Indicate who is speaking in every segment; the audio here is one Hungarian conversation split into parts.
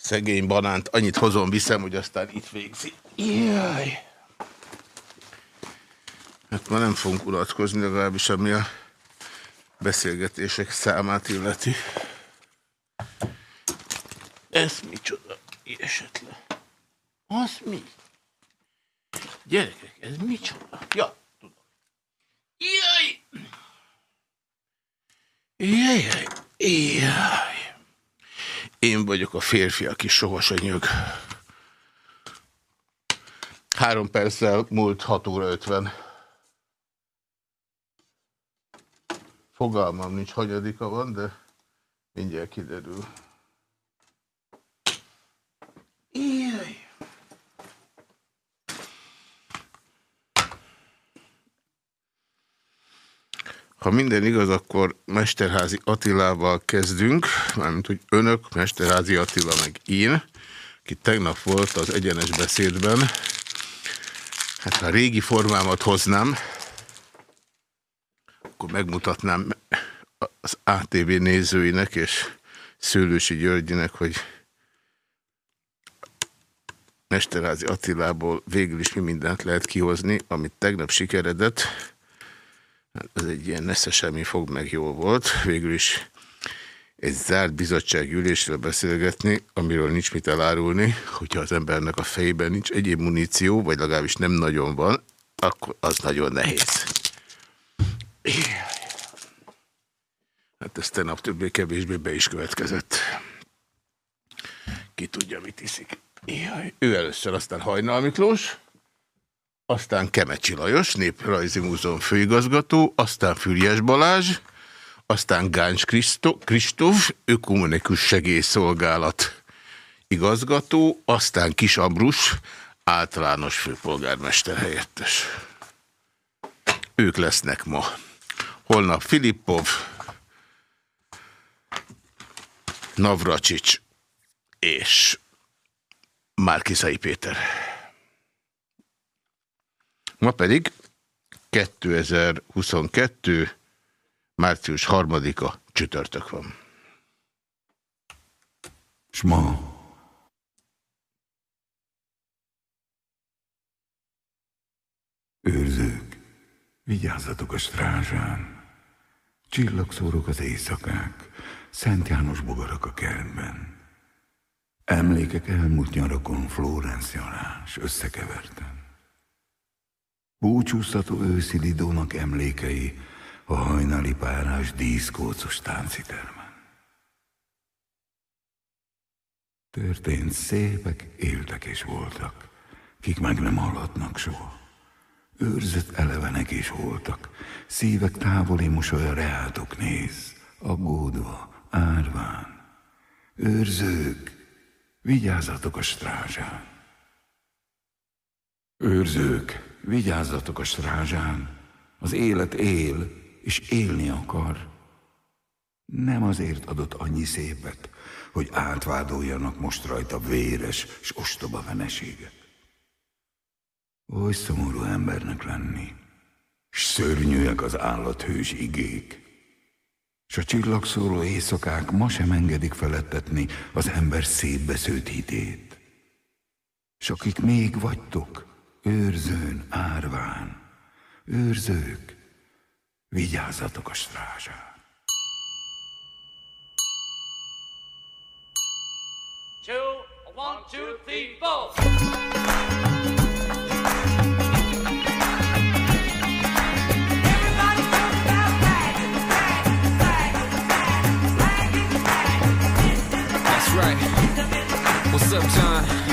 Speaker 1: Szegény banánt annyit hozom, viszem, hogy aztán itt végzi. Jaj! Hát ma nem fogunk unatkozni, legalábbis ami a beszélgetések számát illeti. Ez micsoda? Esetleg. Az mi? Gyerekek, ez micsoda? Ja, tudom. Jaj! Jaj, jaj, jaj. Én vagyok a férfi, aki sohasem nyög. Három perccel múlt 6 óra 50. Fogalmam nincs, hagyadika van, de mindjárt kiderül. Jaj. Ha minden igaz, akkor Mesterházi Attilával kezdünk, mármint, hogy önök, Mesterházi Attila meg én, aki tegnap volt az egyenes beszédben. Hát ha a régi formámat hoznám, akkor megmutatnám az ATV nézőinek és Szőlősi Györgyinek, hogy Mesterházi Attilából végül is mi mindent lehet kihozni, amit tegnap sikeredett. Ez egy ilyen nesze semmi fog meg jól volt. Végül is egy zárt bizottság ülésről beszélgetni, amiről nincs mit elárulni, hogyha az embernek a fejében nincs egyéb muníció, vagy legalábbis nem nagyon van, akkor az nagyon nehéz. Hát ez nap többé-kevésbé be is következett. Ki tudja, mit iszik. Jaj, ő először, aztán Hajnal Miklós, aztán Kemecsi Lajos, Néprajzi Múzeum főigazgató, aztán Füriás Balázs, aztán Gáncs Kristóf, ökumenikus segélyszolgálat igazgató, aztán Kis Ambrus, általános főpolgármester helyettes. Ők lesznek ma. Holnap Filippov, Navracsics és Márkizai Péter. Ma pedig 2022. március 3-a csütörtök van.
Speaker 2: S ma Őrzők, vigyázzatok a strázsán, csillagszórok az éjszakák, Szent János bogarak a kertben. Emlékek elmúlt nyarakon Florence Jalás összekeverten. Búcsúztató őszi Lidónak emlékei a hajnali párás díszkócos táncitermen. Történt szépek, éltek és voltak, kik meg nem hallhatnak soha. Őrzött elevenek is voltak, szívek távoli mosolya reátok néz, aggódva, árván. Őrzők, vigyázzatok a strázsán. Őrzők, vigyázzatok a strázsán. Az élet él, és élni akar. Nem azért adott annyi szépet, hogy átvádoljanak most rajta véres és ostoba veneséget. Oly szomorú embernek lenni, s szörnyűek az állathős igék, s a csillagszóró éjszakák ma sem engedik felettetni az ember szétbesződt hitét. S akik még vagytok, őrzőn, árván, őrzők, vigyázzatok a strázsán. Two, one, two, three, four. What's up, John?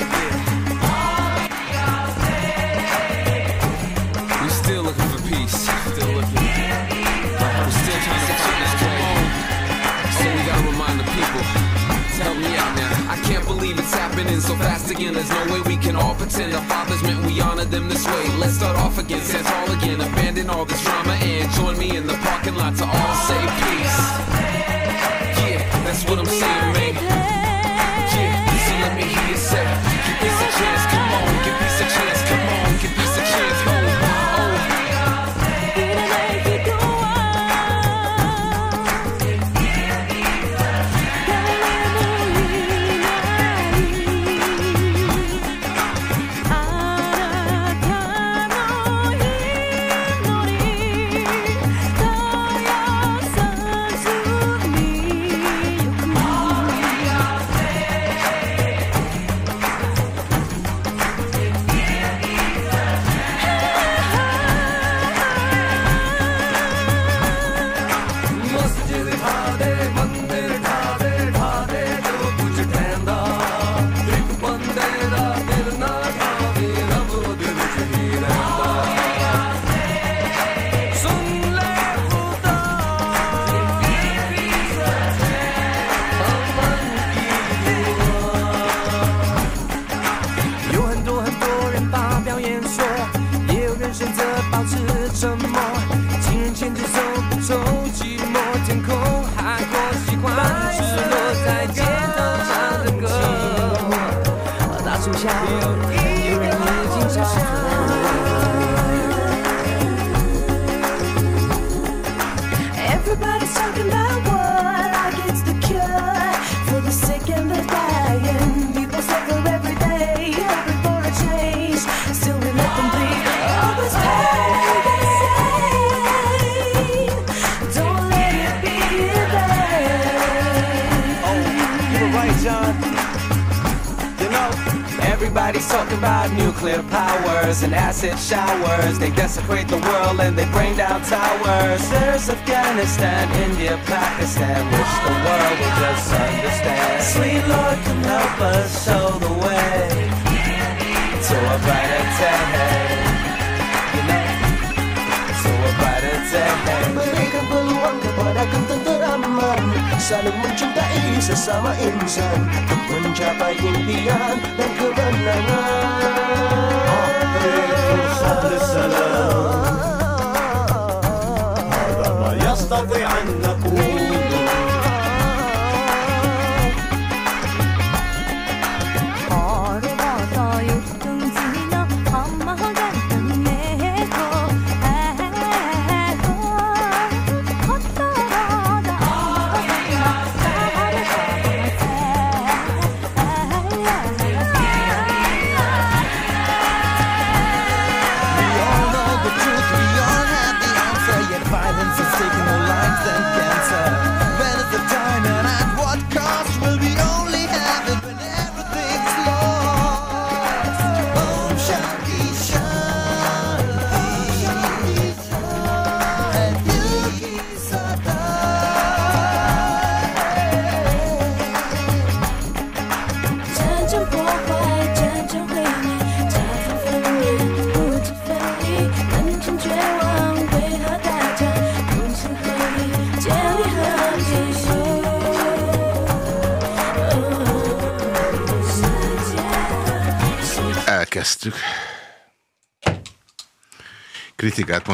Speaker 2: Happening so fast again. There's no way we can all pretend our fathers meant we honor them this way. Let's start off again, stand tall again, abandon all this drama and join me in the parking lot to all say peace. Yeah, that's what I'm saying, man let me hear you say, give peace a chance, come on,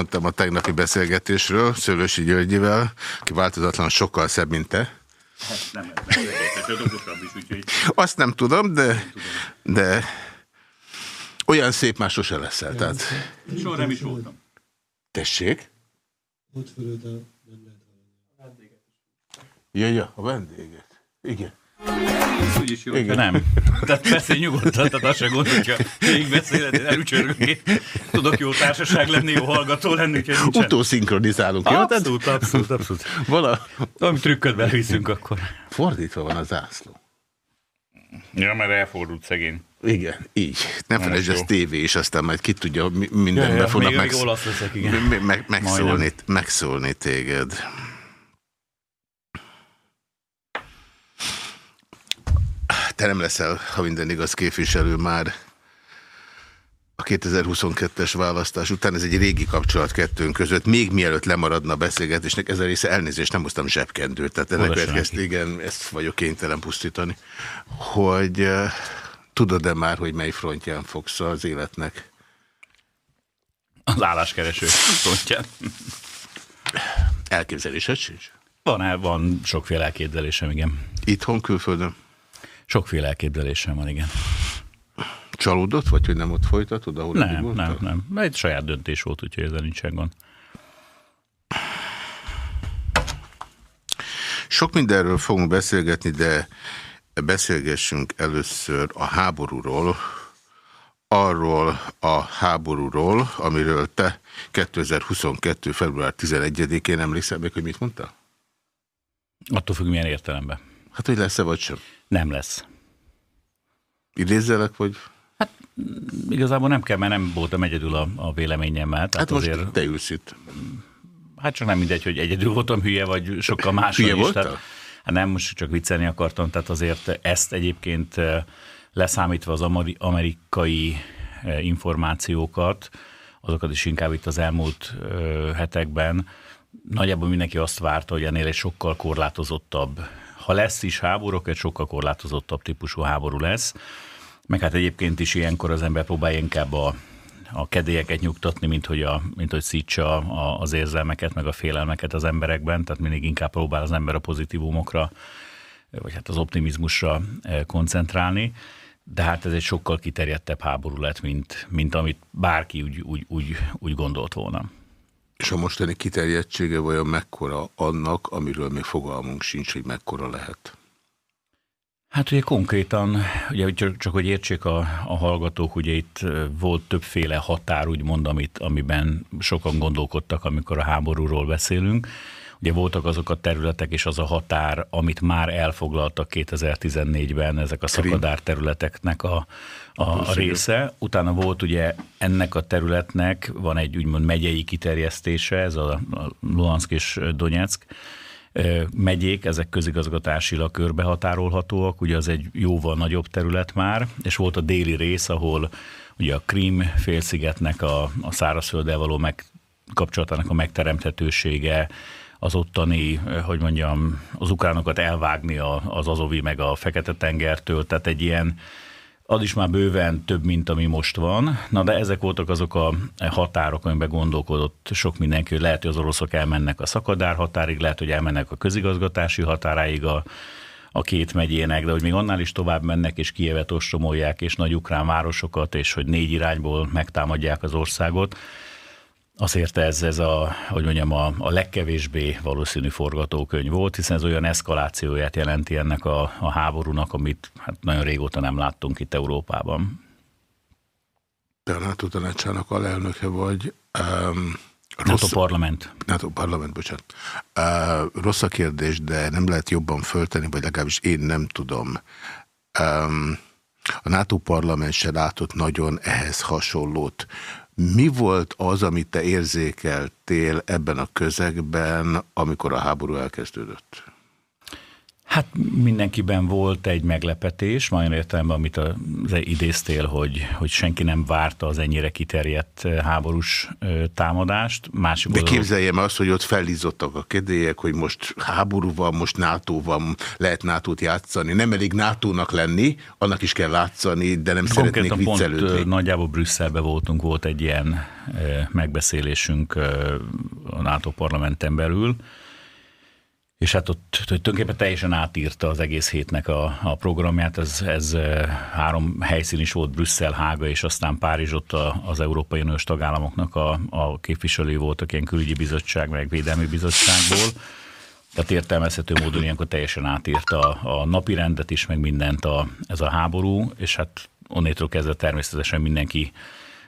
Speaker 1: Kritikát mondtam a tegnapi beszélgetésről Szőlősi Györgyivel, aki változatlan sokkal szebb, mint te.
Speaker 3: Nem, nem, nem, úgyhogy
Speaker 1: Azt nem tudom, de, de olyan szép már sose leszel. Tehát,
Speaker 3: soha nem is voltam.
Speaker 1: tessék? Ja,
Speaker 3: beszélj nyugodtan, tehát azt se gond, hogyha végig beszéled, én elücsörgök én. Tudok jó társaság lenni, jó hallgató lenni, úgyhogy nincsen.
Speaker 1: Utószinkronizálunk, jó?
Speaker 3: Abszolút, abszolút, abszolút.
Speaker 1: vala,
Speaker 3: Valami trükköt beleviszünk akkor.
Speaker 1: fordítva van a zászló.
Speaker 3: Ja, mert elfordult szegény.
Speaker 1: Igen, így. Ne felejtsd, ez tévé, és aztán majd ki tudja, mi- mindenbe fognak
Speaker 3: még,
Speaker 1: meg,
Speaker 3: még olasz leszek, igen.
Speaker 1: me- meg, megszólni, megszólni téged. Te nem leszel, ha minden igaz, képviselő már a 2022-es választás után. Ez egy régi kapcsolat kettőnk között. Még mielőtt lemaradna a beszélgetésnek, ez a része elnézést, nem hoztam zsebkendőt. Tehát ennek következt, igen, ezt vagyok kénytelen pusztítani. Hogy eh, tudod-e már, hogy mely frontján fogsz az életnek?
Speaker 3: Az álláskereső frontján.
Speaker 1: Elképzelésed sincs?
Speaker 3: Van, van sokféle elképzelésem, igen.
Speaker 1: Itthon, külföldön?
Speaker 3: Sokféle elképzelésem van, igen.
Speaker 1: Csalódott, vagy hogy nem ott folytatod, ahol
Speaker 3: Nem, nem, nem. Egy saját döntés volt, úgyhogy ezzel nincsen gond.
Speaker 1: Sok mindenről fogunk beszélgetni, de beszélgessünk először a háborúról, arról a háborúról, amiről te 2022. február 11-én emlékszel még, hogy mit mondtál?
Speaker 3: Attól függ, milyen értelemben.
Speaker 1: Hát, hogy lesz-e vagy sem.
Speaker 3: Nem lesz.
Speaker 1: Idézzelek, vagy?
Speaker 3: Igazából nem kell, mert nem voltam egyedül a, a véleményemmel. Tehát
Speaker 1: Hát most
Speaker 3: azért,
Speaker 1: te ülsz itt.
Speaker 3: hát csak nem mindegy, hogy egyedül voltam hülye, vagy sokkal más
Speaker 1: Hülye
Speaker 3: is.
Speaker 1: voltál?
Speaker 3: Tehát, hát nem, most csak viccelni akartam, tehát azért ezt egyébként eh, leszámítva az ameri- amerikai eh, információkat, azokat is inkább itt az elmúlt ö, hetekben, nagyjából mindenki azt várta, hogy ennél egy sokkal korlátozottabb, ha lesz is háború, akkor egy sokkal korlátozottabb típusú háború lesz. Meg hát egyébként is ilyenkor az ember próbálja inkább a, a kedélyeket nyugtatni, mint hogy, a, mint hogy szítsa a, az érzelmeket, meg a félelmeket az emberekben, tehát mindig inkább próbál az ember a pozitívumokra, vagy hát az optimizmusra eh, koncentrálni, de hát ez egy sokkal kiterjedtebb háború lett, mint, mint amit bárki úgy, úgy, úgy, úgy gondolt volna.
Speaker 1: És a mostani kiterjedtsége vajon mekkora annak, amiről még fogalmunk sincs, hogy mekkora lehet?
Speaker 3: Hát ugye konkrétan, ugye csak, csak hogy értsék a, a hallgatók, ugye itt volt többféle határ, úgymond, amit, amiben sokan gondolkodtak, amikor a háborúról beszélünk. Ugye voltak azok a területek és az a határ, amit már elfoglaltak 2014-ben ezek a szakadár területeknek a, a, a része. Utána volt ugye ennek a területnek van egy úgymond megyei kiterjesztése, ez a, a Luhansk és Donetsk, megyék, ezek közigazgatásilag körbehatárolhatóak, ugye az egy jóval nagyobb terület már, és volt a déli rész, ahol ugye a Krím félszigetnek a, a szárazfölddel való meg, kapcsolatának a megteremthetősége, az ottani, hogy mondjam, az ukránokat elvágni az Azovi meg a Fekete-tengertől, tehát egy ilyen az is már bőven több, mint ami most van. Na de ezek voltak azok a határok, amiben gondolkodott sok mindenki, hogy lehet, hogy az oroszok elmennek a szakadár határig, lehet, hogy elmennek a közigazgatási határáig a, a két megyének, de hogy még annál is tovább mennek, és Kievet ostromolják, és nagy ukrán városokat, és hogy négy irányból megtámadják az országot, azért ez, ez a, hogy mondjam, a, a legkevésbé valószínű forgatókönyv volt, hiszen ez olyan eszkalációját jelenti ennek a, a háborúnak, amit hát nagyon régóta nem láttunk itt Európában.
Speaker 1: Te a NATO tanácsának alelnöke vagy. Um,
Speaker 3: NATO parlament.
Speaker 1: NATO parlament, bocsánat. Uh, rossz a kérdés, de nem lehet jobban föltenni, vagy legalábbis én nem tudom. Um, a NATO parlament se látott nagyon ehhez hasonlót. Mi volt az, amit te érzékeltél ebben a közegben, amikor a háború elkezdődött?
Speaker 3: Hát mindenkiben volt egy meglepetés, majd értelemben, amit az idéztél, hogy, hogy senki nem várta az ennyire kiterjedt háborús támadást. Másik
Speaker 1: De
Speaker 3: oldalon-
Speaker 1: képzeljem azt, hogy ott felízottak a kedélyek, hogy most háború van, most NATO van, lehet NATO-t játszani. Nem elég NATO-nak lenni, annak is kell látszani, de nem szeretnék
Speaker 3: Konkrétan pont ö,
Speaker 1: viccelődni.
Speaker 3: nagyjából Brüsszelbe voltunk, volt egy ilyen megbeszélésünk a NATO parlamenten belül, és hát ott tulajdonképpen teljesen átírta az egész hétnek a, a programját. Ez, ez három helyszín is volt, Brüsszel, Hága és aztán Párizs, ott a, az Európai Uniós tagállamoknak a, a képviselői voltak, ilyen külügyi bizottság, meg védelmi bizottságból. Tehát értelmezhető módon ilyenkor teljesen átírta a, a napi rendet is, meg mindent a, ez a háború, és hát onnétől kezdve természetesen mindenki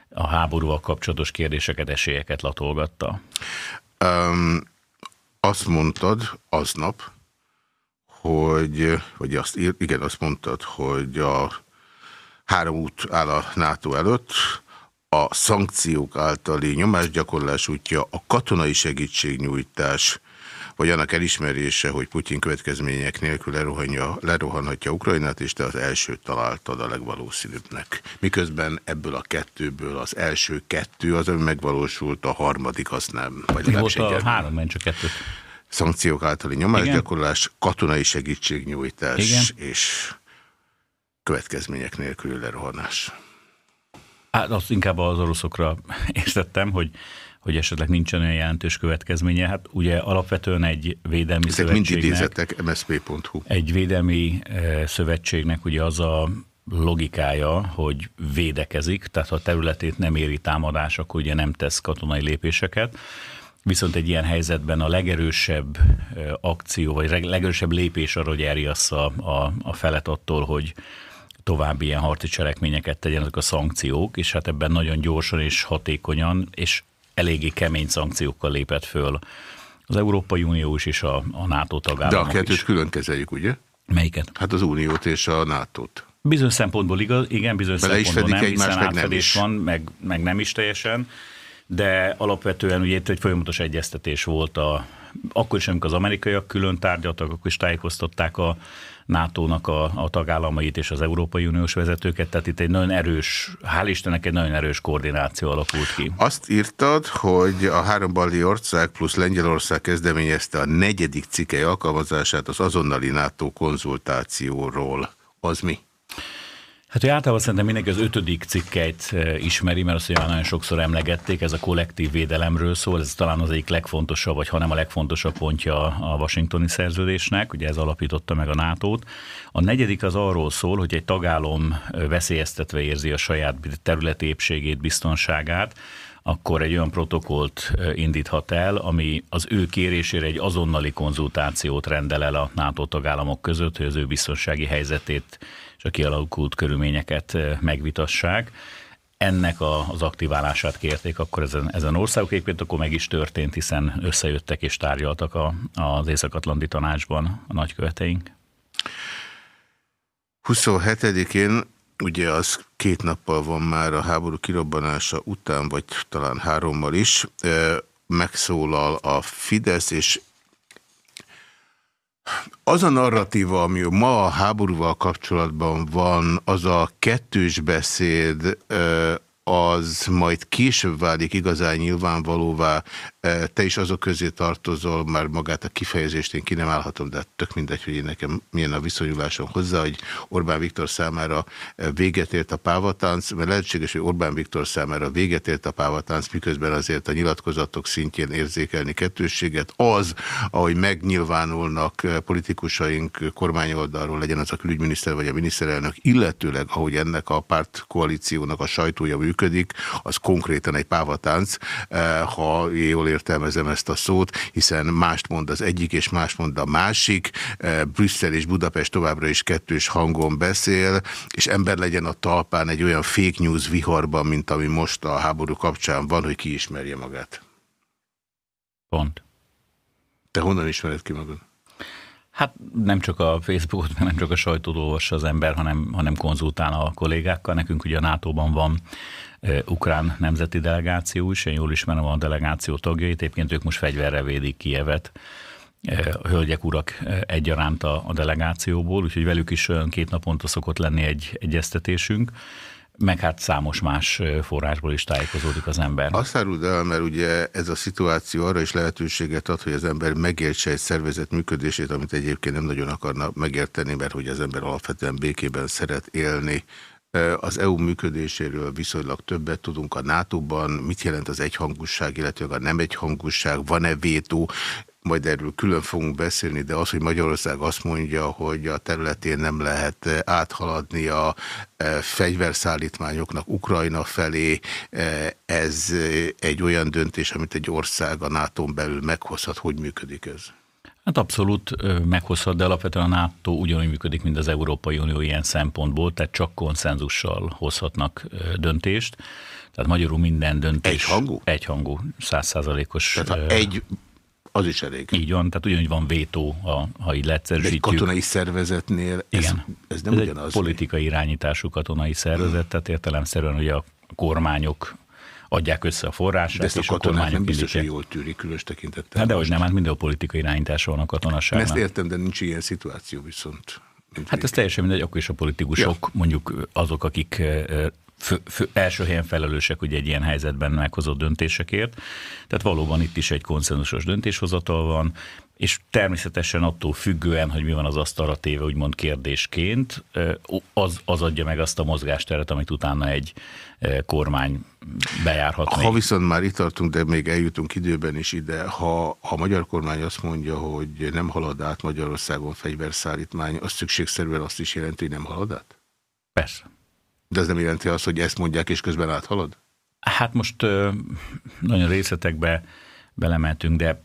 Speaker 3: a háborúval kapcsolatos kérdéseket, esélyeket latolgatta.
Speaker 1: Um, azt mondtad aznap, hogy, vagy azt ír, igen, azt mondtad, hogy a három út áll a NATO előtt, a szankciók általi nyomásgyakorlás útja, a katonai segítségnyújtás, vagy annak elismerése, hogy Putyin következmények nélkül lerohanja, lerohanhatja Ukrajnát, és te az elsőt találtad a legvalószínűbbnek. Miközben ebből a kettőből az első kettő az, ami megvalósult, a harmadik az nem. Vagy
Speaker 3: Mi volt a három, nem csak kettőt.
Speaker 1: Szankciók általi nyomásgyakorlás, katonai segítségnyújtás
Speaker 3: Igen.
Speaker 1: és következmények nélküli lerohanás.
Speaker 3: Hát azt inkább az oroszokra értettem, hogy, hogy esetleg nincsen olyan jelentős következménye. Hát ugye alapvetően egy védelmi
Speaker 1: Ezek mind
Speaker 3: szövetségnek,
Speaker 1: idézetek, msp.hu.
Speaker 3: egy védelmi eh, szövetségnek ugye az a logikája, hogy védekezik, tehát ha a területét nem éri támadás, akkor ugye nem tesz katonai lépéseket. Viszont egy ilyen helyzetben a legerősebb eh, akció, vagy leg- legerősebb lépés arra, hogy elriassza a, a felet attól, hogy további ilyen harci cselekményeket tegyenek a szankciók, és hát ebben nagyon gyorsan és hatékonyan, és eléggé kemény szankciókkal lépett föl az Európai Unió is, és a, a NATO
Speaker 1: De a
Speaker 3: tagállamok
Speaker 1: kettőt
Speaker 3: is.
Speaker 1: külön kezeljük, ugye?
Speaker 3: Melyiket?
Speaker 1: Hát az Uniót és a NATO-t.
Speaker 3: Bizonyos szempontból igaz, igen, bizonyos
Speaker 1: Bele
Speaker 3: szempontból nem,
Speaker 1: egymást,
Speaker 3: hiszen
Speaker 1: meg nem
Speaker 3: átfedés
Speaker 1: is.
Speaker 3: van, meg, meg nem is teljesen, de alapvetően ugye itt egy folyamatos egyeztetés volt a, akkor is, amikor az amerikaiak külön tárgyaltak, akkor is tájékoztatták a NATO-nak a, a tagállamait és az Európai Uniós vezetőket, tehát itt egy nagyon erős, hál' Istennek egy nagyon erős koordináció alakult ki.
Speaker 1: Azt írtad, hogy a három balli ország plusz Lengyelország kezdeményezte a negyedik cikkely alkalmazását az azonnali NATO konzultációról. Az mi?
Speaker 3: Hát, hogy általában szerintem mindenki az ötödik cikkeit eh, ismeri, mert azt ugye nagyon sokszor emlegették, ez a kollektív védelemről szól, ez talán az egyik legfontosabb, vagy hanem a legfontosabb pontja a washingtoni szerződésnek, ugye ez alapította meg a NATO-t. A negyedik az arról szól, hogy egy tagállam eh, veszélyeztetve érzi a saját területi épségét, biztonságát, akkor egy olyan protokollt eh, indíthat el, ami az ő kérésére egy azonnali konzultációt rendel el a NATO tagállamok között, hogy az ő biztonsági helyzetét és a kialakult körülményeket megvitassák. Ennek az aktiválását kérték akkor ezen, ezen országok, egyébként akkor meg is történt, hiszen összejöttek és tárgyaltak a, az Észak-Atlanti Tanácsban a nagyköveteink.
Speaker 1: 27-én ugye az két nappal van már a háború kirobbanása után, vagy talán hárommal is, megszólal a Fidesz, és az a narratíva, ami ma a háborúval kapcsolatban van, az a kettős beszéd, az majd később válik igazán nyilvánvalóvá. E, te is azok közé tartozol, már magát a kifejezést én ki nem állhatom, de tök mindegy, hogy én nekem milyen a viszonyulásom hozzá, hogy Orbán Viktor számára e, véget ért a pávatánc, mert lehetséges, hogy Orbán Viktor számára véget ért a pávatánc, miközben azért a nyilatkozatok szintjén érzékelni kettősséget. Az, ahogy megnyilvánulnak e, politikusaink kormányoldalról, legyen az a külügyminiszter vagy a miniszterelnök, illetőleg, ahogy ennek a pártkoalíciónak a sajtója működik, az konkrétan egy pávatánc, eh, ha jól értelmezem ezt a szót, hiszen mást mond az egyik, és mást mond a másik. Eh, Brüsszel és Budapest továbbra is kettős hangon beszél, és ember legyen a talpán egy olyan fake news viharban, mint ami most a háború kapcsán van, hogy kiismerje magát.
Speaker 3: Pont.
Speaker 1: Te honnan ismered ki magad?
Speaker 3: Hát nem csak a Facebookot, nem csak a sajtót olvassa az ember, hanem, hanem konzultál a kollégákkal. Nekünk ugye a NATO-ban van ukrán nemzeti delegáció is, én jól ismerem a delegáció tagjait, egyébként ők most fegyverre védik Kievet, hölgyek, urak egyaránt a, a delegációból, úgyhogy velük is olyan két naponta szokott lenni egy egyeztetésünk meg hát számos más forrásból is tájékozódik az ember.
Speaker 1: Azt áruld el, mert ugye ez a szituáció arra is lehetőséget ad, hogy az ember megértse egy szervezet működését, amit egyébként nem nagyon akarna megérteni, mert hogy az ember alapvetően békében szeret élni. Az EU működéséről viszonylag többet tudunk a NATO-ban, mit jelent az egyhangúság, illetve a nem egyhangúság, van-e vétó, majd erről külön fogunk beszélni, de az, hogy Magyarország azt mondja, hogy a területén nem lehet eh, áthaladni a eh, fegyverszállítmányoknak Ukrajna felé, eh, ez egy olyan döntés, amit egy ország a nato belül meghozhat. Hogy működik ez?
Speaker 3: Hát abszolút meghozhat, de alapvetően a NATO ugyanúgy működik, mint az Európai Unió ilyen szempontból, tehát csak konszenzussal hozhatnak döntést. Tehát magyarul minden döntés...
Speaker 1: Egyhangú?
Speaker 3: Egyhangú, százszázalékos.
Speaker 1: Tehát ha egy az is elég.
Speaker 3: Így van, tehát ugyanúgy van vétó, ha, ha így leegyszerűsítjük.
Speaker 1: Egy katonai szervezetnél ez,
Speaker 3: Igen.
Speaker 1: ez nem
Speaker 3: ez
Speaker 1: ugyanaz.
Speaker 3: egy politikai irányítású katonai szervezet, hmm. tehát értelemszerűen ugye a kormányok adják össze a forrását.
Speaker 1: De ezt a katonák nem biztos, hogy jól tűri különös tekintettel.
Speaker 3: Hát de hogy nem, hát minden politikai irányítása van a katonaságnak.
Speaker 1: Ezt értem, de nincs ilyen szituáció viszont.
Speaker 3: Hát ez teljesen mindegy, akkor is a politikusok, ja. mondjuk azok, akik fő, fő, első helyen felelősek ugye egy ilyen helyzetben meghozott döntésekért. Tehát valóban itt is egy konszenzusos döntéshozatal van, és természetesen attól függően, hogy mi van az asztalra téve, úgymond kérdésként, az, az adja meg azt a mozgásteret, amit utána egy kormány bejárhat.
Speaker 1: Ha viszont már itt tartunk, de még eljutunk időben is ide, ha a magyar kormány azt mondja, hogy nem halad át Magyarországon fegyverszállítmány, az szükségszerűen azt is jelenti, hogy nem halad át?
Speaker 3: Persze.
Speaker 1: De ez nem jelenti azt, hogy ezt mondják, és közben áthalad?
Speaker 3: Hát most ö, nagyon részletekbe belementünk, de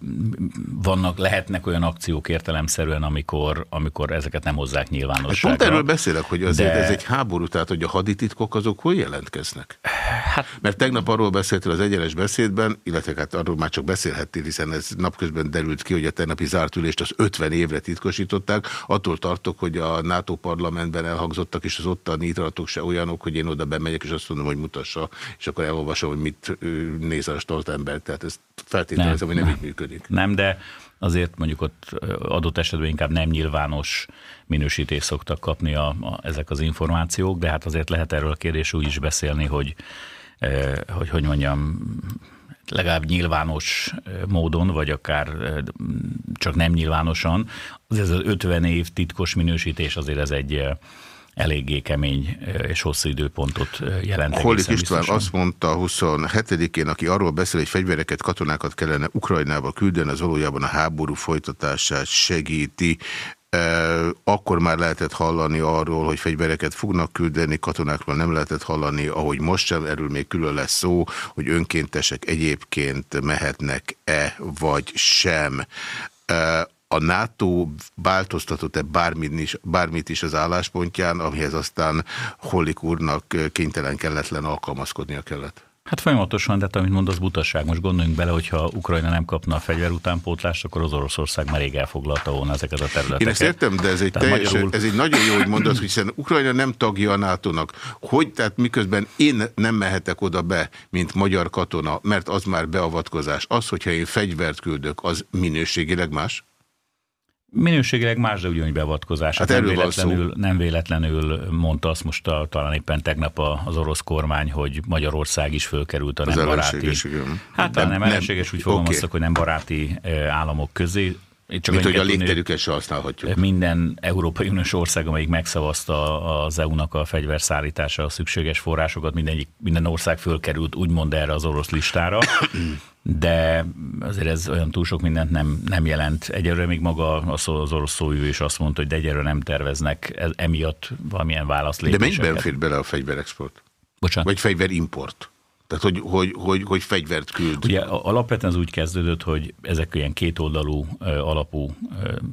Speaker 3: vannak, lehetnek olyan akciók értelemszerűen, amikor, amikor ezeket nem hozzák nyilvánosságra.
Speaker 1: Hát pont erről beszélek, hogy azért de... ez egy háború, tehát hogy a hadititkok azok hol jelentkeznek? Hát... Mert tegnap arról beszéltél az egyenes beszédben, illetve hát arról már csak beszélhettél, hiszen ez napközben derült ki, hogy a tegnapi zárt ülést az 50 évre titkosították. Attól tartok, hogy a NATO parlamentben elhangzottak, és az ottani ítalatok se olyanok, hogy én oda bemegyek, és azt mondom, hogy mutassa, és akkor elolvasom, hogy mit néz a Stoltenberg. Tehát ez feltételezem, hogy nem, nem így működik.
Speaker 3: Nem, de azért mondjuk ott adott esetben inkább nem nyilvános minősítést szoktak kapni a, a, ezek az információk, de hát azért lehet erről a kérdés úgy is beszélni, hogy hogy, hogy mondjam, legalább nyilvános módon, vagy akár csak nem nyilvánosan, az ez az 50 év titkos minősítés azért ez egy eléggé kemény és hosszú időpontot jelent. Egészen
Speaker 1: István
Speaker 3: biztosan.
Speaker 1: azt mondta 27-én, aki arról beszél, hogy fegyvereket, katonákat kellene Ukrajnába küldeni, az valójában a háború folytatását segíti. Akkor már lehetett hallani arról, hogy fegyvereket fognak küldeni, katonákról nem lehetett hallani, ahogy most sem, erről még külön lesz szó, hogy önkéntesek egyébként mehetnek-e vagy sem. A NATO változtatott-e bármit is, bármit is az álláspontján, amihez aztán Hollik úrnak kénytelen kelletlen alkalmazkodnia kellett?
Speaker 3: Hát folyamatosan, de amit mondasz, butaság. Most gondoljunk bele, hogyha Ukrajna nem kapna a fegyver utánpótlást, akkor az Oroszország már rég elfoglalta volna ezeket a területeket.
Speaker 1: Én ezt értem, de ez egy,
Speaker 3: Tehát
Speaker 1: teljesen,
Speaker 3: magyarul-
Speaker 1: ez egy nagyon jó, hogy mondod, hiszen Ukrajna nem tagja a NATO-nak. Hogy, tehát miközben én nem mehetek oda be, mint magyar katona, mert az már beavatkozás. Az, hogyha én fegyvert küldök, az minőségileg más?
Speaker 3: Minőségileg más, de ugyanúgy beavatkozás.
Speaker 1: Hát
Speaker 3: nem,
Speaker 1: erről van
Speaker 3: véletlenül, nem véletlenül mondta azt most a, talán éppen tegnap az orosz kormány, hogy Magyarország is fölkerült a
Speaker 1: Az
Speaker 3: nem baráti. Hát nem,
Speaker 1: Nem-
Speaker 3: ellenséges, úgy fogalmaztak, hogy nem baráti eh, államok közé. Itt Csak
Speaker 1: Mint hogy a légterüket se használhatjuk.
Speaker 3: minden Európai Uniós ország, amelyik megszavazta az EU-nak a fegyverszállítása, a szükséges forrásokat, mindegyik, minden ország fölkerült úgymond erre az orosz listára, de azért ez olyan túl sok mindent nem, nem jelent. Egyelőre még maga az, orosz szójú is azt mondta, hogy de egyelőre nem terveznek ez, emiatt valamilyen
Speaker 1: De
Speaker 3: válaszlépéseket.
Speaker 1: mennyiben fér bele a fegyverexport?
Speaker 3: Bocsánat.
Speaker 1: Vagy fegyverimport? Tehát, hogy, hogy, hogy, hogy fegyvert küld.
Speaker 3: Ugye alapvetően ez úgy kezdődött, hogy ezek ilyen kétoldalú alapú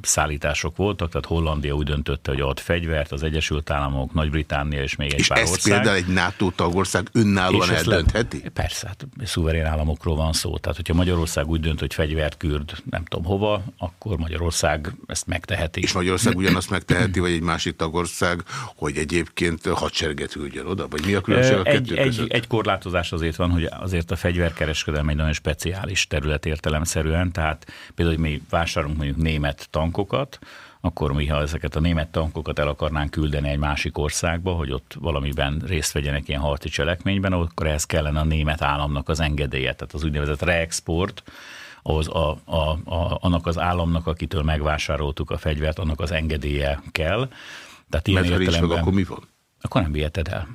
Speaker 3: szállítások voltak, tehát Hollandia úgy döntötte, hogy ad fegyvert, az Egyesült Államok, Nagy-Britannia és még egy
Speaker 1: És
Speaker 3: pár
Speaker 1: ezt
Speaker 3: ország.
Speaker 1: például egy NATO tagország önállóan
Speaker 3: ezt le-
Speaker 1: eldöntheti?
Speaker 3: Persze, hát szuverén államokról van szó. Tehát, hogyha Magyarország úgy dönt, hogy fegyvert kürd nem tudom hova, akkor Magyarország ezt megteheti.
Speaker 1: És Magyarország ugyanazt megteheti, vagy egy másik tagország, hogy egyébként hadsereget küldjön oda? Vagy mi a különbség a
Speaker 3: Egy, egy, egy korlátozás azért van, hogy azért a fegyverkereskedelem egy nagyon speciális terület értelemszerűen, tehát például, hogy mi vásárolunk mondjuk német tankokat, akkor mi, ha ezeket a német tankokat el akarnánk küldeni egy másik országba, hogy ott valamiben részt vegyenek ilyen harci cselekményben, akkor ehhez kellene a német államnak az engedélye, tehát az úgynevezett reexport, ahhoz a, a, a, annak az államnak, akitől megvásároltuk a fegyvert, annak az engedélye kell. Tehát ilyen
Speaker 1: Mert ha nincs meg,
Speaker 3: értelemben,
Speaker 1: akkor mi van?
Speaker 3: akkor nem viheted el.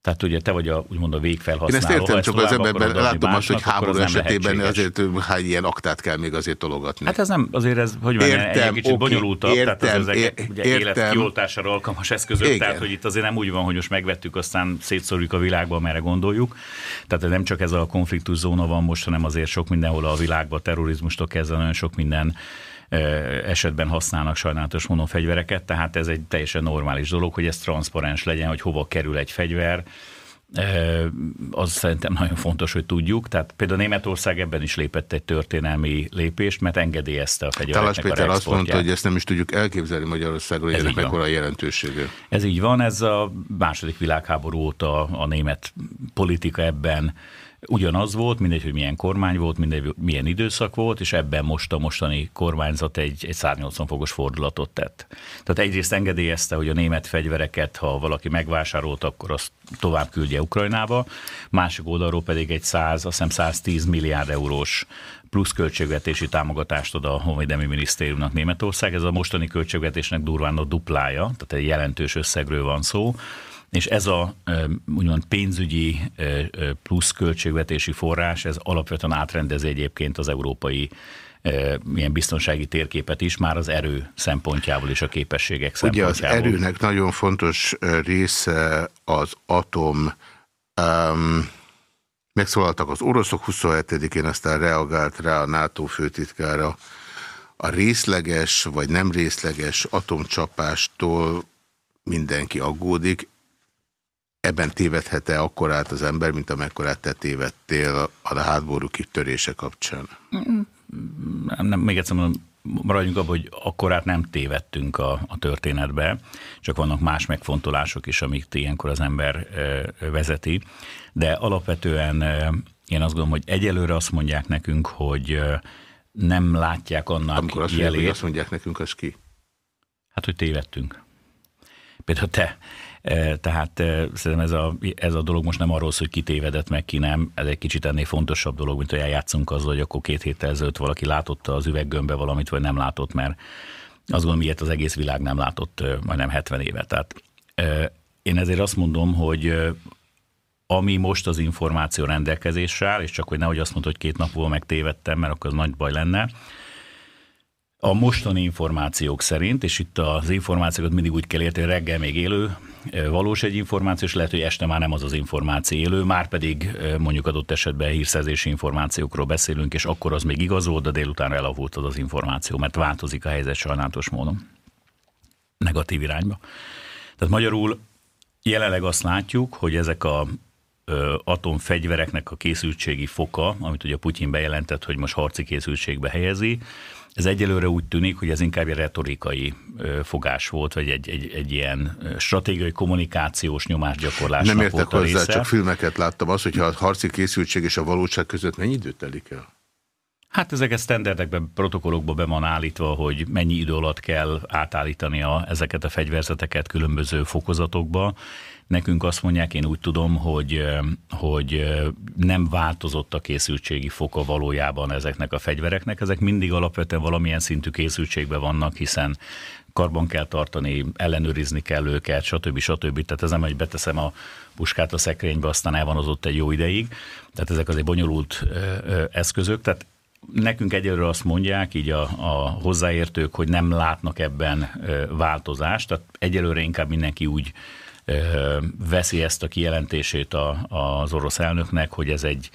Speaker 3: Tehát ugye te vagy a, úgymond a
Speaker 1: Én
Speaker 3: végfelhasználó.
Speaker 1: ezt
Speaker 3: Ha
Speaker 1: értem, csak az
Speaker 3: tovább
Speaker 1: emberben látom azt, hogy háború
Speaker 3: az
Speaker 1: esetében azért hány ilyen aktát kell még azért tologatni.
Speaker 3: Hát ez nem, azért ez, hogy van,
Speaker 1: Értem,
Speaker 3: egy kicsit
Speaker 1: oké,
Speaker 3: bonyolultabb, tehát
Speaker 1: értem,
Speaker 3: az ezek, ugye élet kioltására alkalmas eszközök,
Speaker 1: Igen.
Speaker 3: tehát hogy itt azért nem úgy van, hogy most megvettük, aztán szétszórjuk a világba, amerre gondoljuk. Tehát nem csak ez a konfliktus zóna van most, hanem azért sok mindenhol a világban, terrorizmustól kezdve nagyon sok minden esetben használnak sajnálatos módon fegyvereket, tehát ez egy teljesen normális dolog, hogy ez transzparens legyen, hogy hova kerül egy fegyver, az szerintem nagyon fontos, hogy tudjuk. Tehát például Németország ebben is lépett egy történelmi lépést, mert engedélyezte a fegyvereknek a
Speaker 1: Péter azt mondta, hogy ezt nem is tudjuk elképzelni Magyarországról, hogy
Speaker 3: Ez
Speaker 1: ennek mekkora a jelentősége.
Speaker 3: Ez így van, ez a második világháború óta a német politika ebben ugyanaz volt, mindegy, hogy milyen kormány volt, mindegy, hogy milyen időszak volt, és ebben most a mostani kormányzat egy, egy 180 fokos fordulatot tett. Tehát egyrészt engedélyezte, hogy a német fegyvereket, ha valaki megvásárolt, akkor azt tovább küldje Ukrajnába, másik oldalról pedig egy 100, azt hiszem 110 milliárd eurós plusz költségvetési támogatást ad a Honvédelmi Minisztériumnak Németország. Ez a mostani költségvetésnek durván a duplája, tehát egy jelentős összegről van szó. És ez a úgymond pénzügyi plusz költségvetési forrás, ez alapvetően átrendezi egyébként az európai milyen biztonsági térképet is, már az erő szempontjából és a képességek
Speaker 1: Ugye az
Speaker 3: szempontjából.
Speaker 1: erőnek nagyon fontos része az atom. Um, megszólaltak az oroszok 27-én, aztán reagált rá a NATO főtitkára. A részleges vagy nem részleges atomcsapástól mindenki aggódik. Ebben tévedhet-e akkorát az ember, mint amekkorát te tévedtél a háború kitörése kapcsán?
Speaker 3: nem, még egyszer mondom, maradjunk abban, hogy akkorát nem tévedtünk a, a történetbe, csak vannak más megfontolások is, amik ilyenkor az ember ö, vezeti, de alapvetően ö, én azt gondolom, hogy egyelőre azt mondják nekünk, hogy ö, nem látják annak
Speaker 1: Amikor azt
Speaker 3: jelét,
Speaker 1: azt mondják nekünk, az ki?
Speaker 3: hát hogy tévedtünk. Például te. Tehát szerintem ez a, ez a dolog most nem arról szól, hogy ki tévedett, meg ki nem. Ez egy kicsit ennél fontosabb dolog, mint hogy eljátszunk azzal, hogy akkor két héttel ezelőtt valaki látotta az üveggömbbe valamit, vagy nem látott, mert Azt gondolom, ilyet az egész világ nem látott majdnem 70 éve. Tehát én ezért azt mondom, hogy ami most az információ rendelkezésre áll, és csak hogy nehogy azt mondta, hogy két nap múlva megtévedtem, mert akkor az nagy baj lenne, a mostani információk szerint, és itt az információkat mindig úgy kell érteni, reggel még élő, valós egy információ, és lehet, hogy este már nem az az információ élő, már pedig mondjuk adott esetben hírszerzési információkról beszélünk, és akkor az még igaz volt, de délután elavult az az információ, mert változik a helyzet sajnálatos módon. Negatív irányba. Tehát magyarul jelenleg azt látjuk, hogy ezek a atomfegyvereknek a készültségi foka, amit ugye Putyin bejelentett, hogy most harci készültségbe helyezi, ez egyelőre úgy tűnik, hogy ez inkább egy retorikai fogás volt, vagy egy, egy, egy ilyen stratégiai kommunikációs nyomásgyakorlás.
Speaker 1: Nem értek hozzá, része. csak filmeket láttam. Az, hogyha a harci készültség és a valóság között mennyi időt telik el?
Speaker 3: Hát ezeket standardekben, protokollokban be van állítva, hogy mennyi idő alatt kell átállítani a, ezeket a fegyverzeteket különböző fokozatokba. Nekünk azt mondják, én úgy tudom, hogy, hogy nem változott a készültségi foka valójában ezeknek a fegyvereknek. Ezek mindig alapvetően valamilyen szintű készültségben vannak, hiszen karban kell tartani, ellenőrizni kell őket, stb. stb. Tehát ez nem, hogy beteszem a puskát a szekrénybe, aztán el van az ott egy jó ideig. Tehát ezek azért bonyolult eszközök. Tehát Nekünk egyelőre azt mondják, így a, a hozzáértők, hogy nem látnak ebben változást, tehát egyelőre inkább mindenki úgy veszi ezt a kijelentését a, az orosz elnöknek, hogy ez egy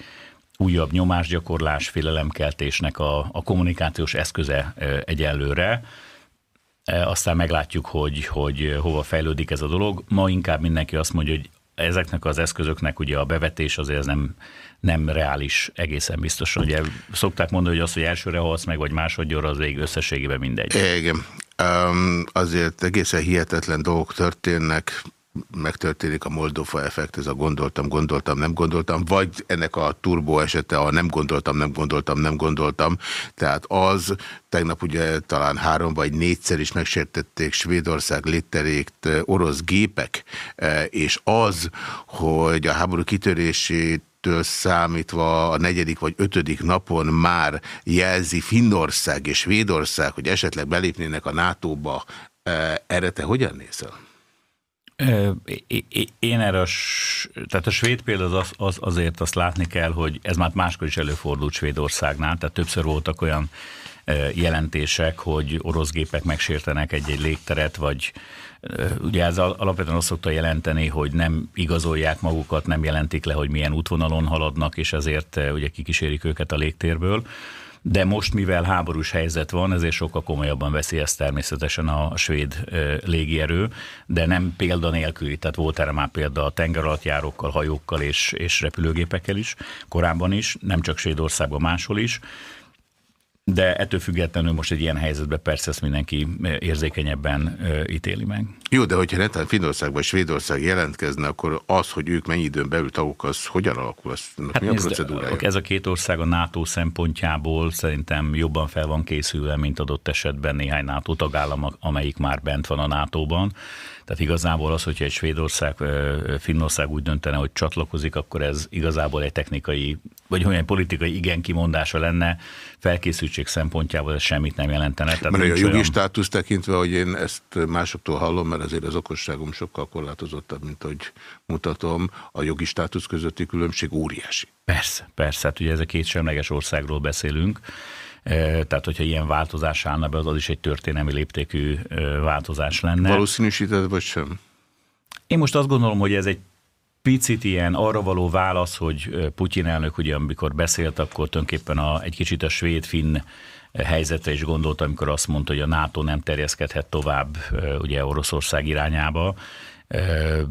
Speaker 3: újabb nyomásgyakorlás, félelemkeltésnek a, a kommunikációs eszköze egyelőre. Aztán meglátjuk, hogy, hogy hova fejlődik ez a dolog. Ma inkább mindenki azt mondja, hogy ezeknek az eszközöknek ugye a bevetés azért nem, nem reális egészen biztosan. Ugye szokták mondani, hogy az, hogy elsőre halsz meg, vagy másodjára, az végig összességében mindegy.
Speaker 1: Igen. Um, azért egészen hihetetlen dolgok történnek, megtörténik a Moldova effekt, ez a gondoltam, gondoltam, nem gondoltam, vagy ennek a turbo esete, a nem gondoltam, nem gondoltam, nem gondoltam. Tehát az, tegnap ugye talán három vagy négyszer is megsértették Svédország létterékt orosz gépek, és az, hogy a háború kitörését től számítva a negyedik vagy ötödik napon már jelzi Finnország és Svédország, hogy esetleg belépnének a NATO-ba. Erre te hogyan nézel?
Speaker 3: Én erre, a, tehát a svéd példa az, az, azért azt látni kell, hogy ez már máskor is előfordult Svédországnál, tehát többször voltak olyan jelentések, hogy orosz gépek megsértenek egy-egy légteret, vagy ugye ez alapvetően azt szokta jelenteni, hogy nem igazolják magukat, nem jelentik le, hogy milyen útvonalon haladnak, és ezért ugye kikísérik őket a légtérből de most, mivel háborús helyzet van, ezért sokkal komolyabban veszi ezt természetesen a svéd légierő, de nem példa nélküli, tehát volt erre már példa a tengeralattjárókkal, hajókkal és, és repülőgépekkel is, korábban is, nem csak Svédországban, máshol is, de ettől függetlenül most egy ilyen helyzetben persze ezt mindenki érzékenyebben ítéli meg.
Speaker 1: Jó, de hogyha netán Finnország vagy Svédország jelentkezne, akkor az, hogy ők mennyi időn belül tagok, az hogyan alakul? Az, hát mi a procedúrája?
Speaker 3: Ez a két ország a NATO szempontjából szerintem jobban fel van készülve, mint adott esetben néhány NATO tagállam, amelyik már bent van a NATO-ban. Tehát igazából az, hogyha egy Svédország, Finnország úgy döntene, hogy csatlakozik, akkor ez igazából egy technikai, vagy olyan politikai igen kimondása lenne, felkészültség szempontjából ez semmit nem jelentene.
Speaker 1: Tehát mert a jogi olyan... státusz tekintve, hogy én ezt másoktól hallom, mert azért az okosságom sokkal korlátozottabb, mint hogy mutatom, a jogi státusz közötti különbség óriási.
Speaker 3: Persze, persze, hát ugye ez a két semleges országról beszélünk, tehát, hogyha ilyen változás állna be, az, az is egy történelmi léptékű változás lenne.
Speaker 1: Valószínűsíted, vagy sem?
Speaker 3: Én most azt gondolom, hogy ez egy picit ilyen arra való válasz, hogy Putyin elnök ugye amikor beszélt, akkor tulajdonképpen a, egy kicsit a svéd-finn helyzetre is gondolt, amikor azt mondta, hogy a NATO nem terjeszkedhet tovább ugye Oroszország irányába,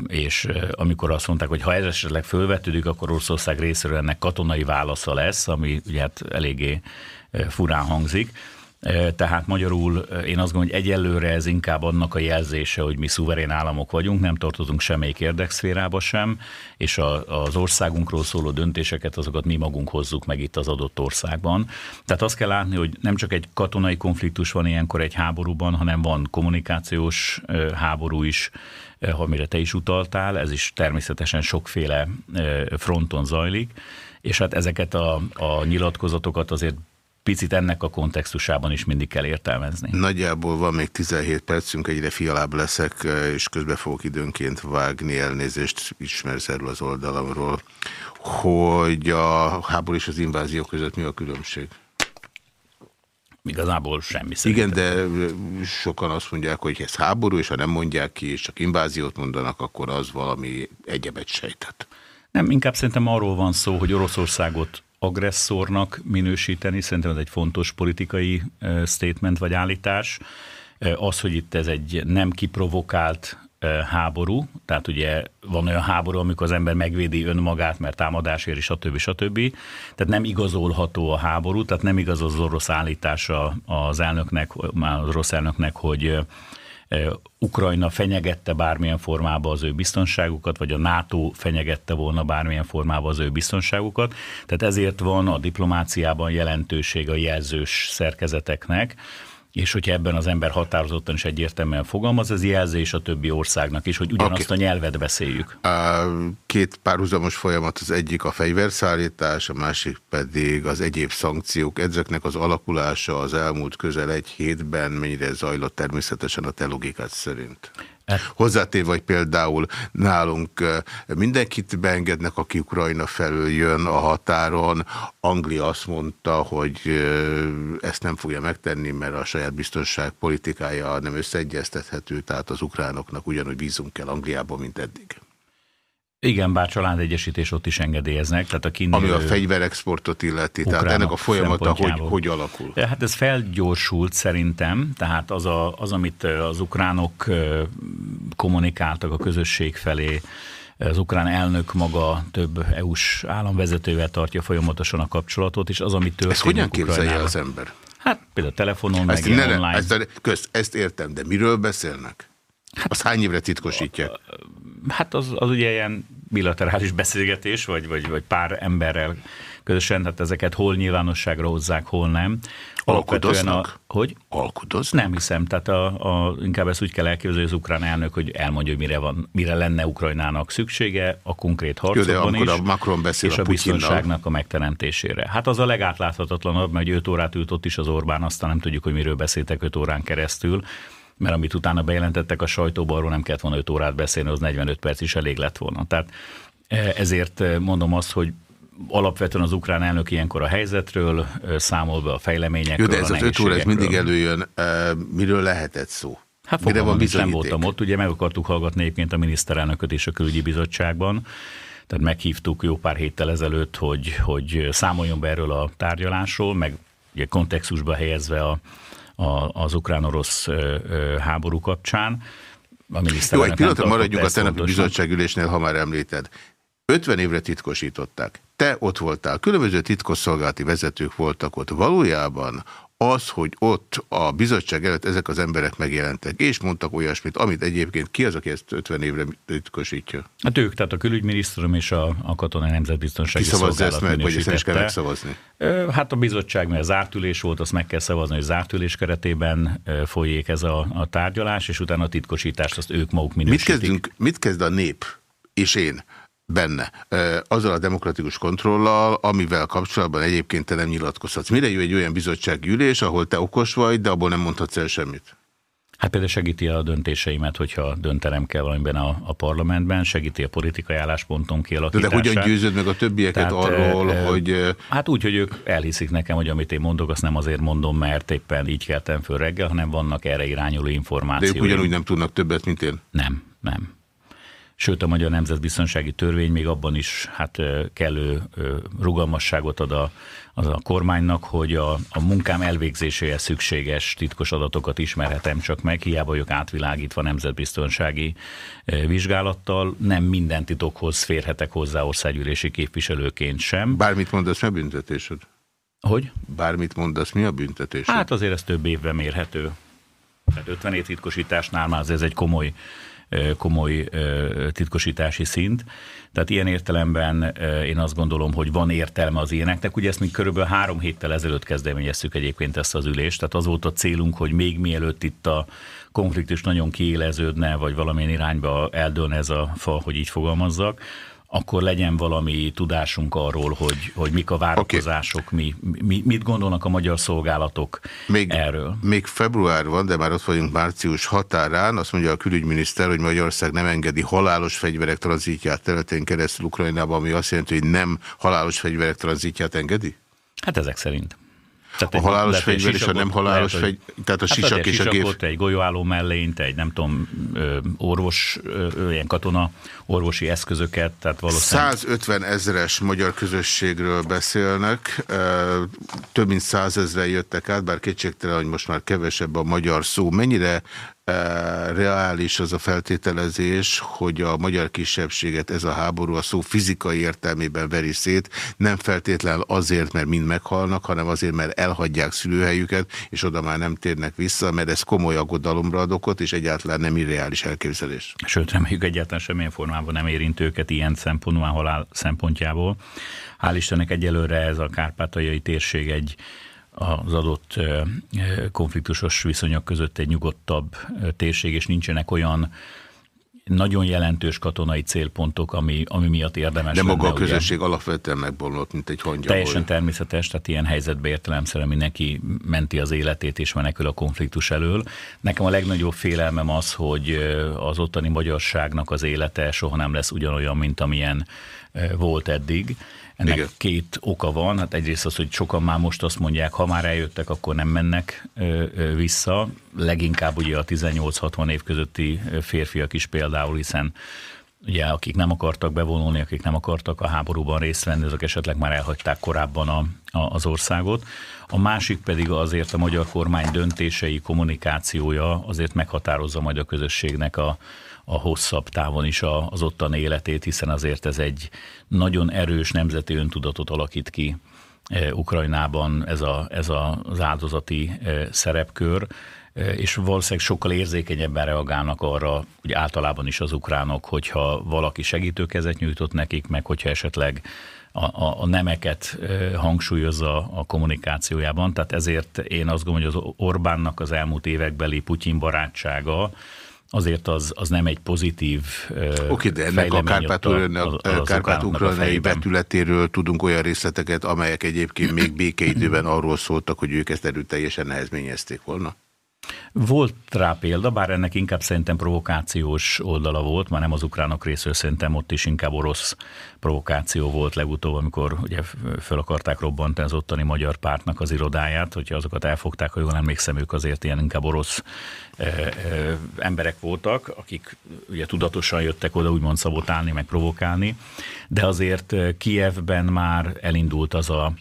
Speaker 3: és amikor azt mondták, hogy ha ez esetleg fölvetődik, akkor Oroszország részéről ennek katonai válasza lesz, ami ugye hát eléggé furán hangzik. Tehát magyarul én azt gondolom, hogy egyelőre ez inkább annak a jelzése, hogy mi szuverén államok vagyunk, nem tartozunk semmelyik érdekszférába sem, és a, az országunkról szóló döntéseket azokat mi magunk hozzuk meg itt az adott országban. Tehát azt kell látni, hogy nem csak egy katonai konfliktus van ilyenkor egy háborúban, hanem van kommunikációs háború is, amire te is utaltál, ez is természetesen sokféle fronton zajlik, és hát ezeket a, a nyilatkozatokat azért picit ennek a kontextusában is mindig kell értelmezni.
Speaker 1: Nagyjából van még 17 percünk, egyre fialább leszek, és közben fogok időnként vágni elnézést, ismersz erről az oldalamról, hogy a háború és az invázió között mi a különbség?
Speaker 3: Igazából semmi szerintem.
Speaker 1: Igen, de sokan azt mondják, hogy ez háború, és ha nem mondják ki, és csak inváziót mondanak, akkor az valami egyebet sejtett.
Speaker 3: Nem, inkább szerintem arról van szó, hogy Oroszországot agresszornak minősíteni, szerintem ez egy fontos politikai statement vagy állítás. Az, hogy itt ez egy nem kiprovokált háború, tehát ugye van olyan háború, amikor az ember megvédi önmagát, mert támadásért is, stb. stb. Tehát nem igazolható a háború, tehát nem igaz az orosz állítása az elnöknek, az orosz elnöknek, hogy Ukrajna fenyegette bármilyen formában az ő biztonságukat, vagy a NATO fenyegette volna bármilyen formában az ő biztonságukat. Tehát ezért van a diplomáciában jelentőség a jelzős szerkezeteknek, és hogyha ebben az ember határozottan és egyértelműen fogalmaz, ez jelzés a többi országnak is, hogy ugyanazt
Speaker 1: Oké.
Speaker 3: a nyelvet beszéljük.
Speaker 1: Két párhuzamos folyamat, az egyik a fegyverszállítás, a másik pedig az egyéb szankciók. Ezeknek az alakulása az elmúlt közel egy hétben mennyire zajlott természetesen a te logikát szerint?
Speaker 3: Hát-
Speaker 1: Hozzátéve, hogy például nálunk mindenkit beengednek, aki Ukrajna felől jön a határon. Anglia azt mondta, hogy ezt nem fogja megtenni, mert a saját biztonság politikája nem összeegyeztethető, tehát az ukránoknak ugyanúgy vízunk kell Angliából, mint eddig.
Speaker 3: Igen, bár családegyesítés ott is engedélyeznek, tehát a kínai...
Speaker 1: Ami a fegyverexportot illeti, tehát
Speaker 3: ukránok
Speaker 1: ennek a folyamata hogy, hogy alakul?
Speaker 3: Hát ez felgyorsult szerintem, tehát az, a, az amit az ukránok kommunikáltak a közösség felé, az ukrán elnök maga több EU-s államvezetővel tartja folyamatosan a kapcsolatot, és az, amit történik
Speaker 1: Ezt hogyan képzelje
Speaker 3: Ukrajnában-
Speaker 1: az ember?
Speaker 3: Hát például telefonon, meg
Speaker 1: Ezt,
Speaker 3: ilyen
Speaker 1: ne, ne,
Speaker 3: online.
Speaker 1: ezt, közt, ezt értem, de miről beszélnek? Azt hány évre titkosítják?
Speaker 3: Hát az, az ugye ilyen bilaterális beszélgetés, vagy, vagy, vagy pár emberrel közösen, hát ezeket hol nyilvánosságra hozzák, hol nem.
Speaker 1: Alkudoznak?
Speaker 3: A, hogy?
Speaker 1: Alkudoz?
Speaker 3: Nem hiszem, tehát a, a, inkább ezt úgy kell elképzelni, hogy az ukrán elnök, hogy elmondja, hogy mire, van, mire lenne Ukrajnának szüksége a konkrét
Speaker 1: Jó, de
Speaker 3: harcokban is,
Speaker 1: a Macron beszél
Speaker 3: és
Speaker 1: a
Speaker 3: a biztonságnak a megteremtésére. Hát az a legátláthatatlan, mert 5 órát ült ott is az Orbán, aztán nem tudjuk, hogy miről beszéltek 5 órán keresztül, mert amit utána bejelentettek a sajtóban, arról nem kellett volna 5 órát beszélni, az 45 perc is elég lett volna. Tehát eh, ezért eh, mondom azt, hogy alapvetően az ukrán elnök ilyenkor a helyzetről eh, számol be a fejleményekről.
Speaker 1: Jó, de ez az öt óra, ez mindig előjön. E, miről lehetett szó?
Speaker 3: Hát
Speaker 1: Mire van
Speaker 3: fogalmam nincs, nem
Speaker 1: bizonyíték?
Speaker 3: voltam ott, ugye meg akartuk hallgatni egyébként a miniszterelnököt és a külügyi bizottságban, tehát meghívtuk jó pár héttel ezelőtt, hogy, hogy számoljon be erről a tárgyalásról, meg ugye kontextusba helyezve a, az ukrán-orosz háború kapcsán. A
Speaker 1: Jó, egy pillanatra maradjunk a tegnapi bizottságülésnél, ha már említed. 50 évre titkosították. Te ott voltál. Különböző titkosszolgálati vezetők voltak ott. Valójában az, hogy ott a bizottság előtt ezek az emberek megjelentek, és mondtak olyasmit, amit egyébként ki az, aki ezt 50 évre titkosítja?
Speaker 3: Hát ők, tehát a külügyminisztérium és a, a katonai nemzetbiztonsági szolgálat
Speaker 1: ezt meg, vagy ezt is kell megszavazni?
Speaker 3: Hát a bizottság, mert zárt ülés volt, azt meg kell szavazni, hogy zárt ülés keretében folyik ez a, a tárgyalás, és utána a titkosítást azt ők maguk
Speaker 1: Mit,
Speaker 3: minősítik.
Speaker 1: kezdünk, mit kezd a nép és én benne azzal a demokratikus kontrollal, amivel kapcsolatban egyébként te nem nyilatkozhatsz? Mire jó egy olyan bizottsági ülés, ahol te okos vagy, de abból nem mondhatsz el semmit?
Speaker 3: Hát például segíti a döntéseimet, hogyha döntenem kell valamiben a, a parlamentben, segíti a politikai álláspontom
Speaker 1: De,
Speaker 3: kialakítását.
Speaker 1: de hogyan győzöd meg a többieket
Speaker 3: Tehát,
Speaker 1: arról,
Speaker 3: ö,
Speaker 1: hogy
Speaker 3: Hát úgy, hogy ők elhiszik nekem, hogy amit én mondok, azt nem azért mondom, mert éppen így keltem föl reggel, hanem vannak erre irányuló
Speaker 1: de
Speaker 3: információk.
Speaker 1: ők ugyanúgy nem tudnak többet, mint én?
Speaker 3: Nem, nem. Sőt, a Magyar Nemzetbiztonsági Törvény még abban is hát kellő rugalmasságot ad a, az a kormánynak, hogy a, a munkám elvégzéséhez szükséges titkos adatokat ismerhetem csak meg, hiába vagyok átvilágítva nemzetbiztonsági vizsgálattal. Nem minden titokhoz férhetek hozzá országgyűlési képviselőként sem.
Speaker 1: Bármit mondasz, mi a büntetésed?
Speaker 3: Hogy?
Speaker 1: Bármit mondasz, mi a büntetésed?
Speaker 3: Hát azért ez több évben mérhető. Tehát 50 év titkosításnál már ez egy komoly komoly titkosítási szint. Tehát ilyen értelemben én azt gondolom, hogy van értelme az ilyeneknek. Ugye ezt mi körülbelül három héttel ezelőtt kezdeményeztük egyébként ezt az ülést, tehát az volt a célunk, hogy még mielőtt itt a konfliktus nagyon kiéleződne, vagy valamilyen irányba eldőlne ez a fa, hogy így fogalmazzak, akkor legyen valami tudásunk arról, hogy, hogy mik a várakozások, mi, mi, mit gondolnak a magyar szolgálatok
Speaker 1: Még,
Speaker 3: erről.
Speaker 1: még február van, de már ott vagyunk március határán. Azt mondja a külügyminiszter, hogy Magyarország nem engedi halálos fegyverek tranzitját területén keresztül Ukrajnába, ami azt jelenti, hogy nem halálos fegyverek tranzitját engedi?
Speaker 3: Hát ezek szerint. Tehát
Speaker 1: A halálos fegyver és a nem halálos
Speaker 3: lehet,
Speaker 1: tehát a
Speaker 3: Hát
Speaker 1: sisak és a gép.
Speaker 3: egy golyóálló mellényt, egy nem tudom, orvos, ilyen katona orvosi eszközöket, tehát valószínűleg
Speaker 1: 150 ezeres magyar közösségről beszélnek, több mint 100 ezeren jöttek át, bár kétségtelen, hogy most már kevesebb a magyar szó. Mennyire reális az a feltételezés, hogy a magyar kisebbséget ez a háború a szó fizikai értelmében veri szét, nem feltétlenül azért, mert mind meghalnak, hanem azért, mert elhagyják szülőhelyüket, és oda már nem térnek vissza, mert ez komoly aggodalomra ad okot, és egyáltalán nem irreális elképzelés.
Speaker 3: sőt reméljük egyáltalán semmilyen formában nem érint őket ilyen szempontból, halál szempontjából. Hál' Istennek egyelőre ez a kárpátaljai térség egy az adott konfliktusos viszonyok között egy nyugodtabb térség, és nincsenek olyan nagyon jelentős katonai célpontok, ami, ami miatt érdemes
Speaker 1: De maga a
Speaker 3: lenne, ugye,
Speaker 1: közösség alapvetően megbomlott, mint egy hangya.
Speaker 3: Teljesen természetes, tehát ilyen helyzetben értelemszerűen mindenki menti az életét és menekül a konfliktus elől. Nekem a legnagyobb félelmem az, hogy az ottani magyarságnak az élete soha nem lesz ugyanolyan, mint amilyen volt eddig. Ennek
Speaker 1: Igen.
Speaker 3: Két oka van. Hát egyrészt az, hogy sokan már most azt mondják, ha már eljöttek, akkor nem mennek ö, ö, vissza. Leginkább ugye a 18-60 év közötti férfiak is például, hiszen ugye, akik nem akartak bevonulni, akik nem akartak a háborúban részt venni, azok esetleg már elhagyták korábban a, a, az országot. A másik pedig azért a magyar kormány döntései, kommunikációja azért meghatározza majd a közösségnek a, a hosszabb távon is a, az ottani életét, hiszen azért ez egy nagyon erős nemzeti öntudatot alakít ki eh, Ukrajnában ez, a, ez a, az áldozati eh, szerepkör, eh, és valószínűleg sokkal érzékenyebben reagálnak arra, úgy általában is az ukránok, hogyha valaki segítőkezet nyújtott nekik, meg hogyha esetleg a, a, a nemeket hangsúlyozza a kommunikációjában. Tehát ezért én azt gondolom, hogy az Orbánnak az elmúlt évekbeli Putyin barátsága azért az, az nem egy pozitív
Speaker 1: Oké, de ennek a kárpát-ukrajnai vetületéről tudunk olyan részleteket, amelyek egyébként még békeidőben arról szóltak, hogy ők ezt erőteljesen nehezményezték volna.
Speaker 3: Volt rá példa, bár ennek inkább szerintem provokációs oldala volt, már nem az ukránok részről szerintem ott is inkább orosz provokáció volt legutóbb, amikor ugye föl akarták robbantani az ottani magyar pártnak az irodáját, hogyha azokat elfogták, ha jól emlékszem, ők azért ilyen inkább orosz e, e, emberek voltak, akik ugye tudatosan jöttek oda úgymond szabotálni, meg provokálni, de azért Kievben már elindult az a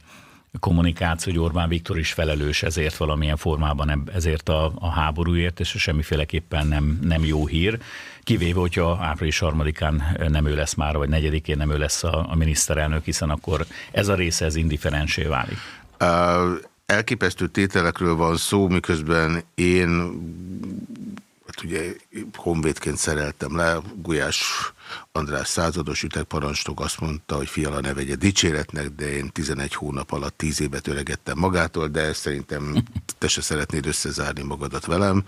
Speaker 3: kommunikáció, hogy Orbán Viktor is felelős ezért valamilyen formában, ezért a, a háborúért, és semmiféleképpen nem, nem jó hír. Kivéve, hogyha április harmadikán nem ő lesz már, vagy negyedikén nem ő lesz a, a miniszterelnök, hiszen akkor ez a része ez indiferensé válik.
Speaker 1: Uh, elképesztő tételekről van szó, miközben én hát ugye honvédként szereltem le, Gulyás András százados ütegparancsnok azt mondta, hogy fiala ne vegye dicséretnek, de én 11 hónap alatt 10 évet öregettem magától, de szerintem te se szeretnéd összezárni magadat velem.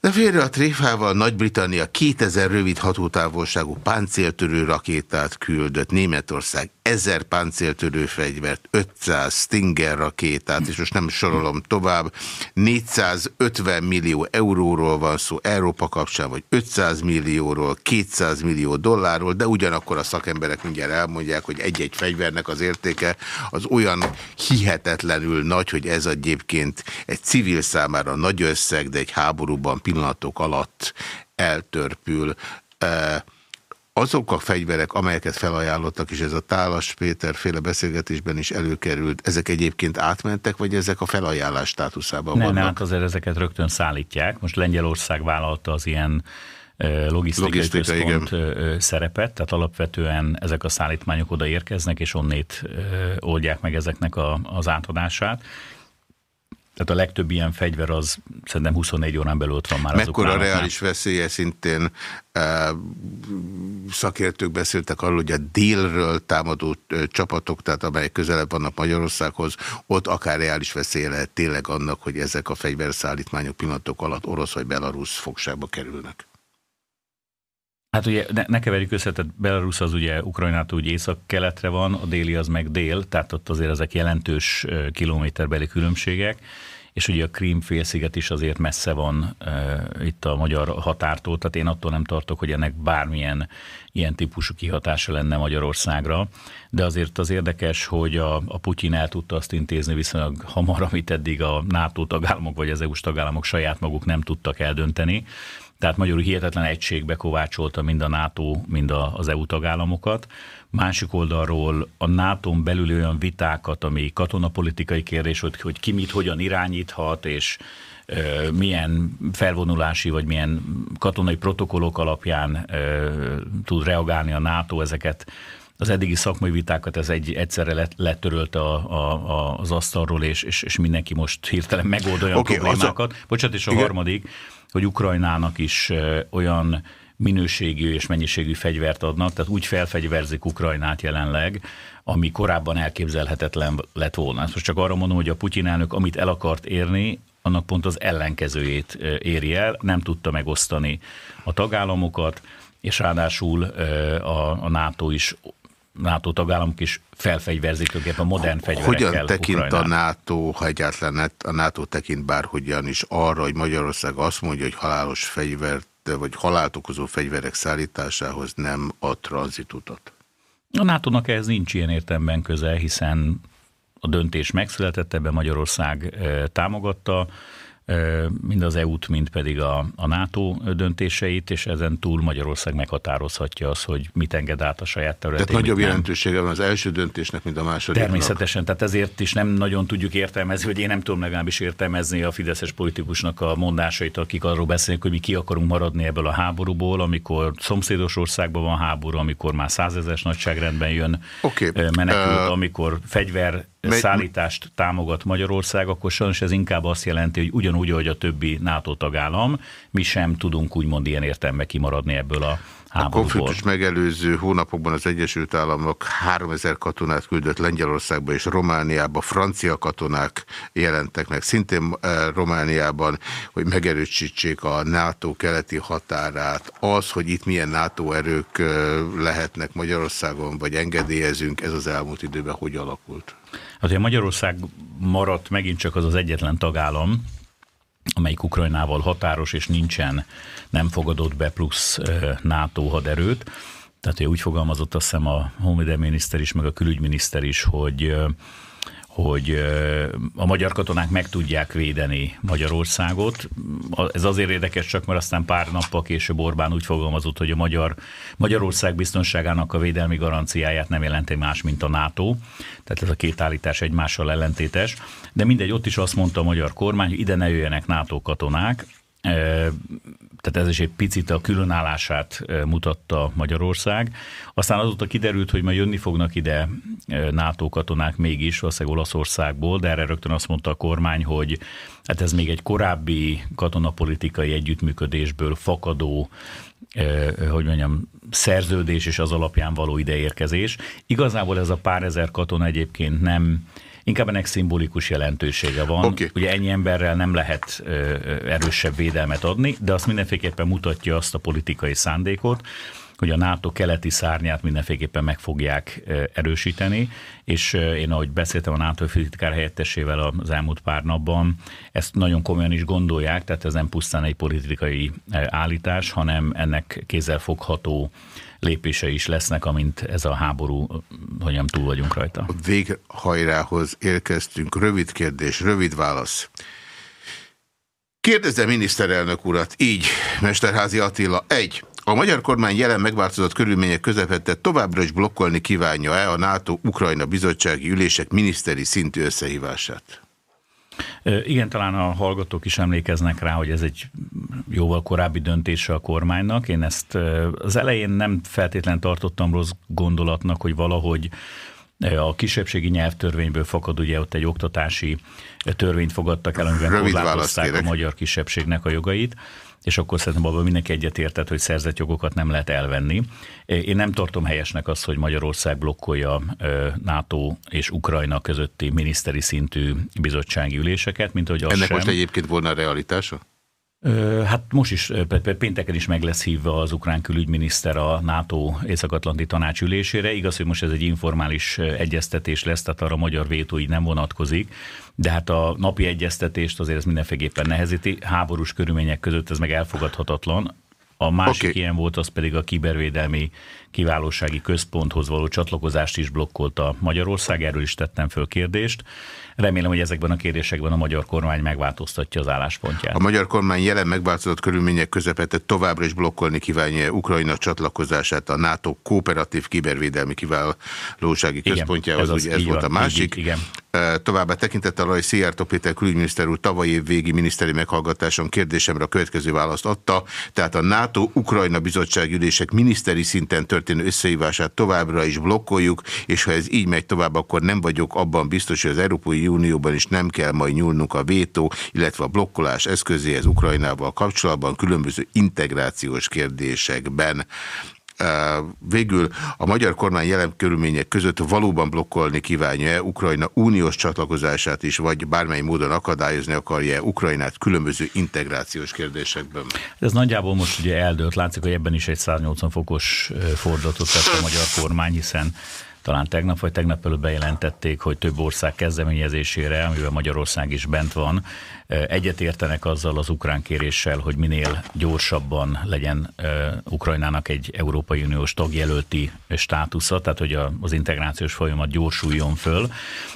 Speaker 1: De félre a tréfával Nagy-Britannia 2000 rövid hatótávolságú páncéltörő rakétát küldött, Németország 1000 páncéltörő fegyvert, 500 Stinger rakétát, és most nem sorolom tovább, 450 millió euróról van szó Európa kapcsán, vagy 500 millióról, 200 millió dollárról, de ugyanakkor a szakemberek mindjárt elmondják, hogy egy-egy fegyvernek az értéke az olyan hihetetlenül nagy, hogy ez egyébként egy civil számára nagy összeg, de egy háborúban pillanatok alatt eltörpül. Azok a fegyverek, amelyeket felajánlottak, és ez a Tálas Péter féle beszélgetésben is előkerült, ezek egyébként átmentek, vagy ezek a felajánlás státuszában
Speaker 3: nem,
Speaker 1: vannak?
Speaker 3: Nem, hát azért ezeket rögtön szállítják. Most Lengyelország vállalta az ilyen logisztikai, logisztikai központ igen. szerepet, tehát alapvetően ezek a szállítmányok oda érkeznek, és onnét oldják meg ezeknek a, az átadását. Tehát a legtöbb ilyen fegyver az szerintem 24 órán belül ott van már
Speaker 1: Mekkora az reális veszélye szintén e, szakértők beszéltek arról, hogy a délről támadó e, csapatok, tehát amelyek közelebb vannak Magyarországhoz, ott akár reális veszélye lehet tényleg annak, hogy ezek a fegyverszállítmányok pillanatok alatt orosz vagy belarusz fogságba kerülnek.
Speaker 3: Hát ugye ne, ne keverjük össze, tehát Belarus az ugye Ukrajnától ugye észak-keletre van, a déli az meg dél, tehát ott azért ezek jelentős ö, kilométerbeli különbségek, és ugye a Krím félsziget is azért messze van e, itt a magyar határtól, tehát én attól nem tartok, hogy ennek bármilyen ilyen típusú kihatása lenne Magyarországra, de azért az érdekes, hogy a, a Putyin el tudta azt intézni viszonylag hamar, amit eddig a NATO tagállamok vagy az EU-s tagállamok saját maguk nem tudtak eldönteni, tehát magyarul hihetetlen egységbe kovácsolta mind a NATO, mind az EU tagállamokat. Másik oldalról a NATO-n belül olyan vitákat, ami katonapolitikai kérdés, hogy, hogy ki mit hogyan irányíthat, és ö, milyen felvonulási vagy milyen katonai protokollok alapján ö, tud reagálni a NATO ezeket az eddigi szakmai vitákat ez egy, egyszerre let, letörölte a, a, a, az asztalról, és, és, és mindenki most hirtelen megold olyan okay, problémákat. A... Bocsánat, és a
Speaker 1: Igen.
Speaker 3: harmadik, hogy Ukrajnának is olyan minőségű és mennyiségű fegyvert adnak, tehát úgy felfegyverzik Ukrajnát jelenleg, ami korábban elképzelhetetlen lett volna. Most csak arra mondom, hogy a Putyin elnök, amit el akart érni, annak pont az ellenkezőjét éri el, nem tudta megosztani a tagállamokat, és ráadásul a, a NATO is NATO tagállamok is felfegyverzik tulajdonképpen modern fegyverekkel
Speaker 1: Hogyan tekint a
Speaker 3: Ukrajnát.
Speaker 1: NATO, ha egyáltalán a NATO tekint bárhogyan is arra, hogy Magyarország azt mondja, hogy halálos fegyvert, vagy halált okozó fegyverek szállításához nem ad tranzitutat?
Speaker 3: A NATO-nak ehhez nincs ilyen értelemben köze, hiszen a döntés megszületett, ebben Magyarország eh, támogatta, mind az EU-t, mind pedig a, a NATO döntéseit, és ezen túl Magyarország meghatározhatja azt, hogy mit enged át a saját területén.
Speaker 1: Tehát nagyobb jelentősége van az első döntésnek, mint a másodiknak.
Speaker 3: Természetesen, tehát ezért is nem nagyon tudjuk értelmezni, hogy én nem tudom legalábbis értelmezni a fideszes politikusnak a mondásait, akik arról beszélnek, hogy mi ki akarunk maradni ebből a háborúból, amikor szomszédos országban van háború, amikor már százezes nagyságrendben jön
Speaker 1: Oké.
Speaker 3: ö, menekült, amikor fegyver szállítást támogat Magyarország, akkor sajnos ez inkább azt jelenti, hogy ugyanúgy, ahogy a többi NATO tagállam, mi sem tudunk úgymond ilyen értelemben kimaradni ebből a
Speaker 1: A
Speaker 3: háborúból.
Speaker 1: konfliktus megelőző hónapokban az Egyesült Államok 3000 katonát küldött Lengyelországba és Romániába, francia katonák jelentek meg, szintén eh, Romániában, hogy megerősítsék a NATO keleti határát. Az, hogy itt milyen NATO erők eh, lehetnek Magyarországon, vagy engedélyezünk, ez az elmúlt időben hogy alakult?
Speaker 3: Hogy Magyarország maradt megint csak az az egyetlen tagállam, amelyik Ukrajnával határos, és nincsen, nem fogadott be plusz NATO haderőt. Tehát hogy úgy fogalmazott azt hiszem a honvédelminiszter is, meg a külügyminiszter is, hogy hogy a magyar katonák meg tudják védeni Magyarországot. Ez azért érdekes csak, mert aztán pár nappal később Orbán úgy fogalmazott, hogy a magyar, Magyarország biztonságának a védelmi garanciáját nem jelenti más, mint a NATO. Tehát ez a két állítás egymással ellentétes. De mindegy, ott is azt mondta a magyar kormány, hogy ide ne jöjjenek NATO katonák, tehát ez is egy picit a különállását mutatta Magyarország. Aztán azóta kiderült, hogy majd jönni fognak ide NATO katonák mégis, valószínűleg Olaszországból, de erre rögtön azt mondta a kormány, hogy hát ez még egy korábbi katonapolitikai együttműködésből fakadó hogy mondjam, szerződés és az alapján való ideérkezés. Igazából ez a pár ezer katona egyébként nem, inkább ennek szimbolikus jelentősége van.
Speaker 1: Oké.
Speaker 3: Ugye ennyi emberrel nem lehet ö, erősebb védelmet adni, de azt mindenféleképpen mutatja azt a politikai szándékot, hogy a NATO keleti szárnyát mindenféleképpen meg fogják erősíteni, és én ahogy beszéltem a NATO főtitkár helyettesével az elmúlt pár napban, ezt nagyon komolyan is gondolják, tehát ez nem pusztán egy politikai állítás, hanem ennek kézzelfogható lépései is lesznek, amint ez a háború, ö, hogyan túl vagyunk rajta.
Speaker 1: A véghajrához érkeztünk. Rövid kérdés, rövid válasz. Kérdezze miniszterelnök urat, így, Mesterházi Attila. Egy. A magyar kormány jelen megváltozott körülmények közepette továbbra is blokkolni kívánja-e a NATO-Ukrajna bizottsági ülések miniszteri szintű összehívását?
Speaker 3: Igen, talán a hallgatók is emlékeznek rá, hogy ez egy jóval korábbi döntése a kormánynak. Én ezt az elején nem feltétlen tartottam rossz gondolatnak, hogy valahogy a kisebbségi nyelvtörvényből fakad, ugye ott egy oktatási törvényt fogadtak el, amiben korlátozták a magyar kisebbségnek a jogait és akkor szerintem abban mindenki egyetértett, hogy szerzett jogokat nem lehet elvenni. Én nem tartom helyesnek azt, hogy Magyarország blokkolja NATO és Ukrajna közötti miniszteri szintű bizottsági üléseket, mint hogy az
Speaker 1: Ennek
Speaker 3: sem.
Speaker 1: most egyébként volna a realitása?
Speaker 3: Hát most is, pénteken is meg lesz hívva az ukrán külügyminiszter a NATO Észak-Atlanti Tanács ülésére. Igaz, hogy most ez egy informális egyeztetés lesz, tehát arra a magyar vétó így nem vonatkozik, de hát a napi egyeztetést azért ez mindenféleképpen nehezíti. Háborús körülmények között ez meg elfogadhatatlan. A másik okay. ilyen volt, az pedig a kibervédelmi kiválósági központhoz való csatlakozást is blokkolta Magyarország, erről is tettem föl kérdést. Remélem, hogy ezekben a kérdésekben a magyar kormány megváltoztatja az álláspontját.
Speaker 1: A magyar kormány jelen megváltozott körülmények közepette továbbra is blokkolni kívánja Ukrajna csatlakozását a NATO kooperatív kibervédelmi kiválósági
Speaker 3: Igen,
Speaker 1: központjához,
Speaker 3: ez az,
Speaker 1: ugye ez
Speaker 3: így
Speaker 1: volt a
Speaker 3: van, így,
Speaker 1: másik.
Speaker 3: így, igen.
Speaker 1: Továbbá tekintettel arra, hogy Szijjártó Péter külügyminiszter úr tavaly év végi miniszteri meghallgatáson kérdésemre a következő választ adta, tehát a NATO-Ukrajna bizottság ülések miniszteri szinten történő összehívását továbbra is blokkoljuk, és ha ez így megy tovább, akkor nem vagyok abban biztos, hogy az Európai Unióban is nem kell majd nyúlnunk a vétó, illetve a blokkolás eszközéhez Ukrajnával kapcsolatban különböző integrációs kérdésekben. Végül a magyar kormány jelen körülmények között valóban blokkolni kívánja-e Ukrajna uniós csatlakozását is, vagy bármely módon akadályozni akarja-e Ukrajnát különböző integrációs kérdésekben?
Speaker 3: Ez nagyjából most ugye eldőlt, látszik, hogy ebben is egy 180 fokos fordulatot tett a magyar kormány, hiszen talán tegnap vagy tegnap előtt bejelentették, hogy több ország kezdeményezésére, amivel Magyarország is bent van, egyetértenek azzal az ukrán kéréssel, hogy minél gyorsabban legyen Ukrajnának egy Európai Uniós tagjelölti státusza, tehát hogy az integrációs folyamat gyorsuljon föl.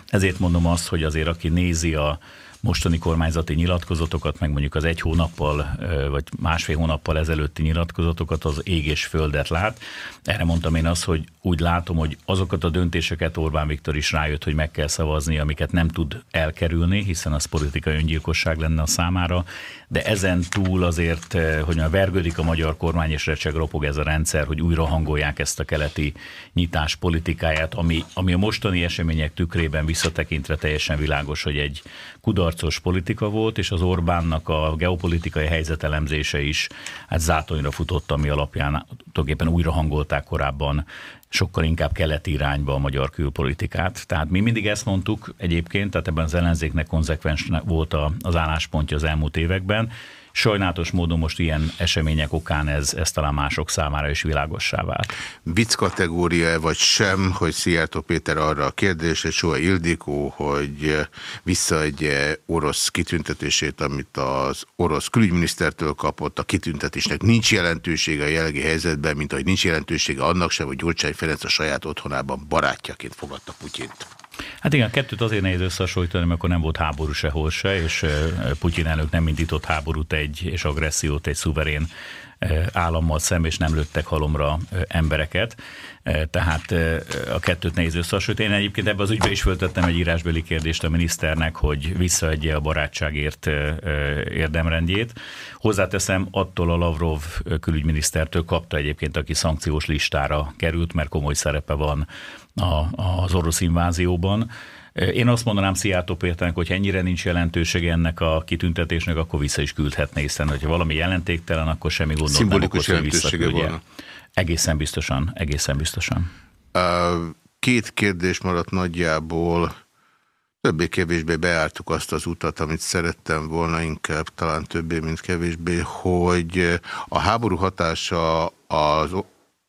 Speaker 3: Ezért mondom azt, hogy azért aki nézi a mostani kormányzati nyilatkozatokat, meg mondjuk az egy hónappal vagy másfél hónappal ezelőtti nyilatkozatokat, az ég és földet lát. Erre mondtam én azt, hogy úgy látom, hogy azokat a döntéseket Orbán Viktor is rájött, hogy meg kell szavazni, amiket nem tud elkerülni, hiszen az politikai öngyilkosság lenne a számára, de ezen túl azért, hogy már vergődik a magyar kormány és recseg ropog ez a rendszer, hogy újra hangolják ezt a keleti nyitás politikáját, ami, ami a mostani események tükrében visszatekintve teljesen világos, hogy egy kudarcos politika volt, és az Orbánnak a geopolitikai helyzetelemzése is hát zátonyra futott, ami alapján tulajdonképpen újra hangolták korábban sokkal inkább keleti irányba a magyar külpolitikát. Tehát mi mindig ezt mondtuk egyébként, tehát ebben az ellenzéknek konzekvens volt az álláspontja az elmúlt években. Sajnálatos módon most ilyen események okán ez, ez talán mások számára is világossá vált.
Speaker 1: Vicc kategória vagy sem, hogy Szijjártó Péter arra a kérdésre, Soha Ildikó, hogy visszaadja orosz kitüntetését, amit az orosz külügyminisztertől kapott. A kitüntetésnek nincs jelentősége a jelenlegi helyzetben, mint ahogy nincs jelentősége annak sem, hogy Gyurcsány Ferenc a saját otthonában barátjaként fogadta Putyint.
Speaker 3: Hát igen, a kettőt azért nehéz összehasonlítani, mert akkor nem volt háború sehol se, és Putyin elnök nem indított háborút egy, és agressziót egy szuverén állammal szemben, és nem lőttek halomra embereket. Eh, Tehát eh, a kettőt nehéz összehasonlítani. Én egyébként ebbe az ügybe is föltettem egy írásbeli kérdést a miniszternek, hogy visszaadja a barátságért érdemrendjét. Hozzáteszem, attól a Lavrov külügyminisztertől kapta egyébként, aki szankciós listára került, mert komoly szerepe van a, az orosz invázióban. Én azt mondanám Szijjártó Péternek, hogy ennyire nincs jelentősége ennek a kitüntetésnek, akkor vissza is küldhetné, hiszen hogyha valami jelentéktelen, akkor semmi gondot nem
Speaker 1: Szimbolikus
Speaker 3: okoz, hogy
Speaker 1: volna.
Speaker 3: Egészen biztosan, egészen biztosan.
Speaker 1: Két kérdés maradt nagyjából. Többé-kevésbé beártuk azt az utat, amit szerettem volna, inkább talán többé, mint kevésbé, hogy a háború hatása az,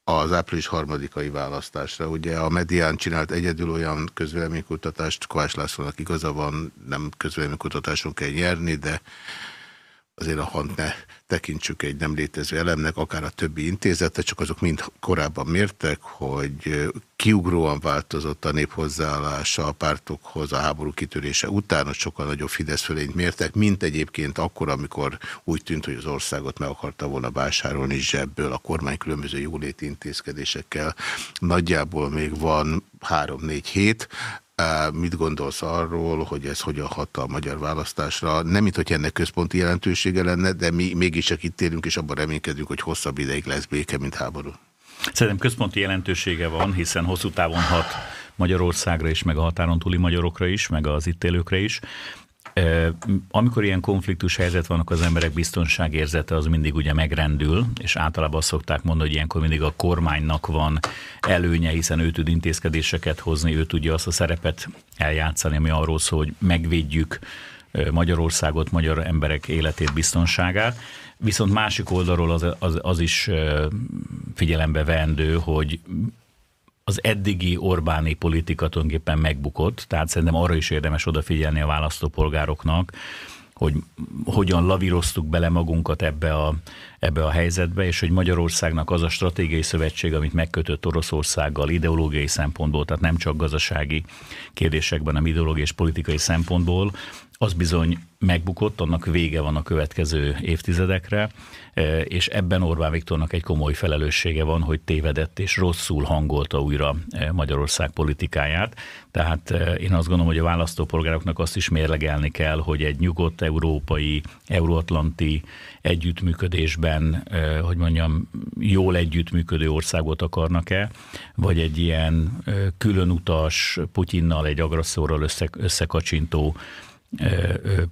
Speaker 1: az április harmadikai választásra. Ugye a medián csinált egyedül olyan közvéleménykutatást, Kovács Lászlónak igaza van, nem közvéleménykutatáson kell nyerni, de azért a hant ne tekintsük egy nem létező elemnek, akár a többi intézete, csak azok mind korábban mértek, hogy kiugróan változott a nép hozzáállása a pártokhoz a háború kitörése után, hogy sokkal nagyobb Fidesz fölényt mértek, mint egyébként akkor, amikor úgy tűnt, hogy az országot meg akarta volna vásárolni zsebből a kormány különböző jóléti intézkedésekkel. Nagyjából még van három-négy hét, Mit gondolsz arról, hogy ez hogyan hat a magyar választásra? Nem, mint hogy ennek központi jelentősége lenne, de mi mégis csak itt élünk, és abban reménykedünk, hogy hosszabb ideig lesz béke, mint háború.
Speaker 3: Szerintem központi jelentősége van, hiszen hosszú távon hat Magyarországra is, meg a határon túli magyarokra is, meg az itt élőkre is. Amikor ilyen konfliktus helyzet van, akkor az emberek biztonságérzete az mindig ugye megrendül, és általában azt szokták mondani, hogy ilyenkor mindig a kormánynak van előnye, hiszen ő tud intézkedéseket hozni, ő tudja azt a szerepet eljátszani, ami arról szól, hogy megvédjük Magyarországot, magyar emberek életét, biztonságát. Viszont másik oldalról az, az, az is figyelembe vendő, hogy az eddigi Orbáni politika tulajdonképpen megbukott, tehát szerintem arra is érdemes odafigyelni a választópolgároknak, hogy hogyan lavíroztuk bele magunkat ebbe a, ebbe a helyzetbe, és hogy Magyarországnak az a stratégiai szövetség, amit megkötött Oroszországgal ideológiai szempontból, tehát nem csak gazdasági kérdésekben, hanem ideológiai és politikai szempontból, az bizony megbukott, annak vége van a következő évtizedekre, e, és ebben Orbán Viktornak egy komoly felelőssége van, hogy tévedett és rosszul hangolta újra e, Magyarország politikáját. Tehát e, én azt gondolom, hogy a választópolgároknak azt is mérlegelni kell, hogy egy nyugodt európai, euróatlanti együttműködésben, hogy mondjam, jól együttműködő országot akarnak-e, vagy egy ilyen különutas Putyinnal, egy agresszorral össze, összekacsintó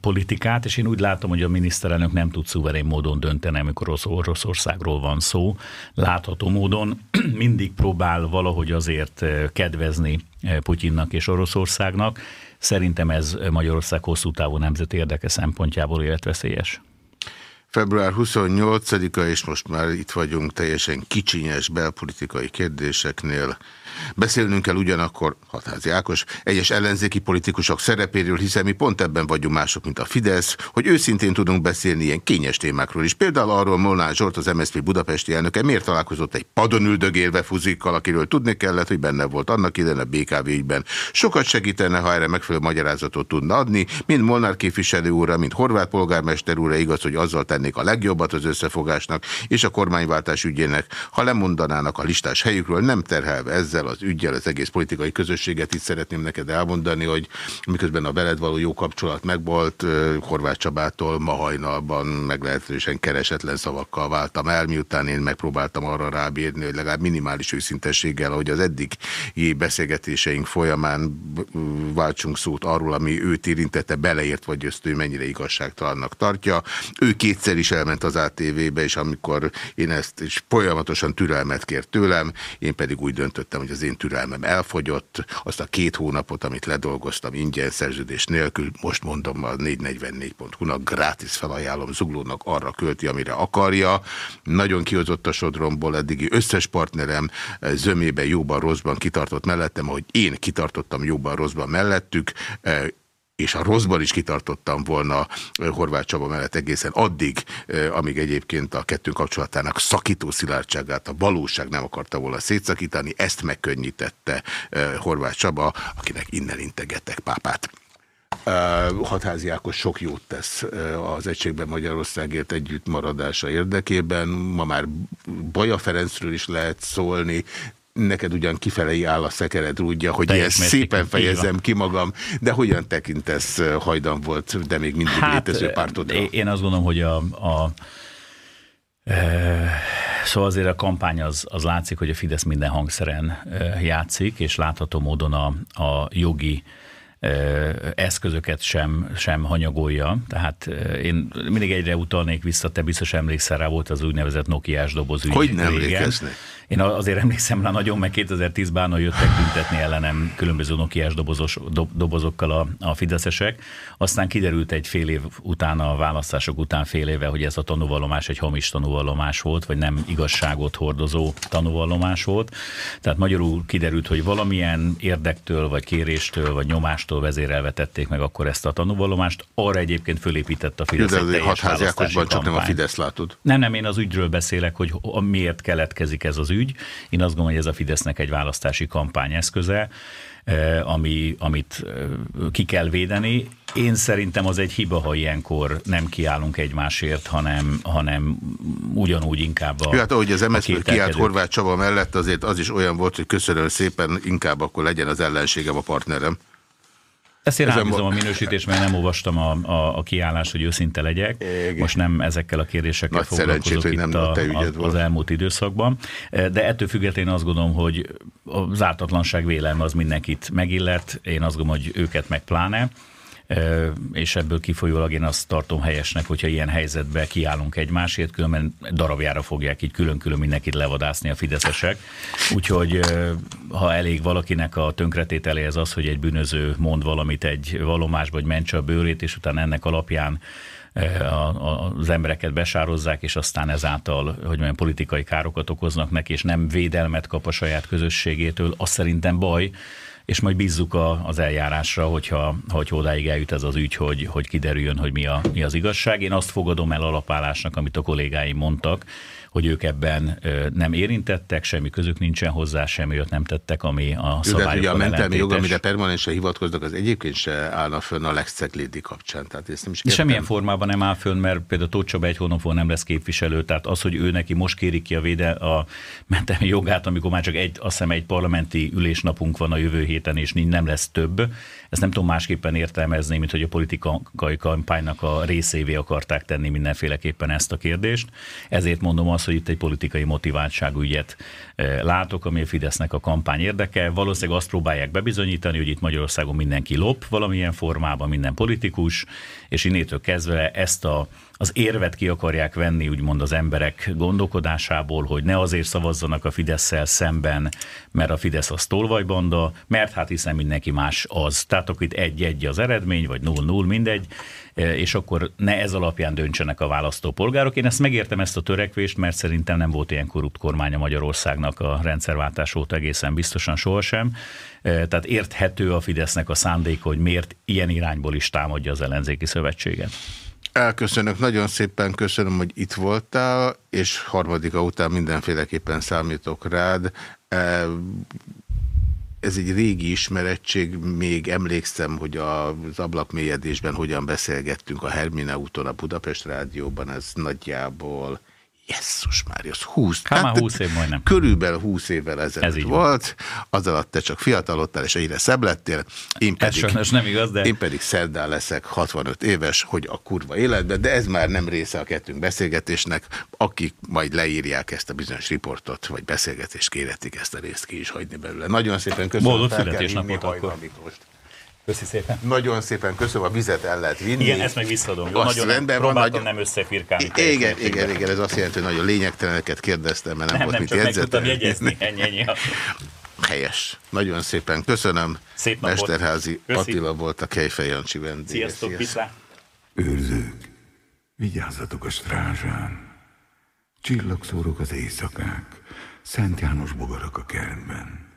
Speaker 3: politikát, és én úgy látom, hogy a miniszterelnök nem tud szuverén módon dönteni, amikor Oroszországról van szó. Látható módon mindig próbál valahogy azért kedvezni Putyinnak és Oroszországnak. Szerintem ez Magyarország hosszú távú nemzeti érdeke szempontjából életveszélyes.
Speaker 1: Február 28-a, és most már itt vagyunk teljesen kicsinyes belpolitikai kérdéseknél. Beszélnünk kell ugyanakkor, Hatházi Ákos, egyes ellenzéki politikusok szerepéről, hiszen mi pont ebben vagyunk mások, mint a Fidesz, hogy őszintén tudunk beszélni ilyen kényes témákról is. Például arról Molnár Zsolt, az MSZP budapesti elnöke miért találkozott egy padon üldögélve fuzikkal, akiről tudni kellett, hogy benne volt annak idején a BKV ügyben. Sokat segítene, ha erre megfelelő magyarázatot tudna adni, mind Molnár képviselő úrra, mint Horváth polgármester úrra igaz, hogy azzal tennék a legjobbat az összefogásnak és a kormányváltás ügyének, ha lemondanának a listás helyükről, nem terhelve ezzel az ügyel az egész politikai közösséget. Itt szeretném neked elmondani, hogy miközben a veled való jó kapcsolat megvolt, Horváth Csabától ma hajnalban meglehetősen keresetlen szavakkal váltam el, miután én megpróbáltam arra rábírni, hogy legalább minimális őszintességgel, hogy az eddig beszélgetéseink folyamán váltsunk szót arról, ami őt érintette, beleért, vagy ezt ő mennyire igazságtalannak tartja. Ő kétszer is elment az ATV-be, és amikor én ezt és folyamatosan türelmet kért tőlem, én pedig úgy döntöttem, hogy az én türelmem elfogyott, azt a két hónapot, amit ledolgoztam ingyen szerződés nélkül, most mondom a 444.hu-nak, grátis felajánlom Zuglónak arra költi, amire akarja. Nagyon kihozott a sodromból, eddigi összes partnerem zömében, jóban, rosszban kitartott mellettem, ahogy én kitartottam jóban, rosszban mellettük, és a rosszban is kitartottam volna Horváth Csaba mellett egészen addig, amíg egyébként a kettő kapcsolatának szakító szilárdságát a valóság nem akarta volna szétszakítani, ezt megkönnyítette Horváth Csaba, akinek innen integetek pápát. Uh, Hatházi Ákos sok jót tesz uh, az Egységben Magyarországért együttmaradása érdekében. Ma már Baja Ferencről is lehet szólni, neked ugyan kifelei áll a szekered rúdja, hogy ilyen szépen fejezem ki magam, de hogyan tekintesz hajdan volt, de még mindig hát, létező pártodra?
Speaker 3: Én azt gondolom, hogy a, a e, Szóval azért a kampány az, az látszik, hogy a Fidesz minden hangszeren játszik, és látható módon a, a jogi eszközöket sem, sem hanyagolja. Tehát én mindig egyre utalnék vissza, te biztos emlékszel rá, volt az úgynevezett Nokiás doboz ügy.
Speaker 1: Hogy nem emlékeznek?
Speaker 3: Én azért emlékszem rá nagyon, meg 2010-ben jöttek büntetni ellenem különböző Nokiás dobozos, do, dobozokkal a, a fideszesek. Aztán kiderült egy fél év után, a választások után fél éve, hogy ez a tanúvallomás egy hamis tanúvallomás volt, vagy nem igazságot hordozó tanúvallomás volt. Tehát magyarul kiderült, hogy valamilyen érdektől, vagy kéréstől, vagy nyomástól vezérelve tették meg akkor ezt a tanúvallomást. Arra egyébként fölépített a Fidesz.
Speaker 1: De azért hatháziákosban csak nem a Fidesz látod.
Speaker 3: Nem, nem, én az ügyről beszélek, hogy miért keletkezik ez az ügy. Én azt gondolom, hogy ez a Fidesznek egy választási kampányeszköze, eh, ami, amit eh, ki kell védeni. Én szerintem az egy hiba, ha ilyenkor nem kiállunk egymásért, hanem, hanem ugyanúgy inkább a
Speaker 1: Jó, hát ahogy az MSZP kiállt Horváth Csaba mellett, azért az is olyan volt, hogy köszönöm szépen, inkább akkor legyen az ellenségem a partnerem.
Speaker 3: Ezt én rábízom a minősítést, mert nem olvastam a, a, a kiállást, hogy őszinte legyek. Igen. Most nem ezekkel a kérdésekkel Nagy foglalkozok itt nem a, a, az elmúlt időszakban. De ettől függetlenül azt gondolom, hogy az ártatlanság vélelme az mindenkit megillet. Én azt gondolom, hogy őket meg pláne és ebből kifolyólag én azt tartom helyesnek, hogyha ilyen helyzetbe kiállunk egymásért, különben darabjára fogják így külön-külön mindenkit levadászni a fideszesek. Úgyhogy ha elég valakinek a tönkretételéhez az, hogy egy bűnöző mond valamit egy valomásba, hogy mentse a bőrét, és utána ennek alapján az embereket besározzák, és aztán ezáltal, hogy olyan politikai károkat okoznak neki, és nem védelmet kap a saját közösségétől, az szerintem baj, és majd bízzuk a, az eljárásra, hogyha, hogyha odáig eljut ez az ügy, hogy, hogy kiderüljön, hogy mi, a, mi az igazság. Én azt fogadom el alapállásnak, amit a kollégáim mondtak, hogy ők ebben nem érintettek, semmi közük nincsen hozzá, semmi olyat nem tettek, ami a szabályokon
Speaker 1: ugye a mentelmi jog, amire permanensen hivatkoznak, az egyébként se állna fönn a Lex Ceglédi kapcsán. Tehát ezt nem is
Speaker 3: értem. Semmilyen formában nem áll fönn, mert például Tóth Csaba egy hónapon nem lesz képviselő, tehát az, hogy ő neki most kéri ki a, véde, a mentelmi jogát, amikor már csak egy, azt hiszem egy parlamenti ülésnapunk van a jövő héten, és nem lesz több, ezt nem tudom másképpen értelmezni, mint hogy a politikai kampánynak a részévé akarták tenni mindenféleképpen ezt a kérdést. Ezért mondom azt, hogy itt egy politikai motiváltságú ügyet eh, látok, ami a Fidesznek a kampány érdeke. Valószínűleg azt próbálják bebizonyítani, hogy itt Magyarországon mindenki lop valamilyen formában, minden politikus, és innétől kezdve ezt a az érvet ki akarják venni, úgymond az emberek gondolkodásából, hogy ne azért szavazzanak a fidesz szemben, mert a Fidesz az tolvajbanda, mert hát hiszen mindenki más az. Tehát akkor itt egy-egy az eredmény, vagy null-null, mindegy, e, és akkor ne ez alapján döntsenek a választópolgárok. Én ezt megértem, ezt a törekvést, mert szerintem nem volt ilyen korrupt kormánya Magyarországnak a rendszerváltás óta egészen biztosan sohasem. E, tehát érthető a Fidesznek a szándék, hogy miért ilyen irányból is támadja az ellenzéki szövetséget.
Speaker 1: Elköszönök, nagyon szépen köszönöm, hogy itt voltál, és harmadika után mindenféleképpen számítok rád. Ez egy régi ismerettség, még emlékszem, hogy az ablakmélyedésben hogyan beszélgettünk a Hermine úton a Budapest Rádióban, ez nagyjából Jesszus Máriusz, 20.
Speaker 3: Hát már 20 év majdnem.
Speaker 1: Körülbelül 20 évvel ezelőtt Ez volt, az alatt te csak fiatalodtál, és egyre szebb lettél. Én pedig,
Speaker 3: ez nem igaz, de...
Speaker 1: Én pedig szerdán leszek 65 éves, hogy a kurva életben, de ez már nem része a kettőnk beszélgetésnek. Akik majd leírják ezt a bizonyos riportot, vagy beszélgetést kéretik ezt a részt ki is hagyni belőle. Nagyon szépen köszönöm.
Speaker 3: Boldog születésnapot akkor. Miklóst. Köszi szépen.
Speaker 1: Nagyon szépen köszönöm, a vizet el lehet vinni.
Speaker 3: Igen, ezt meg visszadom. Jó, azt nagyon rendben van, nagyon... nem összefirkálni.
Speaker 1: Igen, igen, igen, ez azt jelenti, hogy nagyon lényegteleneket kérdeztem, mert nem, nem volt nem, mit
Speaker 3: jegyzetelni. jegyezni, ennyi, ennyi.
Speaker 1: Helyes. Nagyon szépen köszönöm.
Speaker 3: Szép
Speaker 1: Mesterházi Köszi. Attila volt a Kejfej Jancsi vendége.
Speaker 3: Sziasztok, viszlát.
Speaker 2: Őrzők, vigyázzatok a strázsán. Csillagszórok az éjszakák, Szent János bogarak a kertben.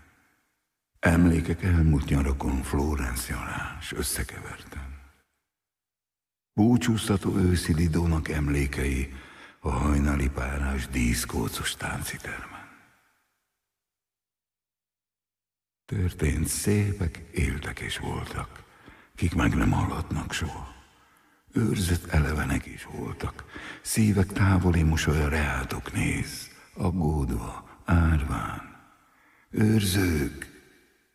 Speaker 2: Emlékek elmúlt nyarakon Florence Jalás összekevertem. Búcsúztató őszi Lidónak emlékei a hajnali párás díszkócos táncitermen. Történt szépek, éltek és voltak, kik meg nem hallhatnak soha. Őrzött elevenek is voltak, szívek távoli mosolya reátok néz, aggódva, árván. Őrzők,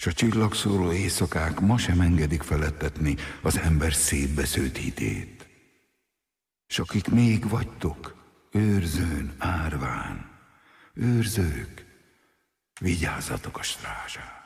Speaker 2: s a csillagszóró éjszakák ma sem engedik felettetni az ember szétbesződt hitét. S akik még vagytok, őrzőn, árván, őrzők, vigyázzatok a strázsán.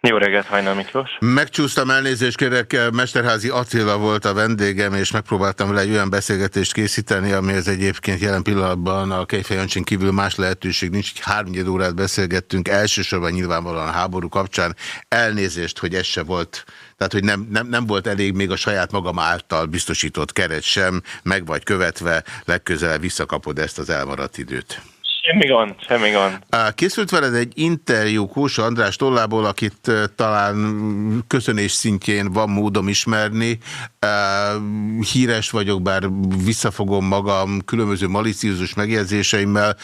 Speaker 4: Jó reggelt, Hajnal Miklós.
Speaker 1: Megcsúsztam, elnézést kérek, Mesterházi Attila volt a vendégem, és megpróbáltam vele egy olyan beszélgetést készíteni, ami az egyébként jelen pillanatban a Kejfejancsin kívül más lehetőség nincs. Háromnyed órát beszélgettünk, elsősorban nyilvánvalóan a háború kapcsán. Elnézést, hogy ez se volt, tehát hogy nem, nem, nem volt elég még a saját magam által biztosított keret sem, meg vagy követve, legközelebb visszakapod ezt az elmaradt időt.
Speaker 4: Semmi gond, semmi gond.
Speaker 1: Készült veled egy interjú Kósa András tollából, akit talán köszönés szintjén van módom ismerni. Híres vagyok, bár visszafogom magam különböző maliciózus megjegyzéseimmel.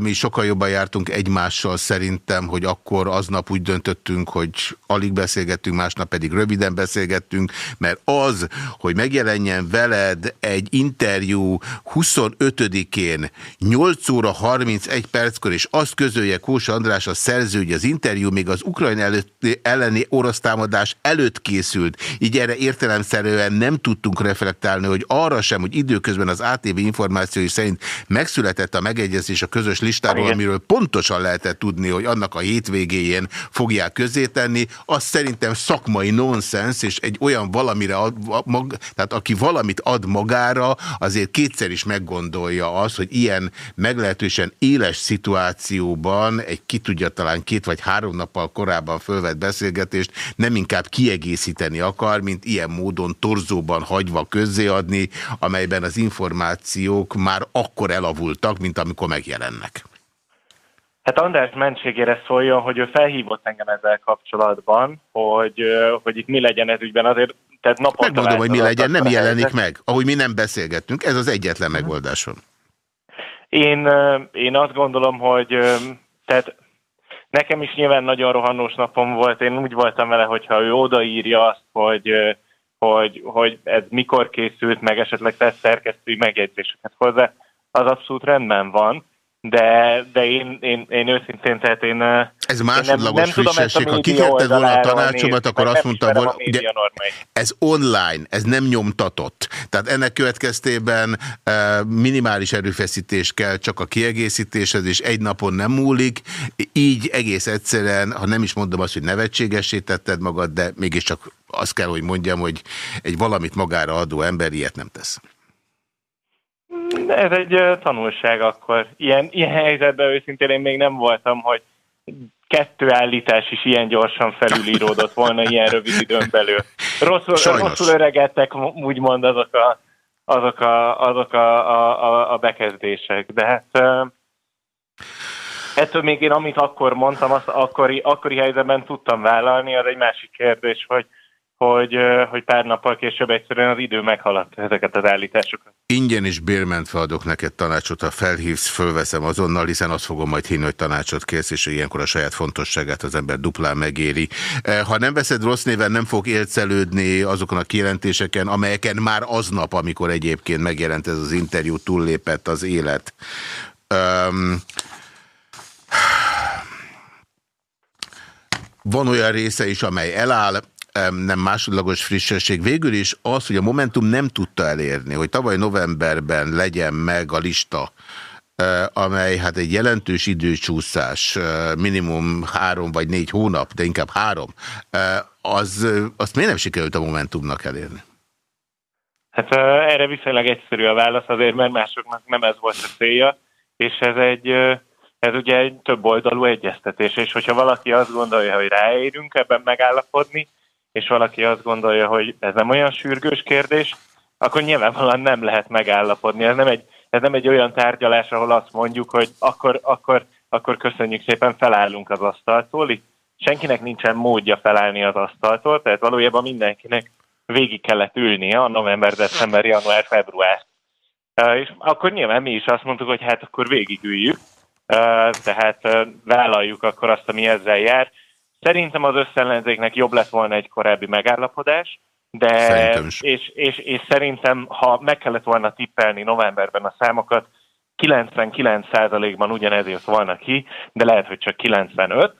Speaker 1: Mi sokkal jobban jártunk egymással szerintem, hogy akkor aznap úgy döntöttünk, hogy alig beszélgettünk, másnap pedig röviden beszélgettünk, mert az, hogy megjelenjen veled egy interjú 25-én 8 óra 31 perckor, és azt közölje Kósa András a szerző, hogy az interjú még az Ukrajna előtt, elleni orosz támadás előtt készült, így erre értelemszerűen nem tudtunk reflektálni, hogy arra sem, hogy időközben az ATV információi szerint megszületett a megegyezés a közös listáról,
Speaker 4: Igen.
Speaker 1: amiről pontosan lehetett tudni, hogy annak a hétvégéjén fogják közzétenni, az szerintem szakmai nonsens, és egy olyan valamire ad, mag, tehát aki valamit ad magára, azért kétszer is meggondolja azt, hogy ilyen meglehetősen éles szituációban egy ki tudja talán két vagy három nappal korábban fölvett beszélgetést nem inkább kiegészíteni akar, mint ilyen módon torzóban hagyva közzéadni, amelyben az információk már akkor elavultak, mint amikor megjelennek.
Speaker 4: Hát András mentségére szóljon, hogy ő felhívott engem ezzel kapcsolatban, hogy, hogy itt mi legyen ez ügyben. Azért, tehát naponta
Speaker 1: Megmondom, hogy mi legyen, nem jelenik meg, ahogy mi nem beszélgettünk. Ez az egyetlen megoldásom.
Speaker 4: Én, én azt gondolom, hogy tehát nekem is nyilván nagyon rohanós napom volt. Én úgy voltam vele, hogyha ő odaírja azt, hogy, hogy, hogy ez mikor készült, meg esetleg tesz szerkesztői megjegyzéseket hozzá, az abszolút rendben van. De, de én, én, én őszintén, tehát én...
Speaker 1: Ez
Speaker 4: nem-
Speaker 1: másodlagos
Speaker 4: nem a
Speaker 1: frissesség. Ha kikérted volna a tanácsomat, akkor azt
Speaker 4: nem
Speaker 1: mondtam
Speaker 4: ismerem
Speaker 1: volna, ugye, ez online, ez nem nyomtatott. Tehát ennek következtében e, minimális erőfeszítés kell csak a kiegészítéshez, és egy napon nem múlik. Így egész egyszerűen, ha nem is mondom azt, hogy nevetségesé tetted magad, de mégiscsak azt kell, hogy mondjam, hogy egy valamit magára adó ember ilyet nem tesz.
Speaker 4: Ez egy tanulság akkor. Ilyen, ilyen helyzetben őszintén én még nem voltam, hogy kettő állítás is ilyen gyorsan felülíródott volna ilyen rövid időn belül. Rosszul,
Speaker 1: Sajnos.
Speaker 4: rosszul öregedtek, úgymond azok a, azok a, azok a, a, a, bekezdések. De hát ettől még én amit akkor mondtam, azt akkori, akkori helyzetben tudtam vállalni, az egy másik kérdés, hogy, hogy, hogy pár nappal később egyszerűen az idő meghaladta ezeket az állításokat.
Speaker 1: Ingyen is bérmentve adok neked tanácsot, ha felhívsz, fölveszem azonnal, hiszen azt fogom majd hinni, hogy tanácsot kérsz, és ilyenkor a saját fontosságát az ember duplán megéri. Eh, Ha nem veszed rossz néven, nem fog élcelődni azokon a kijelentéseken, amelyeken már aznap, amikor egyébként megjelent ez az interjú, túllépett az élet. Um, van olyan része is, amely eláll, nem másodlagos frissesség. Végül is az, hogy a Momentum nem tudta elérni, hogy tavaly novemberben legyen meg a lista, eh, amely hát egy jelentős időcsúszás, eh, minimum három vagy négy hónap, de inkább három, eh, az, azt miért nem sikerült a Momentumnak elérni?
Speaker 4: Hát erre viszonylag egyszerű a válasz, azért mert másoknak nem ez volt a célja, és ez egy, ez ugye egy több oldalú egyeztetés, és hogyha valaki azt gondolja, hogy ráérünk ebben megállapodni, és valaki azt gondolja, hogy ez nem olyan sürgős kérdés, akkor nyilvánvalóan nem lehet megállapodni. Ez nem egy, ez nem egy olyan tárgyalás, ahol azt mondjuk, hogy akkor, akkor, akkor köszönjük szépen, felállunk az asztaltól. Itt senkinek nincsen módja felállni az asztaltól, tehát valójában mindenkinek végig kellett ülnie a november, december, január, február. És akkor nyilván mi is azt mondtuk, hogy hát akkor végigüljük, tehát vállaljuk akkor azt, ami ezzel jár. Szerintem az összellenzéknek jobb lett volna egy korábbi megállapodás, de
Speaker 1: Szerintem is.
Speaker 4: és, és, és szerintem, ha meg kellett volna tippelni novemberben a számokat, 99%-ban ugyanez jött volna ki, de lehet, hogy csak 95,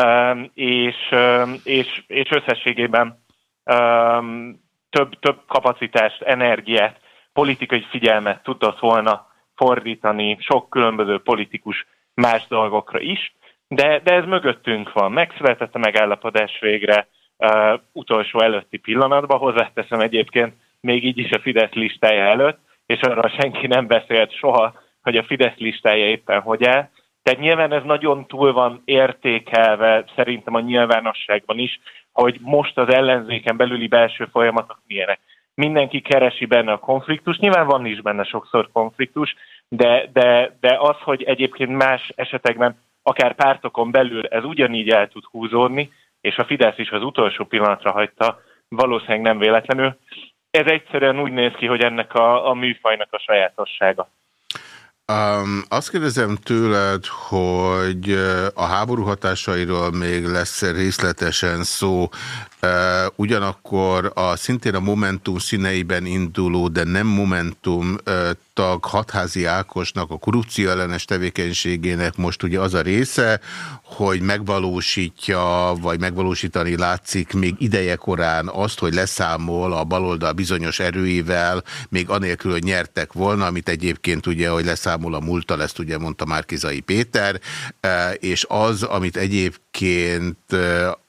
Speaker 4: um, és, um, és, és összességében um, több, több kapacitást, energiát, politikai figyelmet tudott volna fordítani sok különböző politikus más dolgokra is, de, de ez mögöttünk van. Megszületett a megállapodás végre uh, utolsó előtti pillanatban, hozzáteszem egyébként még így is a Fidesz listája előtt, és arra senki nem beszélt soha, hogy a Fidesz listája éppen hogy áll. Tehát nyilván ez nagyon túl van értékelve szerintem a nyilvánosságban is, hogy most az ellenzéken belüli belső folyamatok milyenek. Mindenki keresi benne a konfliktus, nyilván van is benne sokszor konfliktus, de, de, de az, hogy egyébként más esetekben akár pártokon belül ez ugyanígy el tud húzódni, és a Fidesz is az utolsó pillanatra hagyta, valószínűleg nem véletlenül. Ez egyszerűen úgy néz ki, hogy ennek a, a műfajnak a sajátossága.
Speaker 1: Um, azt kérdezem tőled, hogy a háború hatásairól még lesz részletesen szó, uh, ugyanakkor a szintén a Momentum színeiben induló, de nem Momentum uh, tag Hatházi Ákosnak a korrupció ellenes tevékenységének most ugye az a része, hogy megvalósítja, vagy megvalósítani látszik még ideje korán azt, hogy leszámol a baloldal bizonyos erőivel, még anélkül, hogy nyertek volna, amit egyébként ugye, hogy leszámol a múltal, ezt ugye mondta Márkizai Péter, és az, amit egyébként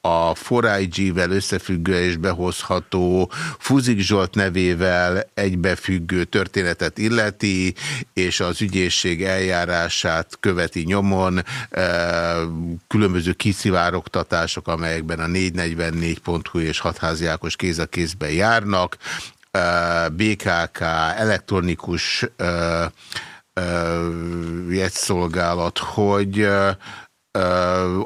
Speaker 1: a 4IG-vel összefüggő és behozható Fuzik Zsolt nevével egybefüggő történetet illeti, és az ügyészség eljárását követi nyomon különböző kiszivárogtatások, amelyekben a 444.hu és hatházi Ákos kéz a kézben járnak, BKK, elektronikus jegyszolgálat, hogy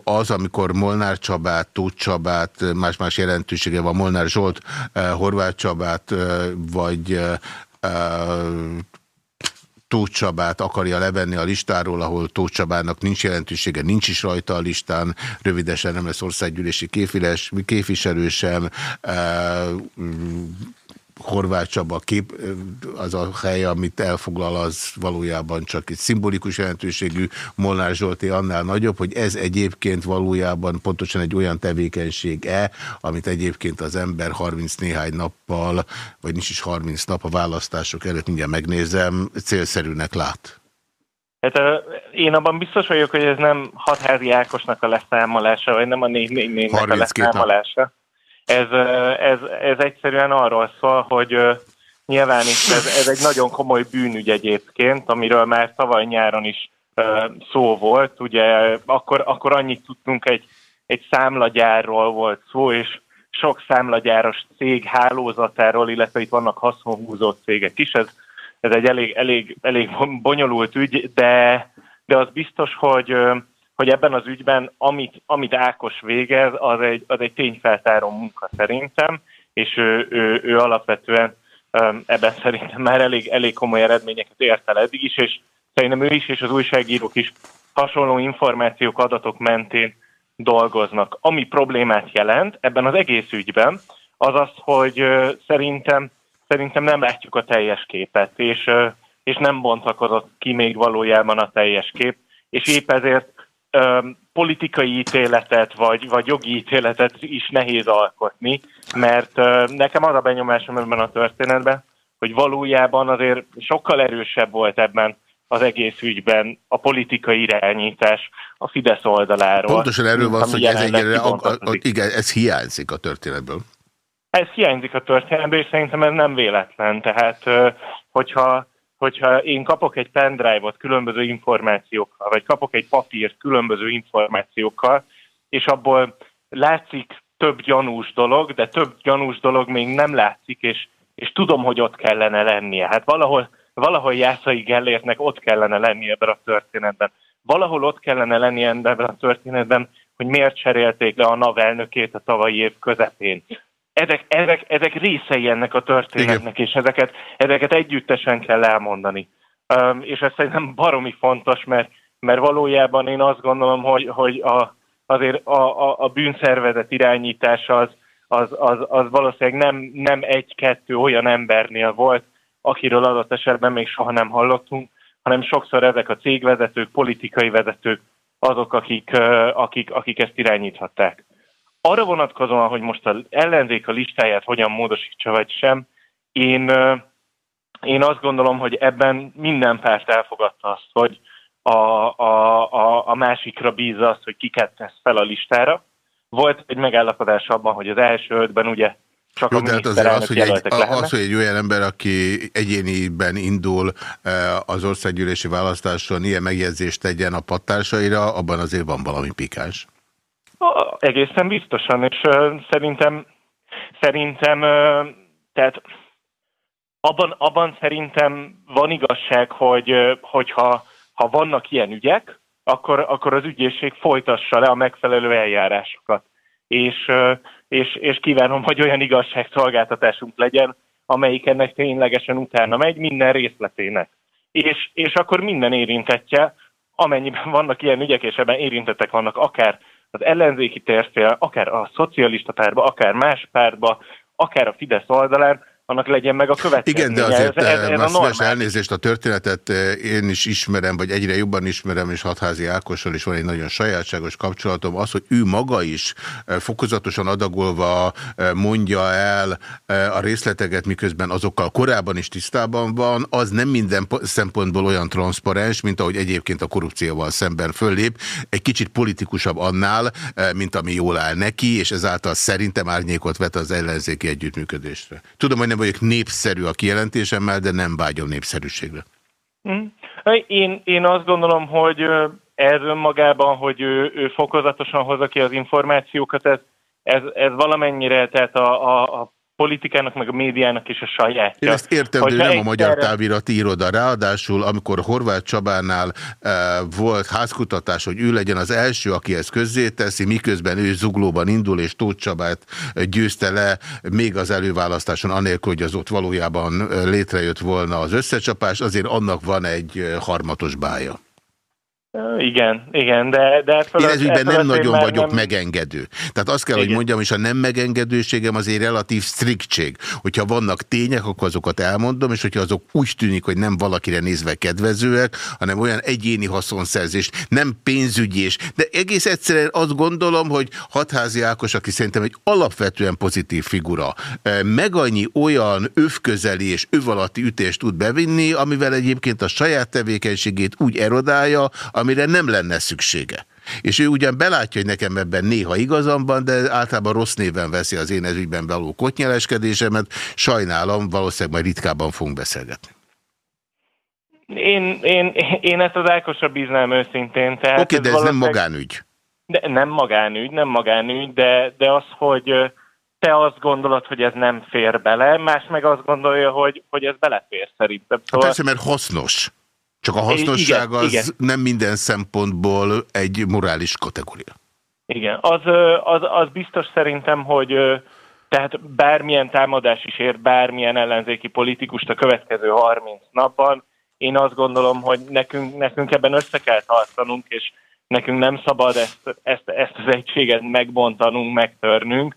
Speaker 1: az, amikor Molnár Csabát, Tóth Csabát, más-más jelentősége van, Molnár Zsolt, Horváth Csabát, vagy Tóth Csabát akarja levenni a listáról, ahol Tóth Csabának nincs jelentősége, nincs is rajta a listán, rövidesen nem lesz országgyűlési képviselő sem, Horváth Csaba kép, az a hely, amit elfoglal, az valójában csak egy szimbolikus jelentőségű, Molnár Zsolti annál nagyobb, hogy ez egyébként valójában pontosan egy olyan tevékenység-e, amit egyébként az ember 30 néhány nappal, vagy nincs is 30 nap a választások előtt, mindjárt megnézem, célszerűnek lát.
Speaker 4: Hát én abban biztos vagyok, hogy ez nem hatházi Ákosnak a leszámolása, vagy nem a 444-nek a leszámolása. Nap ez, ez, ez egyszerűen arról szól, hogy nyilván is ez, ez egy nagyon komoly bűnügy egyébként, amiről már tavaly nyáron is szó volt. Ugye akkor, akkor annyit tudtunk, egy, egy számlagyárról volt szó, és sok számlagyáros cég hálózatáról, illetve itt vannak haszonhúzó cégek is. Ez, ez egy elég, elég, elég bonyolult ügy, de, de az biztos, hogy hogy ebben az ügyben, amit, amit Ákos végez, az egy, az egy tényfeltáró munka szerintem, és ő, ő, ő alapvetően ebben szerintem már elég, elég komoly eredményeket ért el eddig is, és szerintem ő is és az újságírók is hasonló információk, adatok mentén dolgoznak. Ami problémát jelent ebben az egész ügyben, az az, hogy szerintem, szerintem nem látjuk a teljes képet, és, és nem bontakozott ki még valójában a teljes kép, és épp ezért politikai ítéletet, vagy, vagy jogi ítéletet is nehéz alkotni, mert nekem az a benyomásom ebben a történetben, hogy valójában azért sokkal erősebb volt ebben az egész ügyben a politikai irányítás a Fidesz oldaláról.
Speaker 1: Pontosan erről van hogy ez egyre, igen, ez hiányzik a történetből.
Speaker 4: Ez hiányzik a történetből, és szerintem ez nem véletlen. Tehát, hogyha hogyha én kapok egy pendrive-ot különböző információkkal, vagy kapok egy papírt különböző információkkal, és abból látszik több gyanús dolog, de több gyanús dolog még nem látszik, és, és tudom, hogy ott kellene lennie. Hát valahol, valahol Jászai Gellértnek ott kellene lennie ebben a történetben. Valahol ott kellene lennie ebben a történetben, hogy miért cserélték le a NAV elnökét a tavalyi év közepén ezek, ezek, ezek részei ennek a történetnek, Igen. és ezeket, ezeket együttesen kell elmondani. Um, és ez szerintem baromi fontos, mert, mert valójában én azt gondolom, hogy, hogy a, azért a, a, a bűnszervezet irányítása az, az, az, az valószínűleg nem, nem egy-kettő olyan embernél volt, akiről adott esetben még soha nem hallottunk, hanem sokszor ezek a cégvezetők, politikai vezetők azok, akik, akik, akik ezt irányíthatták. Arra vonatkozóan, hogy most az ellenzék a listáját hogyan módosítsa vagy sem, én, én azt gondolom, hogy ebben minden párt elfogadta azt, hogy a, a, a, a másikra bízza azt, hogy kiket tesz fel a listára. Volt egy megállapodás abban, hogy az első ötben ugye csak Jó, a hát azért az, hogy egy,
Speaker 1: az, hogy egy olyan ember, aki egyéniben indul az országgyűlési választáson, ilyen megjegyzést tegyen a pattársaira, abban azért van valami pikás.
Speaker 4: Egészen biztosan, és szerintem, szerintem tehát abban, abban szerintem van igazság, hogy hogyha ha vannak ilyen ügyek, akkor, akkor az ügyészség folytassa le a megfelelő eljárásokat. És, és, és kívánom, hogy olyan igazságszolgáltatásunk legyen, amelyik ennek ténylegesen utána megy minden részletének. És, és akkor minden érintetje, amennyiben vannak ilyen ügyek, és ebben érintettek vannak akár az ellenzéki térfél, akár a szocialista párba, akár más párba, akár a Fidesz oldalán, annak legyen meg a következménye.
Speaker 1: Igen, de azért
Speaker 4: ez, ez, ez a normál.
Speaker 1: elnézést a történetet eh, én is ismerem, vagy egyre jobban ismerem, és Hatházi Ákossal is van egy nagyon sajátságos kapcsolatom. Az, hogy ő maga is eh, fokozatosan adagolva eh, mondja el a részleteket, miközben azokkal korábban is tisztában van, az nem minden po- szempontból olyan transzparens, mint ahogy egyébként a korrupcióval szemben föllép. Egy kicsit politikusabb annál, mint ami jól áll neki, és ezáltal szerintem árnyékot vet az ellenzéki együttműködésre. Tudom, hogy nem vagyok népszerű a kijelentésemmel, de nem vágyom népszerűségre.
Speaker 4: Mm. Én, én azt gondolom, hogy ez önmagában, hogy ő, ő fokozatosan hozza ki az információkat, ez, ez, ez valamennyire, tehát a, a, a politikának, meg a médiának is a sajátja.
Speaker 1: Én ezt értem, de
Speaker 4: Hogyha
Speaker 1: nem a Magyar
Speaker 4: egyszerre-
Speaker 1: Távirati Iroda. Ráadásul, amikor Horváth Csabánál e, volt házkutatás, hogy ő legyen az első, aki ezt közzéteszi, miközben ő zuglóban indul, és Tóth Csabát győzte le még az előválasztáson, anélkül, hogy az ott valójában létrejött volna az összecsapás, azért annak van egy eh, harmatos bája.
Speaker 4: Igen, igen, de... de ettől
Speaker 1: Én
Speaker 4: az-
Speaker 1: ezügyben
Speaker 4: ettől
Speaker 1: nem nagyon vagyok
Speaker 4: nem-
Speaker 1: megengedő. Tehát azt kell, hogy
Speaker 4: Igen.
Speaker 1: mondjam, és a nem megengedőségem azért relatív striktség. Hogyha vannak tények, akkor azokat elmondom, és hogyha azok úgy tűnik, hogy nem valakire nézve kedvezőek, hanem olyan egyéni haszonszerzés, nem pénzügyi és, de egész egyszerűen azt gondolom, hogy Hatházi Ákos, aki szerintem egy alapvetően pozitív figura, meg annyi olyan övközeli és öv alatti ütést tud bevinni, amivel egyébként a saját tevékenységét úgy erodálja, amire nem lenne szüksége. És ő ugyan belátja, hogy nekem ebben néha igazam van, de általában rossz néven veszi az én ezügyben való kotnyeleskedésemet. Sajnálom, valószínűleg majd ritkábban fogunk beszélgetni.
Speaker 4: Én, én, én ezt az Ákosra bíznám őszintén.
Speaker 1: Oké, de ez nem
Speaker 4: valószínűleg-
Speaker 1: magánügy.
Speaker 4: De nem magánügy, nem magánügy, de, de az, hogy te azt gondolod, hogy ez nem fér bele, más meg azt gondolja, hogy, hogy ez belefér szerintem. Szóval
Speaker 1: Persze, mert hasznos. Csak a hasznosság
Speaker 4: Igen,
Speaker 1: az
Speaker 4: igen.
Speaker 1: nem minden szempontból egy morális kategória.
Speaker 4: Igen, az, az, az biztos szerintem, hogy tehát bármilyen támadás is ér bármilyen ellenzéki politikust a következő 30 napban, én azt gondolom, hogy nekünk, nekünk ebben össze kell tartanunk, és nekünk nem szabad ezt, ezt, ezt az egységet megbontanunk, megtörnünk,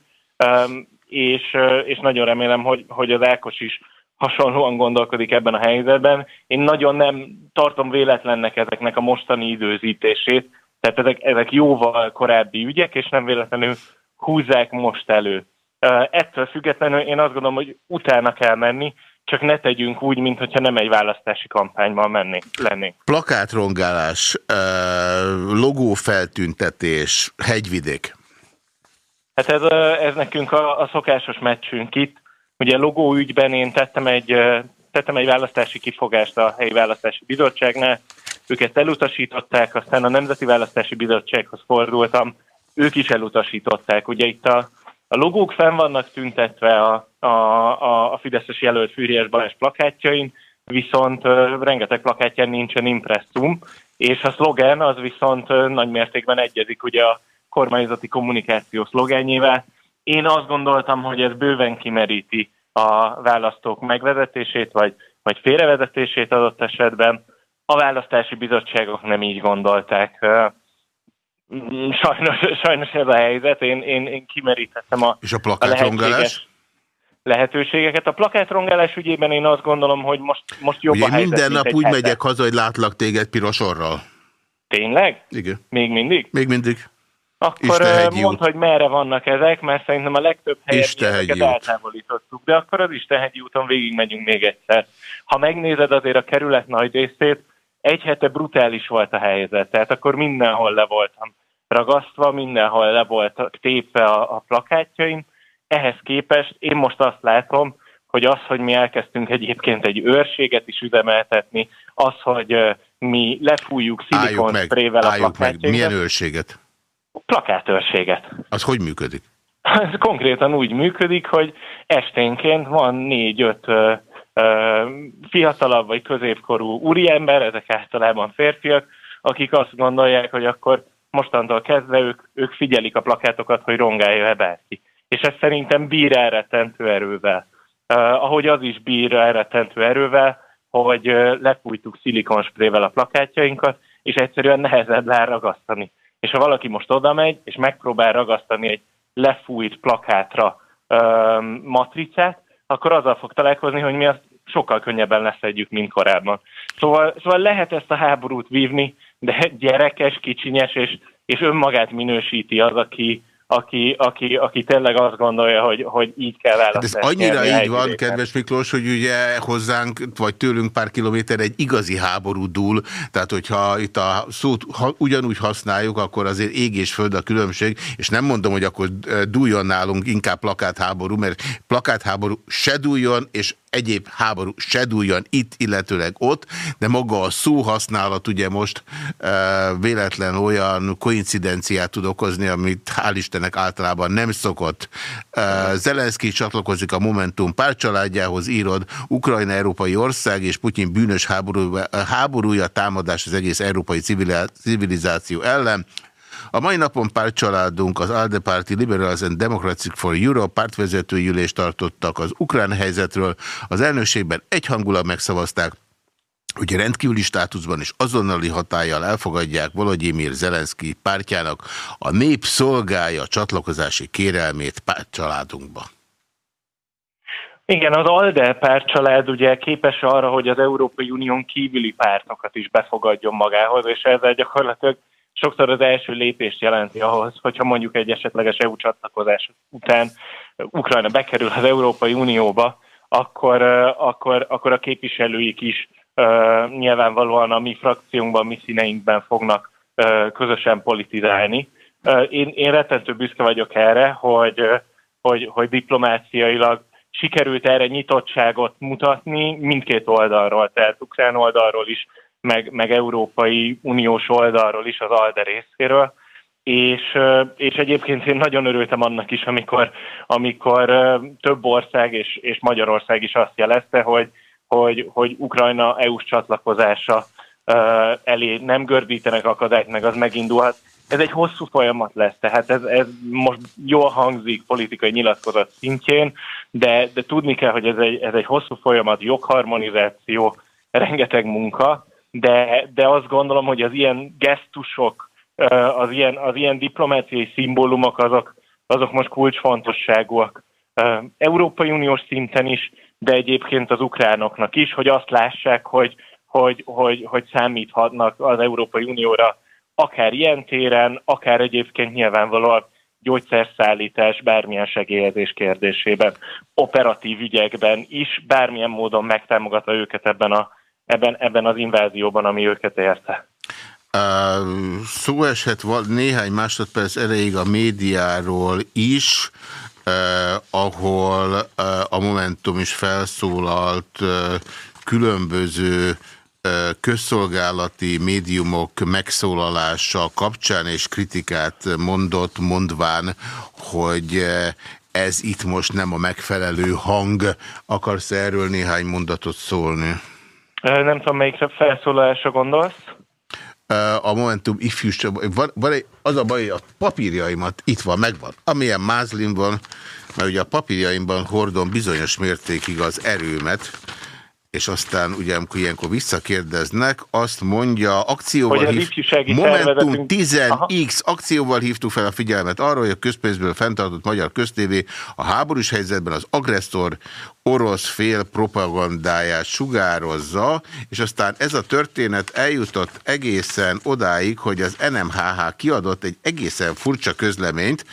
Speaker 4: és, és nagyon remélem, hogy, hogy az Ákos is hasonlóan gondolkodik ebben a helyzetben. Én nagyon nem tartom véletlennek ezeknek a mostani időzítését, tehát ezek, ezek jóval korábbi ügyek, és nem véletlenül húzzák most elő. Ettől függetlenül én azt gondolom, hogy utána kell menni, csak ne tegyünk úgy, mintha nem egy választási kampányban mennénk, lennénk.
Speaker 1: Plakátrongálás, logófeltüntetés, hegyvidék.
Speaker 4: Hát ez, ez nekünk a, a szokásos meccsünk itt. Ugye logó ügyben én tettem egy, tettem egy választási kifogást a helyi választási bizottságnál, ők ezt elutasították, aztán a Nemzeti Választási Bizottsághoz fordultam, ők is elutasították. Ugye itt a, a logók fenn vannak tüntetve a, a, a, a Fideszes jelölt Fűrjes Balázs plakátjain, viszont ö, rengeteg plakátján nincsen impresszum, és a szlogen az viszont ö, nagy egyezik ugye a kormányzati kommunikáció szlogenjével. Én azt gondoltam, hogy ez bőven kimeríti a választók megvezetését, vagy, vagy félrevezetését adott esetben. A választási bizottságok nem így gondolták. Sajnos, sajnos ez a helyzet. Én, én, én kimerítettem a,
Speaker 1: És a
Speaker 4: a
Speaker 1: plakátrongálás?
Speaker 4: lehetséges lehetőségeket. A plakátrongálás ügyében én azt gondolom, hogy most, most jobb
Speaker 1: Ugye
Speaker 4: a helyzet,
Speaker 1: minden nap úgy
Speaker 4: hete.
Speaker 1: megyek haza, hogy látlak téged piros orral.
Speaker 4: Tényleg?
Speaker 1: Igen.
Speaker 4: Még mindig?
Speaker 1: Még mindig.
Speaker 4: Akkor mondd,
Speaker 1: út.
Speaker 4: hogy merre vannak ezek, mert szerintem a legtöbb
Speaker 1: út.
Speaker 4: eltávolítottuk, de akkor az Istenhegyi úton végig megyünk még egyszer. Ha megnézed azért a kerület nagy részét, egy hete brutális volt a helyzet, tehát akkor mindenhol le voltam ragasztva, mindenhol le voltak tépve a, a plakátjaim. Ehhez képest én most azt látom, hogy az, hogy mi elkezdtünk egyébként egy őrséget is üzemeltetni, az, hogy mi lefújjuk
Speaker 1: Álljuk
Speaker 4: szilikon
Speaker 1: meg,
Speaker 4: sprével a plakátjainkat,
Speaker 1: Milyen őrséget?
Speaker 4: Plakátőrséget.
Speaker 1: Az hogy működik?
Speaker 4: Ez konkrétan úgy működik, hogy esténként van négy-öt fiatalabb vagy középkorú úriember, ezek általában férfiak, akik azt gondolják, hogy akkor mostantól kezdve ők, ők figyelik a plakátokat, hogy rongálja-e bárki. És ez szerintem bír elrettentő erővel. Uh, ahogy az is bír elrettentő erővel, hogy uh, lefújtuk szilikonsprével a plakátjainkat, és egyszerűen nehezebb le ragasztani. És ha valaki most oda megy, és megpróbál ragasztani egy lefújt plakátra uh, matricát, akkor azzal fog találkozni, hogy mi azt sokkal könnyebben leszedjük, mint korábban. Szóval, szóval lehet ezt a háborút vívni, de gyerekes, kicsinyes, és, és önmagát minősíti az, aki, aki, aki, aki tényleg azt gondolja, hogy, hogy így kell választani.
Speaker 1: Hát ez annyira így van, kedves Miklós, hogy ugye hozzánk, vagy tőlünk pár kilométer egy igazi háború dúl, tehát hogyha itt a szót ha, ugyanúgy használjuk, akkor azért ég és föld a különbség, és nem mondom, hogy akkor dúljon nálunk inkább plakátháború, mert plakátháború se dúljon, és egyéb háború se dúljon itt, illetőleg ott, de maga a szóhasználat ugye most e, véletlen olyan koincidenciát tud okozni, amit hál' Istennek általában nem szokott. E, Zelenszky csatlakozik a Momentum párcsaládjához, írod, Ukrajna európai ország és Putyin bűnös háborúja, háborúja támadás az egész európai civilizáció ellen. A mai napon pártcsaládunk az ALDE Party Liberals and Democratic for Europe pártvezetői ülést tartottak az ukrán helyzetről. Az elnökségben egyhangulag megszavazták, hogy rendkívüli státuszban és azonnali hatállyal elfogadják Volodymyr Zelenszky pártjának a nép szolgálja csatlakozási kérelmét pártcsaládunkba.
Speaker 4: Igen, az ALDE pártcsalád ugye képes arra, hogy az Európai Unión kívüli pártokat is befogadjon magához, és ezzel gyakorlatilag sokszor az első lépést jelenti ahhoz, hogyha mondjuk egy esetleges EU csatlakozás után Ukrajna bekerül az Európai Unióba, akkor, akkor, akkor a képviselőik is nyilvánvalóan a mi frakciónkban, mi színeinkben fognak közösen politizálni. Én, én rettentő büszke vagyok erre, hogy, hogy, hogy diplomáciailag sikerült erre nyitottságot mutatni mindkét oldalról, tehát ukrán oldalról is, meg, meg Európai Uniós oldalról is, az ALDE részéről. És, és egyébként én nagyon örültem annak is, amikor, amikor több ország és, és Magyarország is azt jelezte, hogy, hogy, hogy Ukrajna EU-s csatlakozása elé nem gördítenek akadályt, meg az megindulhat. Ez egy hosszú folyamat lesz, tehát ez, ez most jól hangzik politikai nyilatkozat szintjén, de, de tudni kell, hogy ez egy, ez egy hosszú folyamat, jogharmonizáció, rengeteg munka, de, de azt gondolom, hogy az ilyen gesztusok, az ilyen, az ilyen diplomáciai szimbólumok, azok, azok most kulcsfontosságúak. Európai Uniós szinten is, de egyébként az ukránoknak is, hogy azt lássák, hogy, hogy, hogy, hogy számíthatnak az Európai Unióra akár ilyen téren, akár egyébként nyilvánvalóan gyógyszerszállítás, bármilyen segélyezés kérdésében, operatív ügyekben is, bármilyen módon megtámogatva őket ebben a ebben, ebben az invázióban, ami őket érte.
Speaker 1: Uh, szó esett néhány másodperc erejéig a médiáról is, uh, ahol uh, a Momentum is felszólalt uh, különböző közszolgálati médiumok megszólalása kapcsán és kritikát mondott, mondván, hogy ez itt most nem a megfelelő hang. Akarsz erről néhány mondatot szólni?
Speaker 4: Nem tudom, melyikre felszólalásra gondolsz.
Speaker 1: A Momentum ifjúság, van, van egy, az a baj, a papírjaimat itt van, megvan. Amilyen mázlim van, mert ugye a papírjaimban hordom bizonyos mértékig az erőmet, és aztán ugye amikor ilyenkor visszakérdeznek, azt mondja, akcióval hív, Momentum 10X akcióval hívtuk fel a figyelmet arra, hogy a közpénzből fenntartott magyar köztévé a háborús helyzetben az agresszor orosz fél propagandáját sugározza, és aztán ez a történet eljutott egészen odáig, hogy az NMHH kiadott egy egészen furcsa közleményt,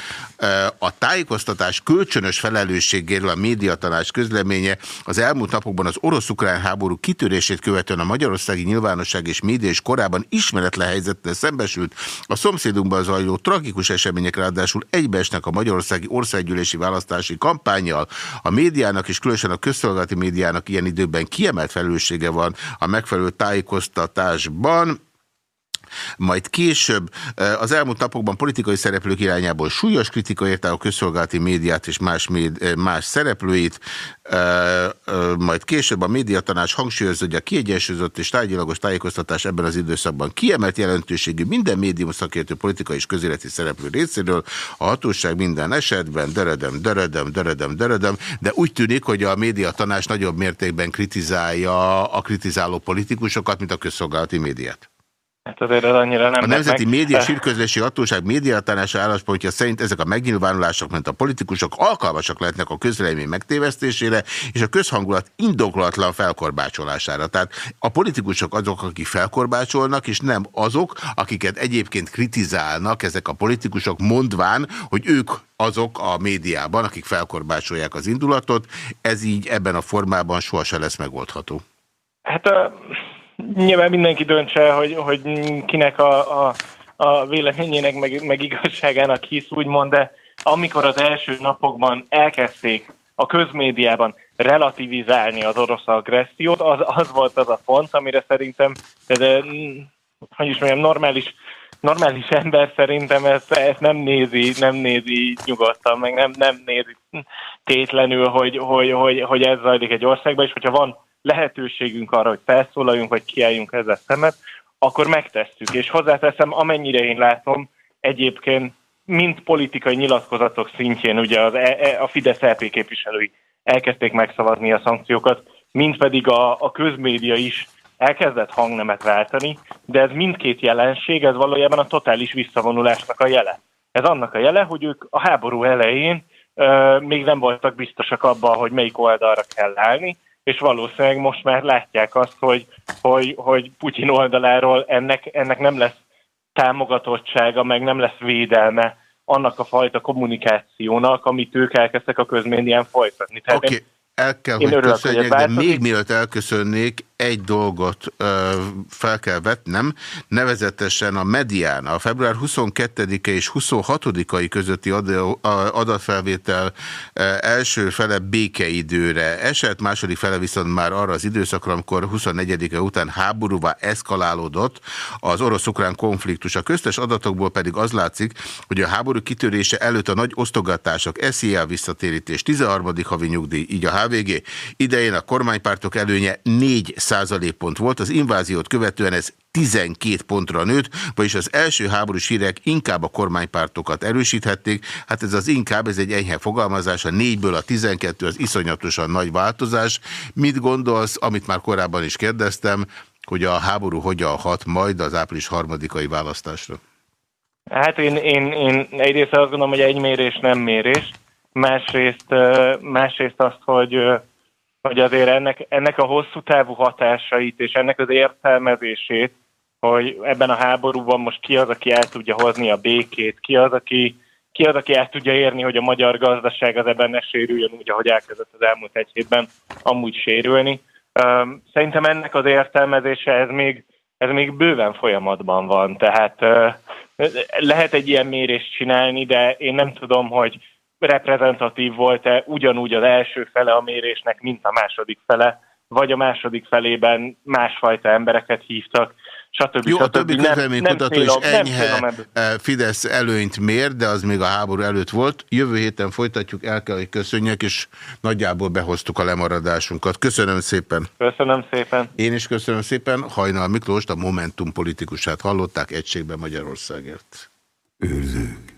Speaker 1: a tájékoztatás kölcsönös felelősségéről a médiatanás közleménye. Az elmúlt napokban az orosz-ukrán háború kitörését követően a magyarországi nyilvánosság és média és korábban ismeretlen helyzettel szembesült. A szomszédunkban zajló tragikus események ráadásul egybeesnek a magyarországi országgyűlési választási kampányjal, a médiának és különösen különösen a közszolgálati médiának ilyen időben kiemelt felelőssége van a megfelelő tájékoztatásban, majd később az elmúlt napokban politikai szereplők irányából súlyos kritika érte a közszolgálati médiát és más, más szereplőit, majd később a médiatanács hangsúlyozza, hogy a kiegyensúlyozott és tárgyilagos tájékoztatás ebben az időszakban kiemelt jelentőségű minden médium szakértő politikai és közéleti szereplő részéről, a hatóság minden esetben, deredem, deredem, deredem, deredem, de úgy tűnik, hogy a médiatanács nagyobb mértékben kritizálja a kritizáló politikusokat, mint a közszolgálati médiát.
Speaker 4: Hát azért ez annyira nem
Speaker 1: A Nemzeti
Speaker 4: meg.
Speaker 1: Média Sírközlési Hatóság médiatánása álláspontja szerint ezek a megnyilvánulások, mint a politikusok alkalmasak lehetnek a közlemény megtévesztésére és a közhangulat indokolatlan felkorbácsolására. Tehát a politikusok azok, akik felkorbácsolnak, és nem azok, akiket egyébként kritizálnak ezek a politikusok, mondván, hogy ők azok a médiában, akik felkorbácsolják az indulatot. Ez így ebben a formában sohasem lesz megoldható.
Speaker 4: Hát a, nyilván mindenki döntse, hogy, hogy kinek a, a, a véleményének, meg, meg igazságának hisz, úgymond, de amikor az első napokban elkezdték a közmédiában relativizálni az orosz agressziót, az, az volt az a pont, amire szerintem, de, de hogy is mondjam, normális, normális ember szerintem ezt, ezt nem nézi, nem nézi nyugodtan, meg nem, nem nézi tétlenül, hogy, hogy, hogy, hogy ez zajlik egy országban, és hogyha van lehetőségünk arra, hogy felszólaljunk, vagy kiálljunk ezzel szemet, akkor megtesszük. És hozzáteszem, amennyire én látom, egyébként mint politikai nyilatkozatok szintjén, ugye az, e, e, a Fidesz LP képviselői elkezdték megszavazni a szankciókat, mint pedig a, a közmédia is elkezdett hangnemet váltani, de ez mindkét jelenség, ez valójában a totális visszavonulásnak a jele. Ez annak a jele, hogy ők a háború elején euh, még nem voltak biztosak abban, hogy melyik oldalra kell állni, és valószínűleg most már látják azt, hogy, hogy, hogy Putyin oldaláról ennek, ennek nem lesz támogatottsága, meg nem lesz védelme annak a fajta kommunikációnak, amit ők elkezdtek a közmédián folytatni.
Speaker 1: Oké, okay. el kell, hogy köszönjek, de még mielőtt elköszönnék, egy dolgot ö, fel kell vetnem, nevezetesen a medián, a február 22-e és 26-ai közötti adatfelvétel első fele békeidőre esett, második fele viszont már arra az időszakra, amikor 24-e után háborúvá eszkalálódott az orosz-ukrán konfliktus. A köztes adatokból pedig az látszik, hogy a háború kitörése előtt a nagy osztogatások, SZIA visszatérítés, 13. havi nyugdíj, így a HVG idején a kormánypártok előnye 4 százalékpont volt, az inváziót követően ez 12 pontra nőtt, vagyis az első háborús hírek inkább a kormánypártokat erősíthették. Hát ez az inkább, ez egy enyhe fogalmazás, a 4-ből a 12 az iszonyatosan nagy változás. Mit gondolsz, amit már korábban is kérdeztem, hogy a háború hogyan hat majd az április harmadikai választásra?
Speaker 4: Hát én, én, én egyrészt azt gondolom, hogy egy mérés nem mérés, másrészt, másrészt azt, hogy hogy azért ennek, ennek a hosszú távú hatásait és ennek az értelmezését, hogy ebben a háborúban most ki az, aki el tudja hozni a békét, ki az, aki, ki az, aki el tudja érni, hogy a magyar gazdaság az ebben ne sérüljön úgy, ahogy elkezdett az elmúlt egy hétben amúgy sérülni. Szerintem ennek az értelmezése ez még, ez még bőven folyamatban van, tehát lehet egy ilyen mérést csinálni, de én nem tudom, hogy reprezentatív volt-e ugyanúgy az első fele a mérésnek, mint a második fele, vagy a második felében másfajta embereket hívtak, stb.
Speaker 1: Jó,
Speaker 4: stb.
Speaker 1: a többi közleménykutató is enyhe eh, Fidesz előnyt mér, de az még a háború előtt volt. Jövő héten folytatjuk, el kell, hogy köszönjek, és nagyjából behoztuk a lemaradásunkat. Köszönöm szépen.
Speaker 4: Köszönöm szépen.
Speaker 1: Én is köszönöm szépen. Hajnal Miklós, a Momentum politikusát hallották egységben Magyarországért.
Speaker 2: Őrzők.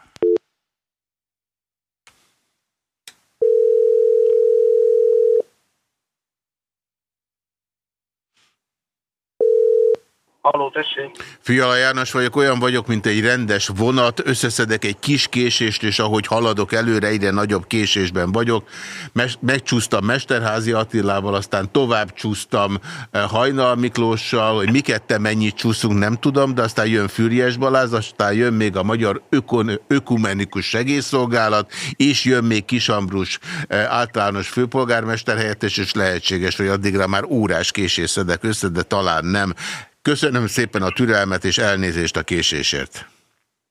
Speaker 5: Halló, tessék.
Speaker 1: Fiala János vagyok, olyan vagyok, mint egy rendes vonat, összeszedek egy kis késést, és ahogy haladok előre, egyre nagyobb késésben vagyok. Mes megcsúsztam Mesterházi Attilával, aztán tovább csúsztam eh, Hajnal Miklóssal, hogy mi ketten mennyit csúszunk, nem tudom, de aztán jön Füriyes Balázs, aztán jön még a Magyar Ökon Ökumenikus Segélyszolgálat, és jön még Kisambrus eh, általános főpolgármester helyettes, és lehetséges, hogy addigra már órás késés szedek össze, de talán nem. Köszönöm szépen a türelmet és elnézést a késésért.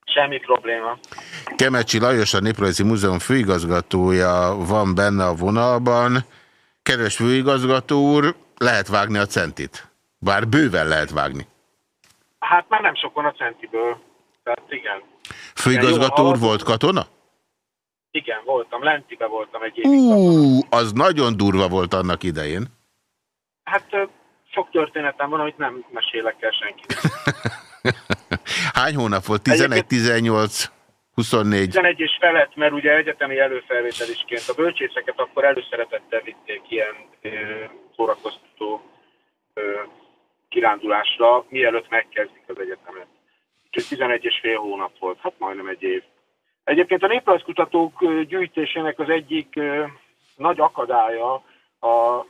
Speaker 5: Semmi probléma.
Speaker 1: Kemecsi Lajos, a Néprajzi Múzeum főigazgatója van benne a vonalban. Kedves főigazgató úr, lehet vágni a centit. Bár bőven lehet vágni.
Speaker 5: Hát már nem sokon a centiből. Tehát igen.
Speaker 1: Főigazgató úr volt katona?
Speaker 5: Igen, voltam. Lentibe voltam egy évig.
Speaker 1: Ú, az nagyon durva volt annak idején.
Speaker 5: Hát sok történetem van, amit nem mesélek el senkinek.
Speaker 1: Hány hónap volt? 11, 18, 24?
Speaker 5: 11 és felett, mert ugye egyetemi előfelvételisként a bölcsészeket akkor előszeretettel vitték ilyen ö, szórakoztató ö, kirándulásra, mielőtt megkezdik az egyetemet. Úgyhogy 11 és fél hónap volt, hát majdnem egy év. Egyébként a néprajzkutatók gyűjtésének az egyik ö, nagy akadálya a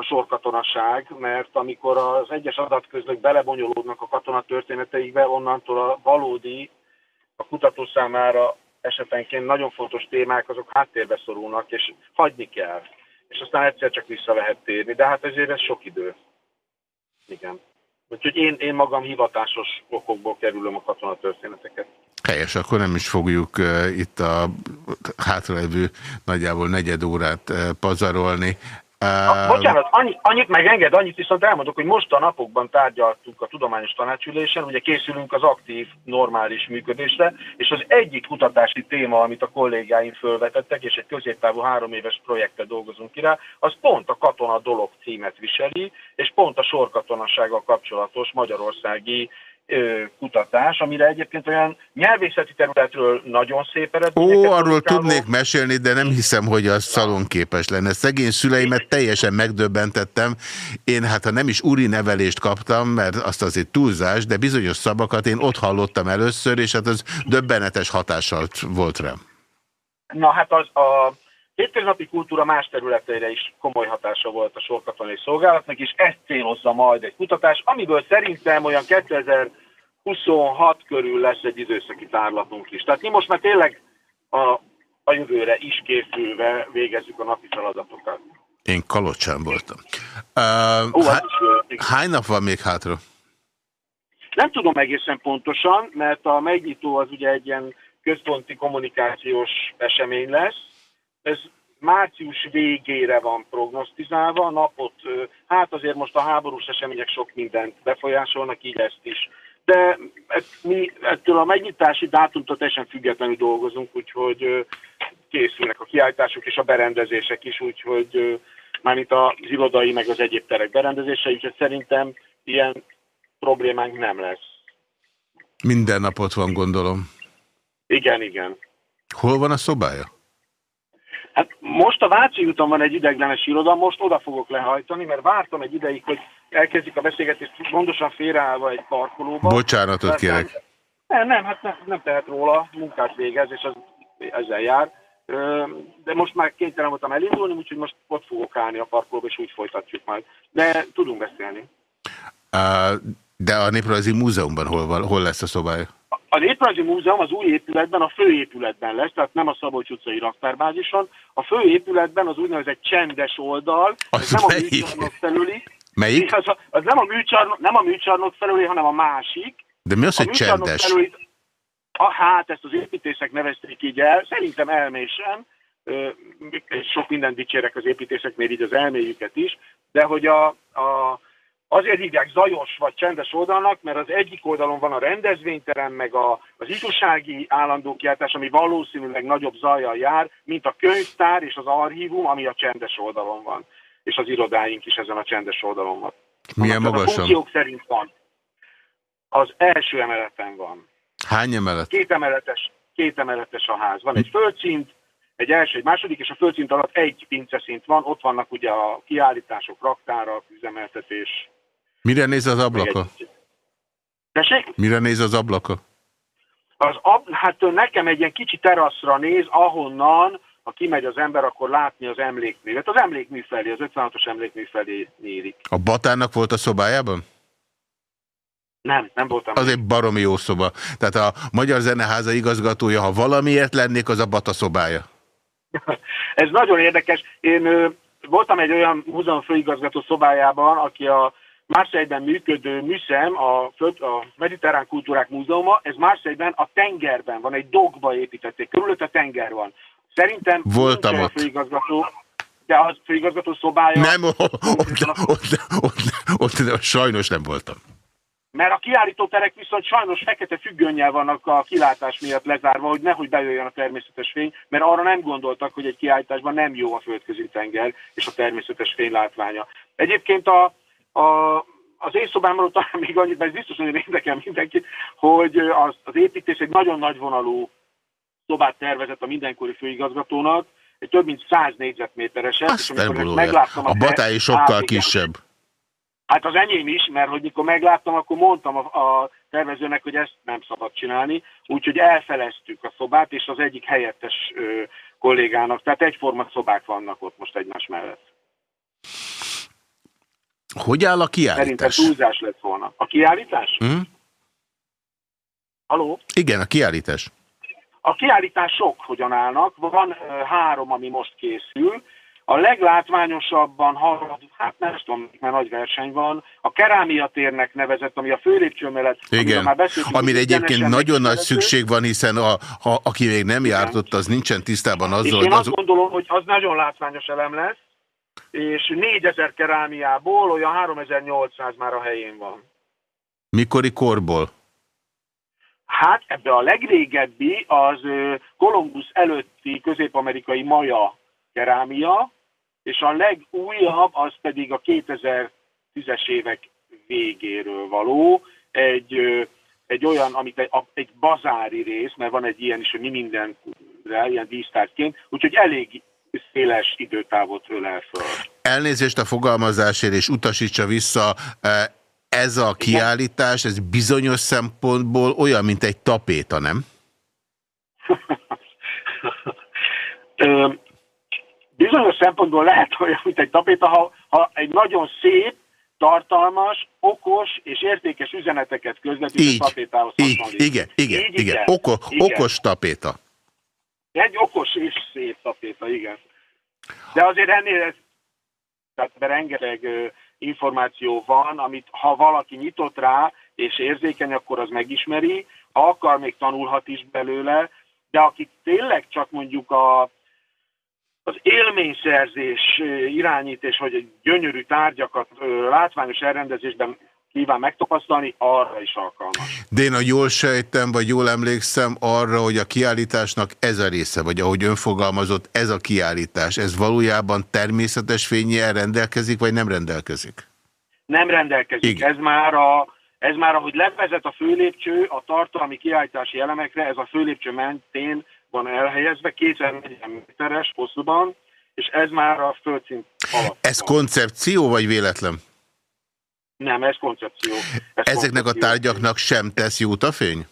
Speaker 5: a sorkatonaság, mert amikor az egyes adatközlök belebonyolódnak a katona történeteikbe, onnantól a valódi, a kutató számára esetenként nagyon fontos témák, azok háttérbe szorulnak, és hagyni kell. És aztán egyszer csak vissza lehet térni, de hát ezért ez sok idő. Igen. Úgyhogy én, én magam hivatásos okokból kerülöm a katona történeteket.
Speaker 1: Helyes, akkor nem is fogjuk uh, itt a hátralévő nagyjából negyed órát uh, pazarolni.
Speaker 5: Uh, Bocsánat, annyi, annyit megenged, annyit viszont elmondok, hogy most a napokban tárgyaltunk a tudományos tanácsülésen, ugye készülünk az aktív, normális működésre, és az egyik kutatási téma, amit a kollégáim fölvetettek, és egy középtávú három éves projektet dolgozunk ki rá, az pont a katona dolog címet viseli, és pont a sorkatonasággal kapcsolatos magyarországi kutatás, amire egyébként olyan nyelvészeti területről nagyon szép eredményeket
Speaker 1: Ó, arról tudnék mesélni, de nem hiszem, hogy az szalonképes lenne. Szegény szüleimet teljesen megdöbbentettem. Én hát ha nem is úri nevelést kaptam, mert azt azért túlzás, de bizonyos szavakat én ott hallottam először, és hát az döbbenetes hatással volt rám.
Speaker 5: Na hát az a hétköznapi kultúra más területeire is komoly hatása volt a sorkatonai szolgálatnak, és ezt célozza majd egy kutatás, amiből szerintem olyan 2026 körül lesz egy időszaki tárlatunk is. Tehát mi most már tényleg a, a jövőre is készülve végezzük a napi feladatokat.
Speaker 1: Én Kalocsán voltam. Uh,
Speaker 5: Ó,
Speaker 1: há
Speaker 5: is
Speaker 1: hány nap van még hátra?
Speaker 5: Nem tudom egészen pontosan, mert a megnyitó az ugye egy ilyen központi kommunikációs esemény lesz. Ez március végére van prognosztizálva, a napot, hát azért most a háborús események sok mindent befolyásolnak, így ezt is. De mi ettől a megnyitási dátumtól teljesen függetlenül dolgozunk, úgyhogy készülnek a kiállítások és a berendezések is, úgyhogy mármint az irodai meg az egyéb terek berendezése, úgyhogy szerintem ilyen problémánk nem lesz.
Speaker 1: Minden nap ott van, gondolom.
Speaker 5: Igen, igen.
Speaker 1: Hol van a szobája?
Speaker 5: Hát most a Váci úton van egy ideglenes iroda, most oda fogok lehajtani, mert vártam egy ideig, hogy elkezdjük a beszélgetést gondosan félreállva egy parkolóba.
Speaker 1: Bocsánatot
Speaker 5: Mert
Speaker 1: kérek.
Speaker 5: Nem, nem, hát nem, nem tehet róla, munkát végez, és az ezzel jár. De most már kénytelen voltam elindulni, úgyhogy most ott fogok állni a parkolóba, és úgy folytatjuk majd. De tudunk beszélni.
Speaker 1: De a Néprajzi Múzeumban hol, van, hol lesz a szobája?
Speaker 5: A Néprajzi Múzeum az új épületben, a főépületben lesz, tehát nem a Szabolcs utcai raktárbázison. A főépületben az úgynevezett csendes oldal,
Speaker 1: Az
Speaker 5: ez nem a
Speaker 1: melyik?
Speaker 5: műcsarnok felüli,
Speaker 1: Melyik?
Speaker 5: az, a, az nem, a műcsarnok, nem a műcsarnok felüli, hanem a másik.
Speaker 1: De mi az,
Speaker 5: A
Speaker 1: hogy csendes?
Speaker 5: felüli, a, hát ezt az építészek nevezték így el, szerintem elmésen, sok mindent dicsérek az építészeknél, így az elméjüket is, de hogy a, a azért hívják zajos vagy csendes oldalnak, mert az egyik oldalon van a rendezvényterem, meg a, az ifjúsági állandó kiáltás, ami valószínűleg nagyobb zajjal jár, mint a könyvtár és az archívum, ami a csendes oldalon van. És az irodáink is ezen a csendes oldalon van.
Speaker 1: Milyen
Speaker 5: Ez a
Speaker 1: magasan?
Speaker 5: funkciók szerint van. Az első emeleten van.
Speaker 1: Hány emelet?
Speaker 5: Két emeletes, két emeletes a ház. Van egy földszint, egy első, egy második, és a földszint alatt egy pinceszint van. Ott vannak ugye a kiállítások, raktárak, üzemeltetés.
Speaker 1: Mire néz az ablaka?
Speaker 5: Tessék?
Speaker 1: Mire néz az ablaka?
Speaker 5: Az ab, hát nekem egy ilyen kicsi teraszra néz, ahonnan, ha kimegy az ember, akkor látni az emlékművet. Az emlékmű felé, az 56-os emlékmű felé nyílik.
Speaker 1: A Batának volt a szobájában?
Speaker 5: Nem, nem voltam.
Speaker 1: Az egy baromi jó szoba. Tehát a Magyar Zeneháza igazgatója, ha valamiért lennék, az a Bata szobája.
Speaker 5: Ez nagyon érdekes. Én ö, voltam egy olyan múzeum főigazgató szobájában, aki a Marseille-ben működő műszem, a, föld, a Mediterrán Kultúrák Múzeuma, ez Marseille-ben a tengerben van, egy dogba építették, körülött a tenger van. Szerintem
Speaker 1: Voltam ott.
Speaker 5: főigazgató, de az főigazgató szobája...
Speaker 1: Nem, ott, ott, ott, ott, ott sajnos nem voltam.
Speaker 5: Mert a kiállítóterek viszont sajnos fekete függönnyel vannak a kilátás miatt lezárva, hogy nehogy bejöjjön a természetes fény, mert arra nem gondoltak, hogy egy kiállításban nem jó a földközi tenger és a természetes fény látványa. Egyébként a, a, az én szobámról talán még annyit, mert biztos nagyon érdekel mindenkit, hogy az, az építés egy nagyon nagy vonalú szobát tervezett a mindenkori főigazgatónak, egy több mint 100 négyzetmétereset.
Speaker 1: Azt
Speaker 5: és amikor megláttam
Speaker 1: A Batái sokkal
Speaker 5: Á, igen.
Speaker 1: kisebb.
Speaker 5: Hát az enyém is, mert hogy mikor megláttam, akkor mondtam a, a tervezőnek, hogy ezt nem szabad csinálni, úgyhogy elfeleztük a szobát, és az egyik helyettes ö, kollégának, tehát egyforma szobák vannak ott most egymás mellett.
Speaker 1: Hogy áll a
Speaker 5: Szerintem
Speaker 1: kiállítás?
Speaker 5: túlzás lett volna. A kiállítás?
Speaker 1: Hm?
Speaker 5: Haló?
Speaker 1: Igen, a kiállítás.
Speaker 5: A kiállítások hogyan állnak? Van három, ami most készül. A leglátványosabban halad, hát nem tudom, mert nagy verseny van, a kerámia térnek nevezett, ami a főlépcső mellett,
Speaker 1: Igen,
Speaker 5: már beszéltünk,
Speaker 1: amire egyébként nagyon nagy szükség van, hiszen a, ha, aki még nem járt ott, az nincsen tisztában
Speaker 5: És
Speaker 1: azzal,
Speaker 5: én
Speaker 1: hogy
Speaker 5: azt
Speaker 1: az,
Speaker 5: gondolom, hogy az nagyon látványos elem lesz, és 4000 kerámiából olyan 3800 már a helyén van.
Speaker 1: mikori korból.
Speaker 5: Hát ebbe a legrégebbi az ö, Columbus előtti közép-amerikai maja kerámia, és a legújabb az pedig a 2010-es évek végéről való, egy, egy olyan, amit egy, egy bazári rész, mert van egy ilyen is, hogy mi mindenre, ilyen dísztárként, úgyhogy elég széles időtávot ölel föl.
Speaker 1: Elnézést a fogalmazásért, és utasítsa vissza, eh, ez a kiállítás, ez bizonyos szempontból olyan, mint egy tapéta, nem?
Speaker 5: Bizonyos szempontból lehet olyan, mint egy tapéta, ha, ha egy nagyon szép, tartalmas, okos és értékes üzeneteket közvetít a tapétához
Speaker 1: így, igen, igen,
Speaker 5: Így,
Speaker 1: igen. Oko,
Speaker 5: igen.
Speaker 1: Okos tapéta.
Speaker 5: Egy okos és szép tapéta, igen. De azért ennél ez, tehát rengeteg információ van, amit ha valaki nyitott rá, és érzékeny, akkor az megismeri, ha akar, még tanulhat is belőle, de aki tényleg csak mondjuk a, az élményszerzés irányít, és hogy egy gyönyörű tárgyakat látványos elrendezésben kíván megtapasztalni, arra is alkalmas.
Speaker 1: De én a jól sejtem, vagy jól emlékszem arra, hogy a kiállításnak ez a része, vagy ahogy ön fogalmazott, ez a kiállítás, ez valójában természetes fényjel rendelkezik, vagy nem rendelkezik?
Speaker 5: nem rendelkezik.
Speaker 1: Igen.
Speaker 5: Ez már, a, ez már, ahogy levezet a főlépcső a tartalmi kiállítási elemekre, ez a főlépcső mentén van elhelyezve, 240 méteres hosszúban, és ez már a földszint alatt
Speaker 1: Ez koncepció, vagy véletlen?
Speaker 5: Nem, ez koncepció. Ez
Speaker 1: Ezeknek a
Speaker 5: koncepció.
Speaker 1: tárgyaknak sem tesz jót a fény?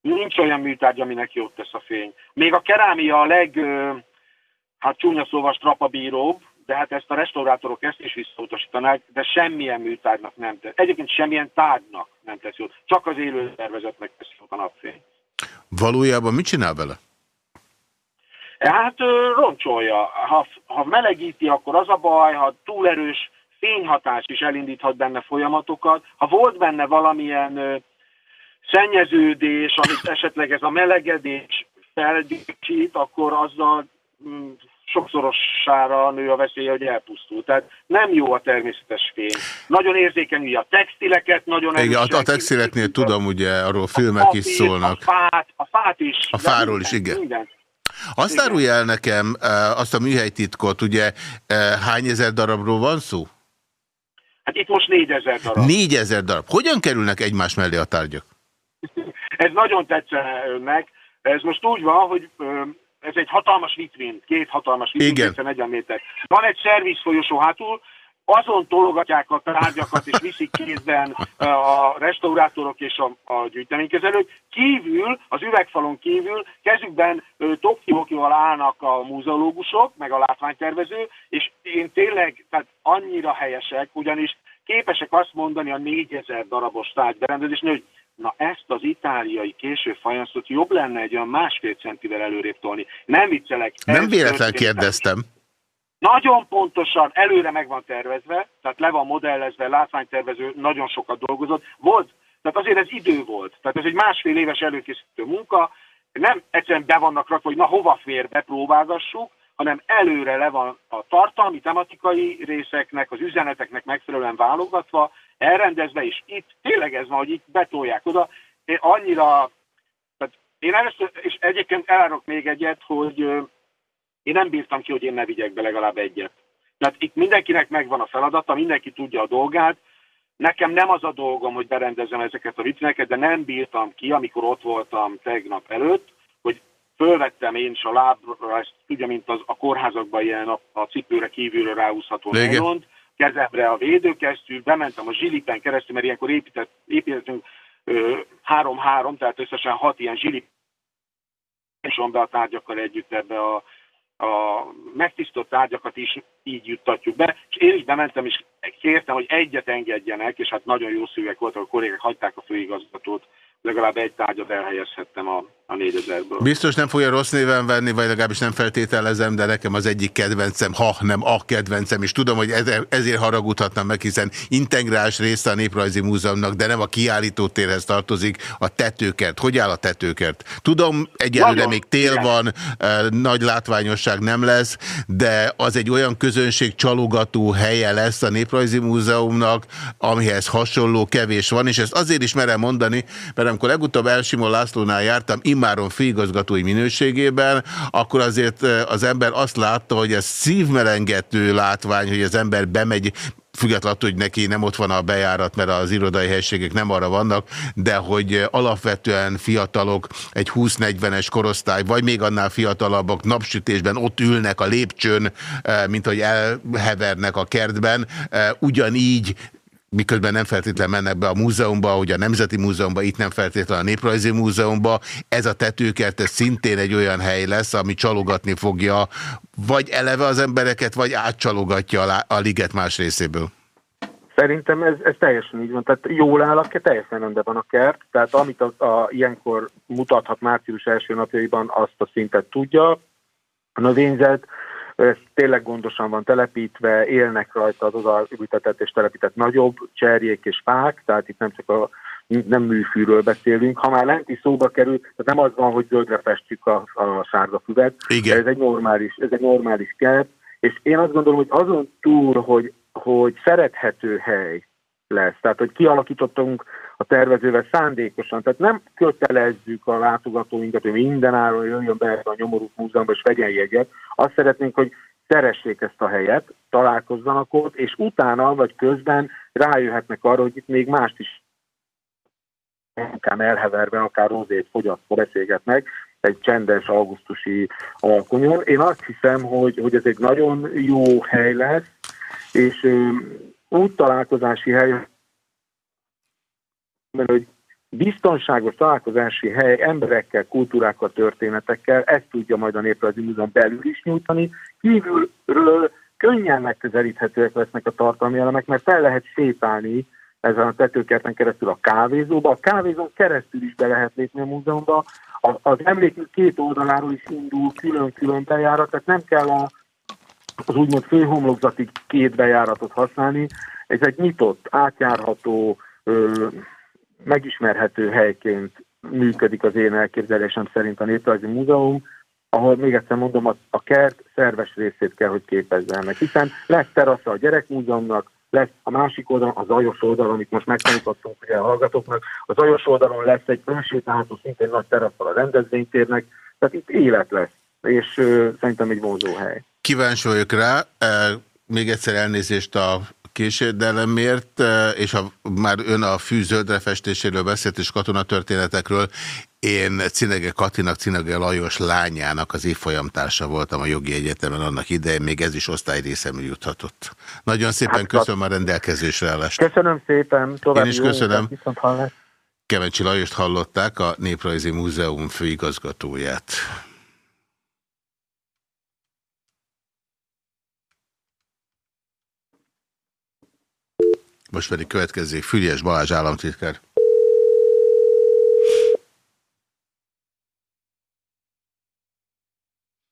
Speaker 5: Nincs olyan műtárgy, aminek jót tesz a fény. Még a kerámia a leg, hát csúnya szóval strapabíróbb, de hát ezt a restaurátorok ezt is visszautasítanák, de semmilyen műtárgynak nem tesz. Egyébként semmilyen tárgynak nem tesz jót. Csak az élő szervezetnek tesz jót a napfény.
Speaker 1: Valójában mit csinál vele?
Speaker 5: Hát roncsolja. Ha, ha melegíti, akkor az a baj, ha túl erős fényhatás is elindíthat benne folyamatokat. Ha volt benne valamilyen szennyeződés, amit esetleg ez a melegedés feldicsít, akkor azzal mm, sokszorosára nő a veszélye, hogy elpusztul. Tehát nem jó a természetes fény. Nagyon érzékenyű a textileket, nagyon
Speaker 1: Igen, a, a textileknél tudom, ugye arról
Speaker 5: a
Speaker 1: filmek is
Speaker 5: papírt,
Speaker 1: szólnak.
Speaker 5: A fát, a fát is.
Speaker 1: A fáról is,
Speaker 5: mindent,
Speaker 1: igen.
Speaker 5: Mindent.
Speaker 1: Azt árulja el nekem azt a műhelytitkot, ugye hány ezer darabról van szó?
Speaker 5: Hát itt most 4000 darab.
Speaker 1: Négyezer darab. Hogyan kerülnek egymás mellé a tárgyak?
Speaker 5: Ez nagyon tetszene önnek. Ez most úgy van, hogy ez egy hatalmas vitrin, két hatalmas vitrin. 240 méter. Van egy szerviz folyosó hátul, azon tologatják a tárgyakat, és viszik kézben a restaurátorok és a, a gyűjteménykezelők. Kívül, az üvegfalon kívül kezükben ö, tokiokival állnak a múzeológusok, meg a látványtervező, és én tényleg, tehát annyira helyesek, ugyanis képesek azt mondani a 4000 darabos tárgyberendezésnél, hogy na ezt az itáliai késő fajanszot jobb lenne egy olyan másfél centivel előrébb tolni. Nem viccelek.
Speaker 1: Nem véletlen kérdeztem.
Speaker 5: Nagyon pontosan, előre meg van tervezve, tehát le van modellezve, látványtervező nagyon sokat dolgozott. Volt, tehát azért ez idő volt. Tehát ez egy másfél éves előkészítő munka, nem egyszerűen be vannak rakva, hogy na hova fér, bepróbálgassuk, hanem előre le van a tartalmi, tematikai részeknek, az üzeneteknek megfelelően válogatva, elrendezve, és itt tényleg ez van, hogy itt betolják oda. Én annyira, tehát én először, és egyébként elárok még egyet, hogy én nem bírtam ki, hogy én ne vigyek be legalább egyet. Tehát itt mindenkinek megvan a feladata, mindenki tudja a dolgát. Nekem nem az a dolgom, hogy berendezem ezeket a vitrineket, de nem bírtam ki, amikor ott voltam tegnap előtt, hogy fölvettem én is a lábra, ezt tudja, mint az, a kórházakban ilyen a, a cipőre kívülről ráhúzható
Speaker 1: Igen.
Speaker 5: nylont, kezemre a védőkesztyű, bementem a zsilipen keresztül, mert ilyenkor épített, építettünk három-három, tehát összesen hat ilyen zsilip és be a tárgyakkal együtt ebbe a, a megtisztott tárgyakat is így juttatjuk be, és én is bementem, és kértem, hogy egyet engedjenek, és hát nagyon jó szívek voltak, a kollégák hagyták a főigazgatót, legalább egy tárgyat elhelyezhettem a, a 4000-ből.
Speaker 1: Biztos nem fogja rossz néven venni, vagy legalábbis nem feltételezem, de nekem az egyik kedvencem, ha nem a kedvencem, és tudom, hogy ez- ezért haragudhatnám meg, hiszen integrás része a Néprajzi Múzeumnak, de nem a kiállítótérhez tartozik, a tetőkert. Hogy áll a tetőkert? Tudom, egyelőre még tél van, nagy látványosság nem lesz, de az egy olyan közönség csalogató helye lesz a Néprajzi Múzeumnak, amihez hasonló kevés van, és ezt azért is merem mondani, mert amikor legutóbb Elsimon Lászlónál jártam, immáron főigazgatói minőségében, akkor azért az ember azt látta, hogy ez szívmelengető látvány, hogy az ember bemegy, függetlenül, hogy neki nem ott van a bejárat, mert az irodai helységek nem arra vannak, de hogy alapvetően fiatalok, egy 20-40-es korosztály, vagy még annál fiatalabbak napsütésben ott ülnek a lépcsőn, mint hogy elhevernek a kertben, ugyanígy miközben nem feltétlenül mennek be a múzeumba, hogy a Nemzeti Múzeumba, itt nem feltétlenül a Néprajzi Múzeumba. Ez a tetőkert, ez szintén egy olyan hely lesz, ami csalogatni fogja, vagy eleve az embereket, vagy átcsalogatja a, liget más részéből.
Speaker 6: Szerintem ez, ez teljesen így van. Tehát jól áll, a teljesen rendben van a kert. Tehát amit a, a, ilyenkor mutathat március első napjaiban, azt a szintet tudja. A növényzet, ez tényleg gondosan van telepítve, élnek rajta az odaültetett és telepített nagyobb cserjék és fák, tehát itt nem csak a nem műfűről beszélünk. Ha már lenti szóba kerül, tehát nem az van, hogy zöldre festjük a, a sárga füvet,
Speaker 1: Igen.
Speaker 6: ez egy normális, ez egy normális kert, és én azt gondolom, hogy azon túl, hogy, hogy szerethető hely lesz, tehát hogy kialakítottunk a tervezővel szándékosan, tehát nem kötelezzük a látogatóinkat, hogy mindenáron jöjjön be a nyomorult múzeumba és vegyen jegyet. Azt szeretnénk, hogy szeressék ezt a helyet, találkozzanak ott, és utána vagy közben rájöhetnek arra, hogy itt még mást is akár elheverve, akár rozét fogyasztva beszélgetnek egy csendes augusztusi alkonyon. Én azt hiszem, hogy, hogy ez egy nagyon jó hely lesz, és ö, úgy találkozási hely, mert hogy biztonságos találkozási hely emberekkel, kultúrákkal, történetekkel, ezt tudja majd a Néprajzi Múzeum belül is nyújtani. Kívülről könnyen megközelíthetőek lesznek a tartalmi elemek, mert fel lehet sétálni ezen a tetőkerten keresztül a kávézóba. A kávézón keresztül is be lehet lépni a múzeumba. Az emlékünk két oldaláról is indul külön-külön bejárat, tehát nem kell a, az úgymond főhomlokzatig két bejáratot használni. Ez egy nyitott, átjárható, megismerhető helyként működik az én elképzelésem szerint a Néprajzi Múzeum, ahol még egyszer mondom, a, kert szerves részét kell, hogy képezze ennek, hiszen lesz terasza a gyerekmúzeumnak, lesz a másik oldalon, a zajos oldalon, amit most megtanítottunk ugye a hallgatóknak, a zajos oldalon lesz egy önsétálható szintén nagy terasztal a rendezvénytérnek, tehát itt élet lesz, és ö, szerintem egy vonzó hely.
Speaker 1: Kíváncsi vagyok rá, még egyszer elnézést a késédelemért, e, és ha már ön a fű zöldre festéséről beszélt, és katonatörténetekről, én Cinege Katinak, Cinege Lajos lányának az évfolyamtársa voltam a jogi egyetemen annak idején, még ez is osztályrészemű juthatott. Nagyon szépen
Speaker 6: Hát,
Speaker 1: köszönöm a rendelkezésre állást.
Speaker 6: Köszönöm szépen, további
Speaker 1: Én is köszönöm. Kemencsi Lajost hallották, a Néprajzi Múzeum főigazgatóját. Most pedig következzék Füriás Balázs államtitkár.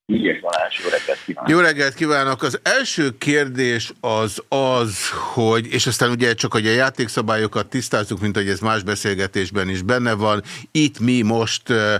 Speaker 7: Ügyes Balázs, jó reggelt kívánok!
Speaker 1: Jó reggelt kívánok! Az első kérdés az az, hogy, és aztán ugye csak hogy a játékszabályokat tisztázzuk, mint hogy ez más beszélgetésben is benne van. Itt mi most uh,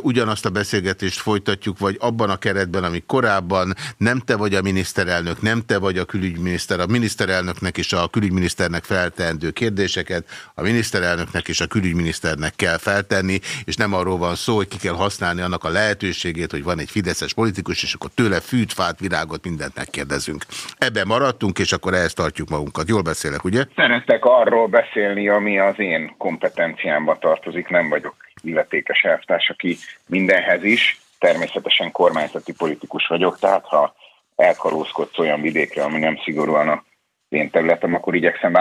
Speaker 1: ugyanazt a beszélgetést folytatjuk, vagy abban a keretben, ami korábban nem te vagy a miniszterelnök, nem te vagy a külügyminiszter, a miniszterelnöknek és a külügyminiszternek felteendő kérdéseket, a miniszterelnöknek és a külügyminiszternek kell feltenni, és nem arról van szó, hogy ki kell használni annak a lehetőségét, hogy van egy fideszes politikus, és akkor tőle fűt, fát, virágot, mindent megkérdezünk. Ebben maradtunk, és akkor ehhez tartjuk magunkat. Jól beszélek, ugye?
Speaker 7: Szeretek arról beszélni, ami az én kompetenciámba tartozik, nem vagyok illetékes elvtárs, aki mindenhez is, természetesen kormányzati politikus vagyok, tehát ha elkarózkodsz olyan vidékre, ami nem szigorúan a én területem, akkor igyekszem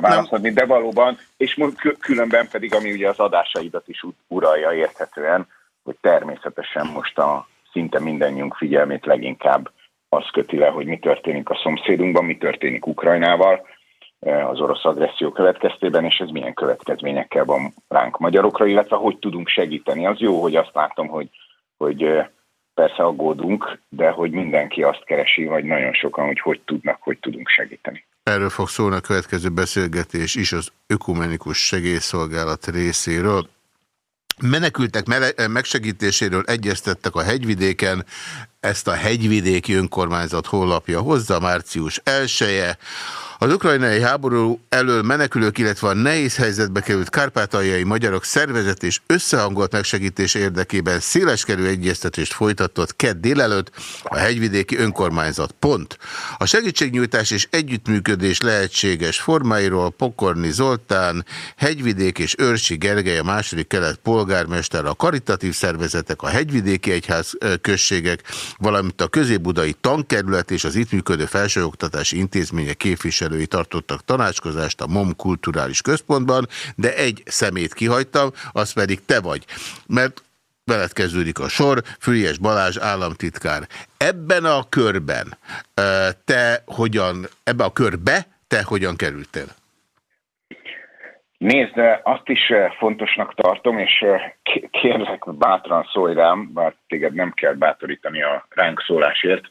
Speaker 7: válaszolni, de valóban, és különben pedig, ami ugye az adásaidat is uralja érthetően, hogy természetesen most a szinte mindannyiunk figyelmét leginkább az köti le, hogy mi történik a szomszédunkban, mi történik Ukrajnával eh, az orosz agresszió következtében, és ez milyen következményekkel van ránk magyarokra, illetve hogy tudunk segíteni. Az jó, hogy azt látom, hogy, hogy eh, persze aggódunk, de hogy mindenki azt keresi, vagy nagyon sokan, hogy hogy tudnak, hogy tudunk segíteni.
Speaker 1: Erről fog szólni a következő beszélgetés is az ökumenikus segélyszolgálat részéről. Menekültek mele- megsegítéséről egyeztettek a hegyvidéken, ezt a hegyvidéki önkormányzat honlapja hozza, március 1 -e. Az ukrajnai háború elől menekülők, illetve a nehéz helyzetbe került kárpátaljai magyarok szervezet és összehangolt megsegítés érdekében széleskerű egyeztetést folytatott kedd délelőtt a hegyvidéki önkormányzat. Pont. A segítségnyújtás és együttműködés lehetséges formáiról Pokorni Zoltán, Hegyvidék és Őrsi Gergely a második kelet polgármester, a karitatív szervezetek, a hegyvidéki egyház községek, valamint a középbudai tankerület és az itt működő felsőoktatási intézmények képviselői tartottak tanácskozást a MOM kulturális központban, de egy szemét kihagytam, az pedig te vagy. Mert veled kezdődik a sor, Füriás Balázs államtitkár. Ebben a körben te hogyan, ebbe a körbe te hogyan kerültél?
Speaker 7: Nézd, azt is fontosnak tartom, és kérlek bátran szólj rám, bár téged nem kell bátorítani a ránk szólásért,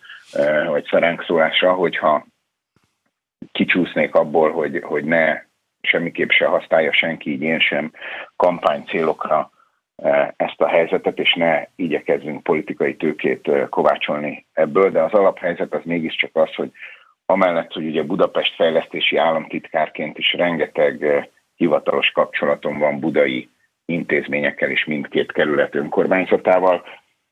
Speaker 7: vagy ránk szólásra, hogyha kicsúsznék abból, hogy, hogy ne semmiképp se használja senki, így én sem, kampány célokra eh, ezt a helyzetet, és ne igyekezzünk politikai tőkét eh, kovácsolni ebből, de az alaphelyzet az mégiscsak az, hogy amellett, hogy ugye Budapest fejlesztési államtitkárként is rengeteg eh, hivatalos kapcsolatom van budai intézményekkel és mindkét kerület önkormányzatával.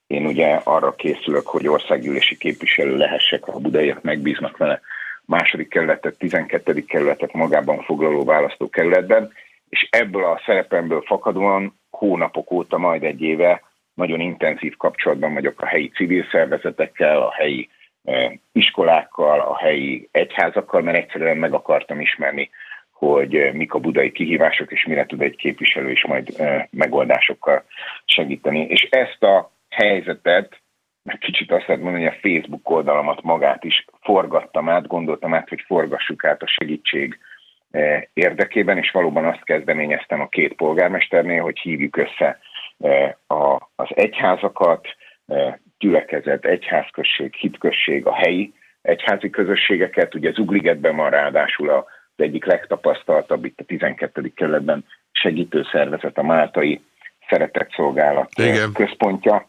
Speaker 7: Én ugye arra készülök, hogy országgyűlési képviselő lehessek, ha a budaiak megbíznak vele második kerületet, 12. kerületet magában foglaló választókerületben, és ebből a szerepemből fakadóan hónapok óta, majd egy éve nagyon intenzív kapcsolatban vagyok a helyi civil szervezetekkel, a helyi eh, iskolákkal, a helyi egyházakkal, mert egyszerűen meg akartam ismerni, hogy eh, mik a budai kihívások, és mire tud egy képviselő is majd eh, megoldásokkal segíteni. És ezt a helyzetet, meg kicsit azt lehet mondani, hogy a Facebook oldalamat magát is forgattam át, gondoltam át, hogy forgassuk át a segítség eh, érdekében, és valóban azt kezdeményeztem a két polgármesternél, hogy hívjuk össze a, az egyházakat, eh, gyülekezet, egyházközség, hitközség, a helyi egyházi közösségeket, ugye Zugligetben van ráadásul az egyik legtapasztaltabb itt a 12. kerületben segítő szervezet, a Máltai Szeretett Szolgálat
Speaker 1: Igen.
Speaker 7: központja,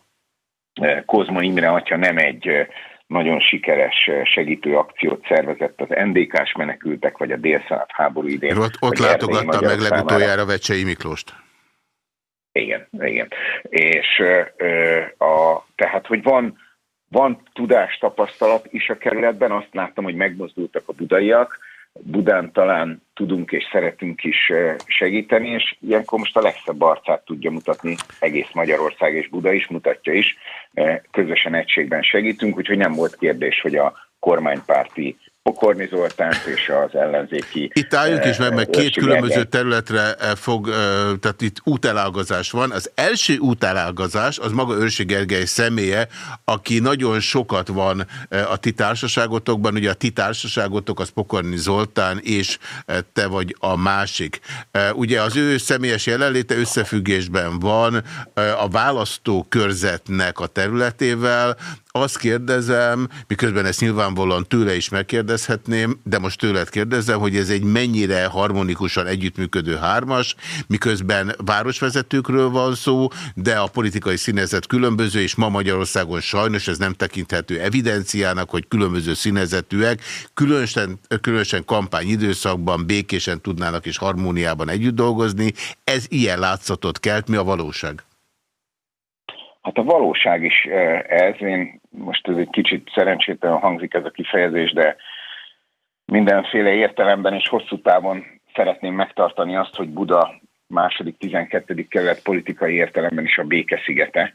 Speaker 7: Kozma Imre atya nem egy eh, nagyon sikeres eh, segítő akciót szervezett az NDK-s menekültek, vagy a délszállat háború idén.
Speaker 1: Ott, ott látogatta meg legutoljára Vecsei Miklóst.
Speaker 7: Igen, igen. És ö, a, tehát, hogy van, van tudás, tapasztalat is a kerületben, azt láttam, hogy megmozdultak a budaiak, Budán talán tudunk és szeretünk is segíteni, és ilyenkor most a legszebb arcát tudja mutatni egész Magyarország és Buda is mutatja is. Közösen egységben segítünk, úgyhogy nem volt kérdés, hogy a kormánypárti Pokorni Zoltánt és az ellenzéki...
Speaker 1: Itt álljunk is meg, mert két különböző területre fog, tehát itt útelágazás van. Az első útelágazás az maga Őrsi Gergely személye, aki nagyon sokat van a ti társaságotokban. Ugye a ti társaságotok az Pokorni Zoltán, és te vagy a másik. Ugye az ő személyes jelenléte összefüggésben van a választókörzetnek a területével, azt kérdezem, miközben ezt nyilvánvalóan tőle is megkérdezhetném, de most tőled kérdezem, hogy ez egy mennyire harmonikusan együttműködő hármas, miközben városvezetőkről van szó, de a politikai színezet különböző, és ma Magyarországon sajnos ez nem tekinthető evidenciának, hogy különböző színezetűek, különösen, különösen kampány időszakban békésen tudnának és harmóniában együtt dolgozni. Ez ilyen látszatot kelt, mi a valóság?
Speaker 7: Hát a valóság is ez, én most ez egy kicsit szerencsétlen hangzik ez a kifejezés, de mindenféle értelemben és hosszú távon szeretném megtartani azt, hogy Buda második, 12. kerület politikai értelemben is a békeszigete.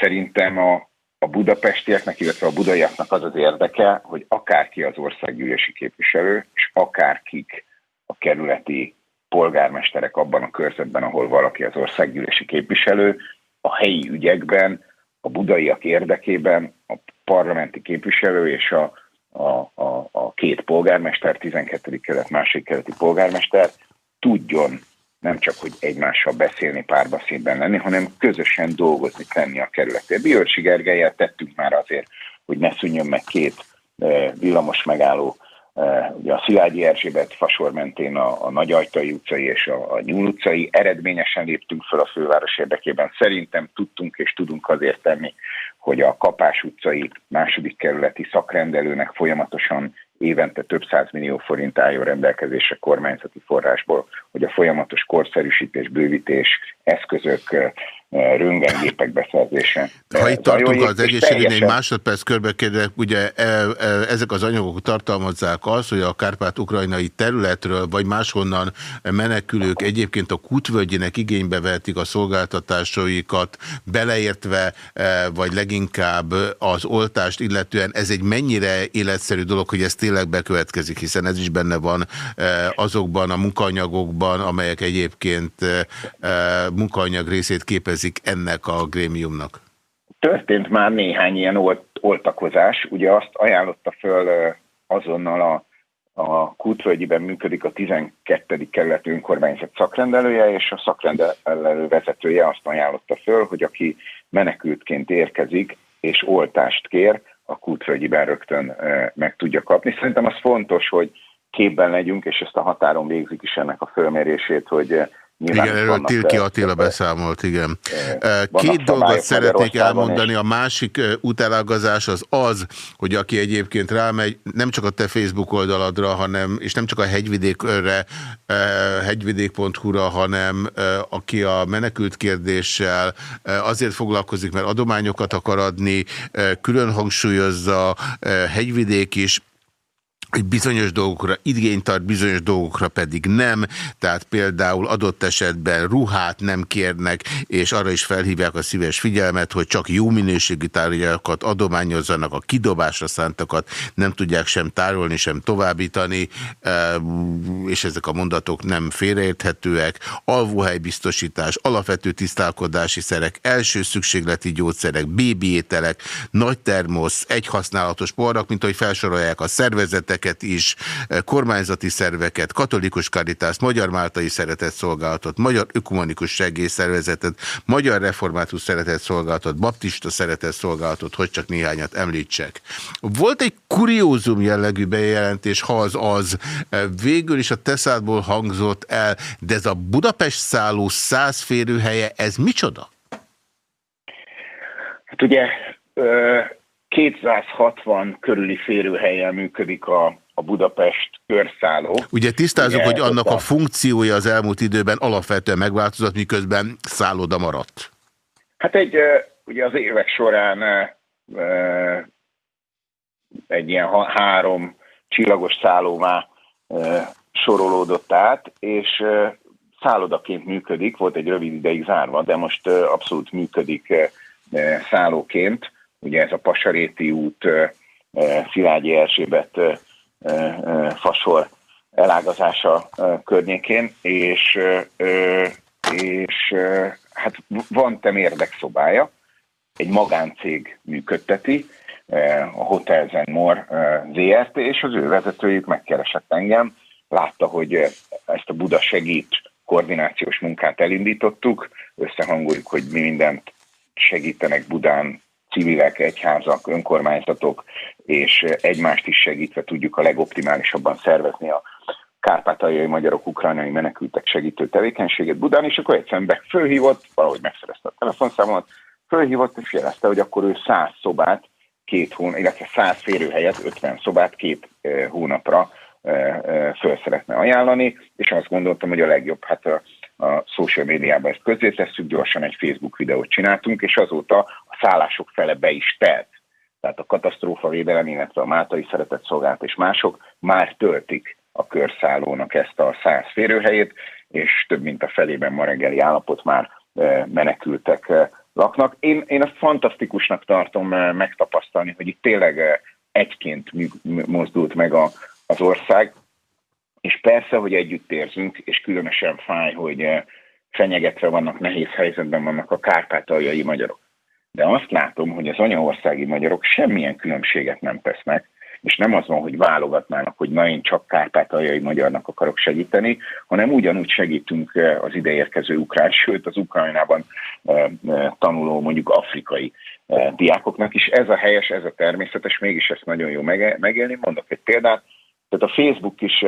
Speaker 7: Szerintem a, a budapestieknek, illetve a budaiaknak az az érdeke, hogy akárki az országgyűlési képviselő, és akárkik a kerületi polgármesterek abban a körzetben, ahol valaki az országgyűlési képviselő, a helyi ügyekben, a budaiak érdekében a parlamenti képviselő és a, a, a, a két polgármester, 12. kelet, másik keleti polgármester tudjon nem csak, hogy egymással beszélni, párbeszédben lenni, hanem közösen dolgozni, tenni a kerületért. Biörcsi Gergelyel tettünk már azért, hogy ne szűnjön meg két villamos megálló ugye a Szilágyi Erzsébet fasor mentén a, a Nagyajtai utcai és a, a Nyúl utcai. Eredményesen léptünk fel a főváros érdekében. Szerintem tudtunk és tudunk azért tenni, hogy a Kapás utcai második kerületi szakrendelőnek folyamatosan évente több millió forint álljon rendelkezésre kormányzati forrásból, hogy a folyamatos korszerűsítés, bővítés, eszközök, röntgengépek beszerzése.
Speaker 1: Ha itt tartunk az egészségügynél, egy másodperc körbe kérdek, ugye e, e, ezek az anyagok tartalmazzák azt, hogy a kárpát-ukrajnai területről, vagy máshonnan menekülők egyébként a kutvölgyének igénybe vehetik a szolgáltatásaikat, beleértve, e, vagy leginkább az oltást illetően. Ez egy mennyire életszerű dolog, hogy ez tényleg bekövetkezik, hiszen ez is benne van azokban a munkanyagokban, amelyek egyébként munkanyag részét képezik létezik ennek a grémiumnak?
Speaker 7: Történt már néhány ilyen olt, oltakozás. Ugye azt ajánlotta föl azonnal a, a Kútvölgyiben működik a 12. kerület önkormányzat szakrendelője, és a szakrendelő vezetője azt ajánlotta föl, hogy aki menekültként érkezik és oltást kér, a Kútvölgyiben rögtön meg tudja kapni. Szerintem az fontos, hogy képben legyünk, és ezt a határon végzik is ennek a fölmérését, hogy
Speaker 1: Nyilván igen, erről Tilki Attila beszámolt, igen. Két dolgot szeretnék elmondani. A másik utálágazás az az, hogy aki egyébként rámegy, nem csak a te Facebook oldaladra, hanem, és nem csak a hegyvidékre, hegyvidék.hu-ra, hanem aki a menekült kérdéssel azért foglalkozik, mert adományokat akar adni, külön hangsúlyozza, hegyvidék is, hogy bizonyos dolgokra igényt tart, bizonyos dolgokra pedig nem, tehát például adott esetben ruhát nem kérnek, és arra is felhívják a szíves figyelmet, hogy csak jó minőségű tárgyakat adományozzanak, a kidobásra szántakat nem tudják sem tárolni, sem továbbítani, és ezek a mondatok nem félreérthetőek. Alvóhelybiztosítás, alapvető tisztálkodási szerek, első szükségleti gyógyszerek, bébiételek, nagy termosz, egyhasználatos porrak, mint ahogy felsorolják a szervezetek, szervezeteket is, eh, kormányzati szerveket, katolikus karitást, Magyar Máltai Szeretetszolgálatot, Magyar Ökumenikus Segélyszervezetet, Magyar Református Szeretetszolgálatot, Baptista Szeretetszolgálatot, hogy csak néhányat említsek. Volt egy kuriózum jellegű bejelentés, ha az az, eh, végül is a Teszádból hangzott el, de ez a Budapest szálló száz férőhelye, ez micsoda?
Speaker 7: Hát ugye 260 körüli férőhelyen működik a, a Budapest körszálló.
Speaker 1: Ugye tisztázunk,
Speaker 7: Ugye,
Speaker 1: hogy annak a funkciója az elmúlt időben alapvetően megváltozott, miközben szálloda maradt.
Speaker 7: Hát egy, ugye az évek során egy ilyen három csillagos szállóvá sorolódott át, és szállodaként működik, volt egy rövid ideig zárva, de most abszolút működik szállóként. Ugye ez a Pasaréti út, Szilágyi Erzsébet fasor elágazása környékén, és, és hát van temérdek szobája, egy magáncég működteti, a Hotel Zenmore ZRT, és az ő vezetőjük megkeresett engem, látta, hogy ezt a Buda segít koordinációs munkát elindítottuk, összehangoljuk, hogy mi mindent segítenek Budán civilek, egyházak, önkormányzatok, és egymást is segítve tudjuk a legoptimálisabban szervezni a kárpátaljai magyarok, ukrajnai menekültek segítő tevékenységet Budán, és akkor egyszerűen be fölhívott, valahogy megszerezte a telefonszámomat, fölhívott és jelezte, hogy akkor ő 100 szobát két hónap, illetve 100 férőhelyet, 50 szobát két hónapra föl szeretne ajánlani, és azt gondoltam, hogy a legjobb, hát a, a social médiában ezt közzétesszük, gyorsan egy Facebook videót csináltunk, és azóta a szállások fele be is telt. Tehát a katasztrófa védelem, illetve a Máltai Szeretett Szolgálat és mások már töltik a körszállónak ezt a száz férőhelyét, és több mint a felében ma reggeli állapot már eh, menekültek eh, laknak. Én, én azt fantasztikusnak tartom eh, megtapasztalni, hogy itt tényleg egyként mozdult meg a, az ország, és persze, hogy együtt érzünk, és különösen fáj, hogy eh, fenyegetve vannak, nehéz helyzetben vannak a kárpátaljai magyarok. De azt látom, hogy az anyaországi magyarok semmilyen különbséget nem tesznek, és nem az van, hogy válogatnának, hogy na én csak kárpátaljai magyarnak akarok segíteni, hanem ugyanúgy segítünk eh, az ideérkező ukrán, sőt az Ukrajnában eh, tanuló mondjuk afrikai diákoknak is. Ez a helyes, ez a természetes, mégis ezt nagyon jó megélni. Mondok egy példát, tehát a Facebook is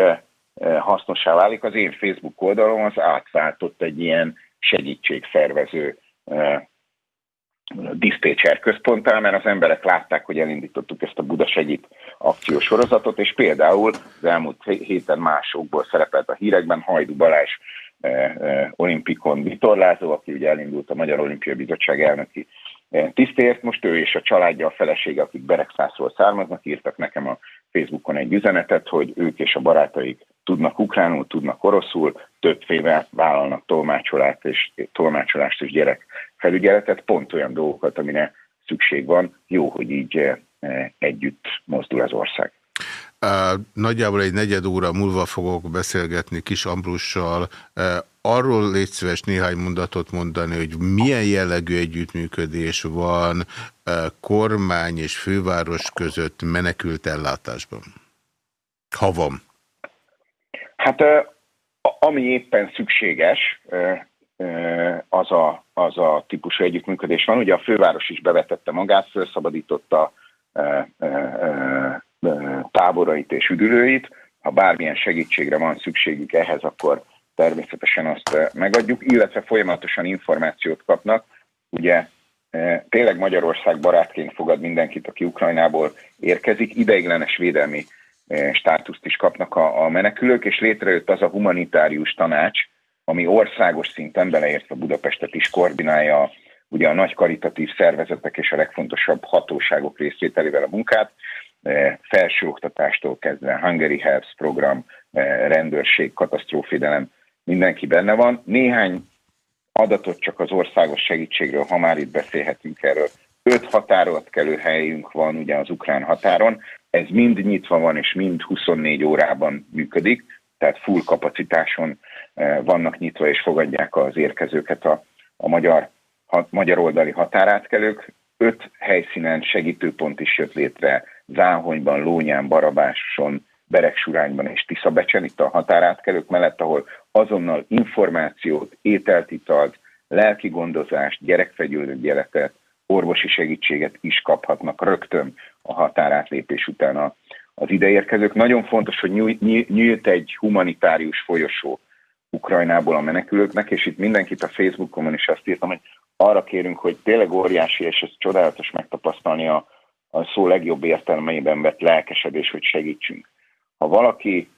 Speaker 7: eh, hasznossá válik. Az én Facebook oldalom az átváltott egy ilyen segítségszervező eh, diszpécser központtá, mert az emberek látták, hogy elindítottuk ezt a Buda Segít akciós sorozatot, és például az elmúlt héten másokból szerepelt a hírekben Hajdu Balázs eh, olimpikon vitorlázó, aki ugye elindult a Magyar Olimpiai Bizottság elnöki tisztért. Most ő és a családja, a felesége, akik Beregszászról származnak, írtak nekem a Facebookon egy üzenetet, hogy ők és a barátaik tudnak ukránul, tudnak oroszul, többféle vállalnak tolmácsolást és, tolmácsolást és gyerek felügyeletet, pont olyan dolgokat, amire szükség van. Jó, hogy így eh, együtt mozdul az ország.
Speaker 1: Nagyjából egy negyed óra múlva fogok beszélgetni Kis Ambrussal. Arról légy szíves néhány mondatot mondani, hogy milyen jellegű együttműködés van kormány és főváros között menekült ellátásban? Ha van.
Speaker 7: Hát ami éppen szükséges, az a, az a típusú együttműködés van. Ugye a főváros is bevetette magát, felszabadította táborait és üdülőit. Ha bármilyen segítségre van szükségük ehhez, akkor természetesen azt megadjuk, illetve folyamatosan információt kapnak. Ugye tényleg Magyarország barátként fogad mindenkit, aki Ukrajnából érkezik, ideiglenes védelmi státuszt is kapnak a, a menekülők, és létrejött az a humanitárius tanács, ami országos szinten, beleértve Budapestet is koordinálja ugye a nagy karitatív szervezetek és a legfontosabb hatóságok részvételével a munkát, felsőoktatástól kezdve Hungary Helps program, rendőrség, katasztrófidelem, mindenki benne van. Néhány adatot csak az országos segítségről, ha már itt beszélhetünk erről. Öt határátkelő helyünk van ugye az ukrán határon, ez mind nyitva van, és mind 24 órában működik, tehát full kapacitáson eh, vannak nyitva, és fogadják az érkezőket a, a magyar, ha, magyar oldali határátkelők. Öt helyszínen segítőpont is jött létre, Záhonyban, Lónyán, Barabáson, Beregsurányban és Tiszabecsen, itt a határátkelők mellett, ahol azonnal információt, ételt, italt, lelki gondozást, gyerekfegyőlőgyeletet, orvosi segítséget is kaphatnak rögtön a határátlépés után a, az ideérkezők. Nagyon fontos, hogy nyílt egy humanitárius folyosó Ukrajnából a menekülőknek, és itt mindenkit a Facebookon is azt írtam, hogy arra kérünk, hogy tényleg óriási, és ez csodálatos megtapasztalni a, a szó legjobb értelmeiben vett lelkesedés, hogy segítsünk. Ha valaki,